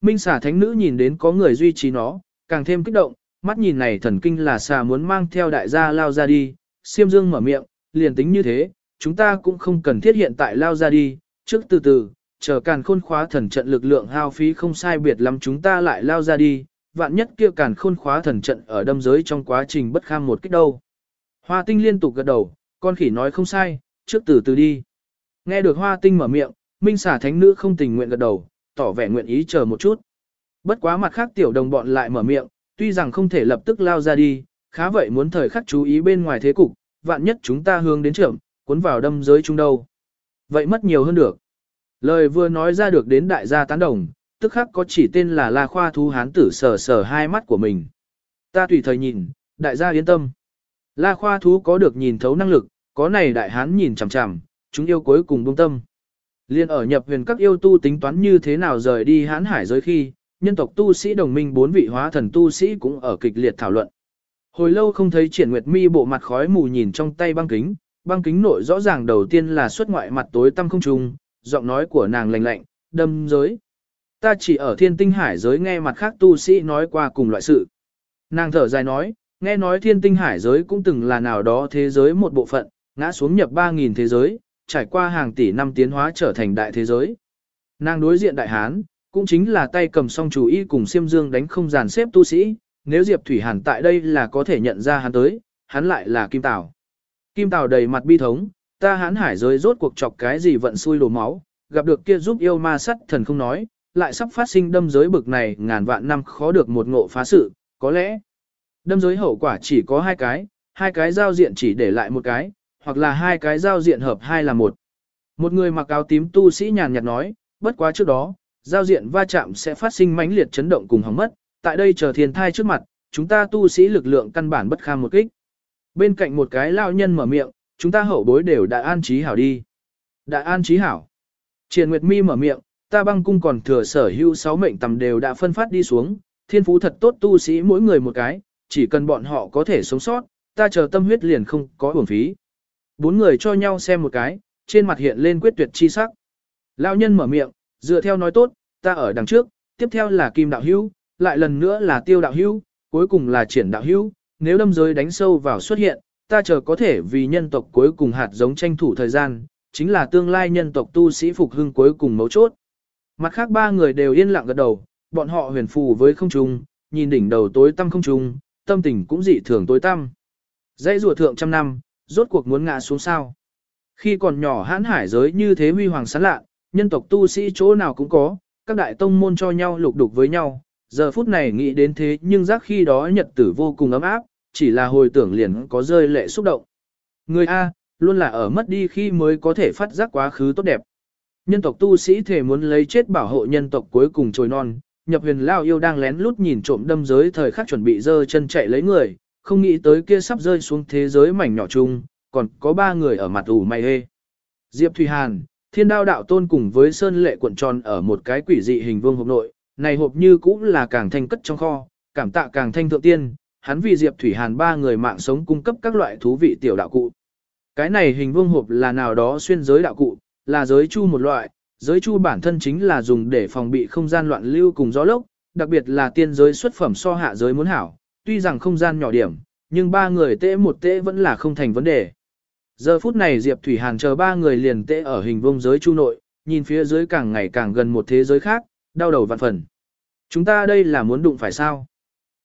Minh xà thánh nữ nhìn đến có người duy trì nó, càng thêm kích động, mắt nhìn này thần kinh là xà muốn mang theo đại gia lao ra đi, siêm dương mở miệng, liền tính như thế, chúng ta cũng không cần thiết hiện tại lao ra đi, trước từ từ, chờ càn khôn khóa thần trận lực lượng hao phí không sai biệt lắm chúng ta lại lao ra đi, vạn nhất kia càn khôn khóa thần trận ở đâm giới trong quá trình bất kham một kích đâu. Hoa tinh liên tục gật đầu, con khỉ nói không sai, trước từ từ đi. Nghe được hoa tinh mở miệng, minh xả thánh nữ không tình nguyện gật đầu, tỏ vẻ nguyện ý chờ một chút. Bất quá mặt khác tiểu đồng bọn lại mở miệng, tuy rằng không thể lập tức lao ra đi, khá vậy muốn thời khắc chú ý bên ngoài thế cục, vạn nhất chúng ta hướng đến trưởng, cuốn vào đâm giới chung đâu. Vậy mất nhiều hơn được. Lời vừa nói ra được đến đại gia tán đồng, tức khắc có chỉ tên là La Khoa Thú Hán tử sờ sờ hai mắt của mình. Ta tùy thời nhìn, đại gia yên tâm. La Khoa Thú có được nhìn thấu năng lực, có này đại hán nhìn chằm chằm, chúng yêu cuối cùng buông tâm. Liên ở nhập huyền các yêu tu tính toán như thế nào rời đi hán hải giới khi, nhân tộc tu sĩ đồng minh bốn vị hóa thần tu sĩ cũng ở kịch liệt thảo luận. Hồi lâu không thấy triển nguyệt mi bộ mặt khói mù nhìn trong tay băng kính, băng kính nội rõ ràng đầu tiên là xuất ngoại mặt tối tăm không trùng, giọng nói của nàng lạnh lạnh, đâm giới. Ta chỉ ở thiên tinh hải giới nghe mặt khác tu sĩ nói qua cùng loại sự. Nàng thở dài nói, nghe nói thiên tinh hải giới cũng từng là nào đó thế giới một bộ phận, ngã xuống nhập 3.000 thế giới, trải qua hàng tỷ năm tiến hóa trở thành đại thế giới. Nàng đối diện đại hán, cũng chính là tay cầm song chủ y cùng siêm dương đánh không giàn xếp tu sĩ, nếu Diệp Thủy Hàn tại đây là có thể nhận ra hắn tới, hắn lại là Kim Tào. Kim Tào đầy mặt bi thống, ta hán hải giới rốt cuộc chọc cái gì vận xui đổ máu, gặp được kia giúp yêu ma sắt thần không nói, lại sắp phát sinh đâm giới bực này ngàn vạn năm khó được một ngộ phá sự, có lẽ đâm giới hậu quả chỉ có hai cái, hai cái giao diện chỉ để lại một cái, hoặc là hai cái giao diện hợp hai là một. Một người mặc áo tím tu sĩ nhàn nhạt nói, bất quá trước đó, giao diện va chạm sẽ phát sinh mãnh liệt chấn động cùng hỏng mất, tại đây chờ thiên thai trước mặt, chúng ta tu sĩ lực lượng căn bản bất kham một kích. Bên cạnh một cái lao nhân mở miệng, chúng ta hậu bối đều đã an trí hảo đi. Đã an trí hảo. Triền Nguyệt Mi mở miệng, ta băng cung còn thừa sở hữu sáu mệnh tầm đều đã phân phát đi xuống, thiên phú thật tốt tu sĩ mỗi người một cái, chỉ cần bọn họ có thể sống sót, ta chờ tâm huyết liền không có uổng phí. Bốn người cho nhau xem một cái, trên mặt hiện lên quyết tuyệt chi sắc. Lão nhân mở miệng, dựa theo nói tốt, ta ở đằng trước, tiếp theo là Kim Đạo Hữu, lại lần nữa là Tiêu Đạo Hữu, cuối cùng là Triển Đạo Hữu, nếu đâm giới đánh sâu vào xuất hiện, ta chờ có thể vì nhân tộc cuối cùng hạt giống tranh thủ thời gian, chính là tương lai nhân tộc tu sĩ phục hưng cuối cùng mấu chốt. Mặt khác ba người đều yên lặng gật đầu, bọn họ huyền phù với không trung, nhìn đỉnh đầu tối tăm không trung, tâm tình cũng dị thường tối tăm. Dãy rùa thượng trăm năm, rốt cuộc muốn ngã xuống sao. Khi còn nhỏ hãn hải giới như thế huy hoàng sán lạ, nhân tộc tu sĩ chỗ nào cũng có, các đại tông môn cho nhau lục đục với nhau, giờ phút này nghĩ đến thế nhưng giác khi đó nhật tử vô cùng ấm áp, chỉ là hồi tưởng liền có rơi lệ xúc động. Người A, luôn là ở mất đi khi mới có thể phát giác quá khứ tốt đẹp. Nhân tộc tu sĩ thể muốn lấy chết bảo hộ nhân tộc cuối cùng trồi non, nhập huyền lao yêu đang lén lút nhìn trộm đâm giới thời khắc chuẩn bị dơ chân chạy lấy người, không nghĩ tới kia sắp rơi xuống thế giới mảnh nhỏ chung, còn có ba người ở mặt ủ mày hê. Diệp Thủy Hàn, thiên đao đạo tôn cùng với sơn lệ cuộn tròn ở một cái quỷ dị hình vương hộp nội, này hộp như cũng là càng thanh cất trong kho, cảm tạ càng thanh thượng tiên, hắn vì Diệp Thủy Hàn ba người mạng sống cung cấp các loại thú vị tiểu đạo cụ. Cái này hình vương hộp là nào đó xuyên giới đạo cụ, là giới chu một loại, giới chu bản thân chính là dùng để phòng bị không gian loạn lưu cùng gió lốc, đặc biệt là tiên giới xuất phẩm so hạ giới muốn hảo, tuy rằng không gian nhỏ điểm, nhưng ba người tễ một tễ vẫn là không thành vấn đề. Giờ phút này Diệp Thủy Hàn chờ ba người liền tệ ở hình vông giới chu nội, nhìn phía dưới càng ngày càng gần một thế giới khác, đau đầu vạn phần. Chúng ta đây là muốn đụng phải sao?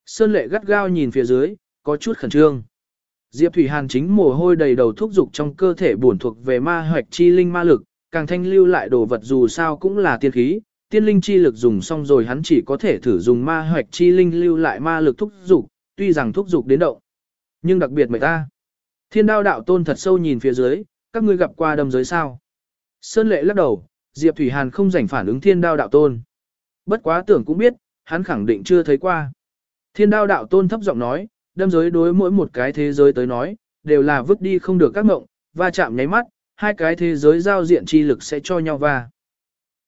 Sơn lệ gắt gao nhìn phía dưới, có chút khẩn trương. Diệp Thủy Hàn chính mồ hôi đầy đầu thúc dục trong cơ thể bổn thuộc về ma hoạch chi linh ma lực, càng thanh lưu lại đồ vật dù sao cũng là tiên khí, tiên linh chi lực dùng xong rồi hắn chỉ có thể thử dùng ma hoạch chi linh lưu lại ma lực thúc dục, tuy rằng thúc dục đến động, nhưng đặc biệt mệt ta. Thiên đao đạo tôn thật sâu nhìn phía dưới, các ngươi gặp qua đâm giới sao. Sơn lệ lắc đầu, Diệp Thủy Hàn không rảnh phản ứng thiên đao đạo tôn. Bất quá tưởng cũng biết, hắn khẳng định chưa thấy qua. Thiên đao đạo tôn thấp giọng nói, đâm giới đối mỗi một cái thế giới tới nói, đều là vứt đi không được các mộng, va chạm nháy mắt, hai cái thế giới giao diện chi lực sẽ cho nhau va.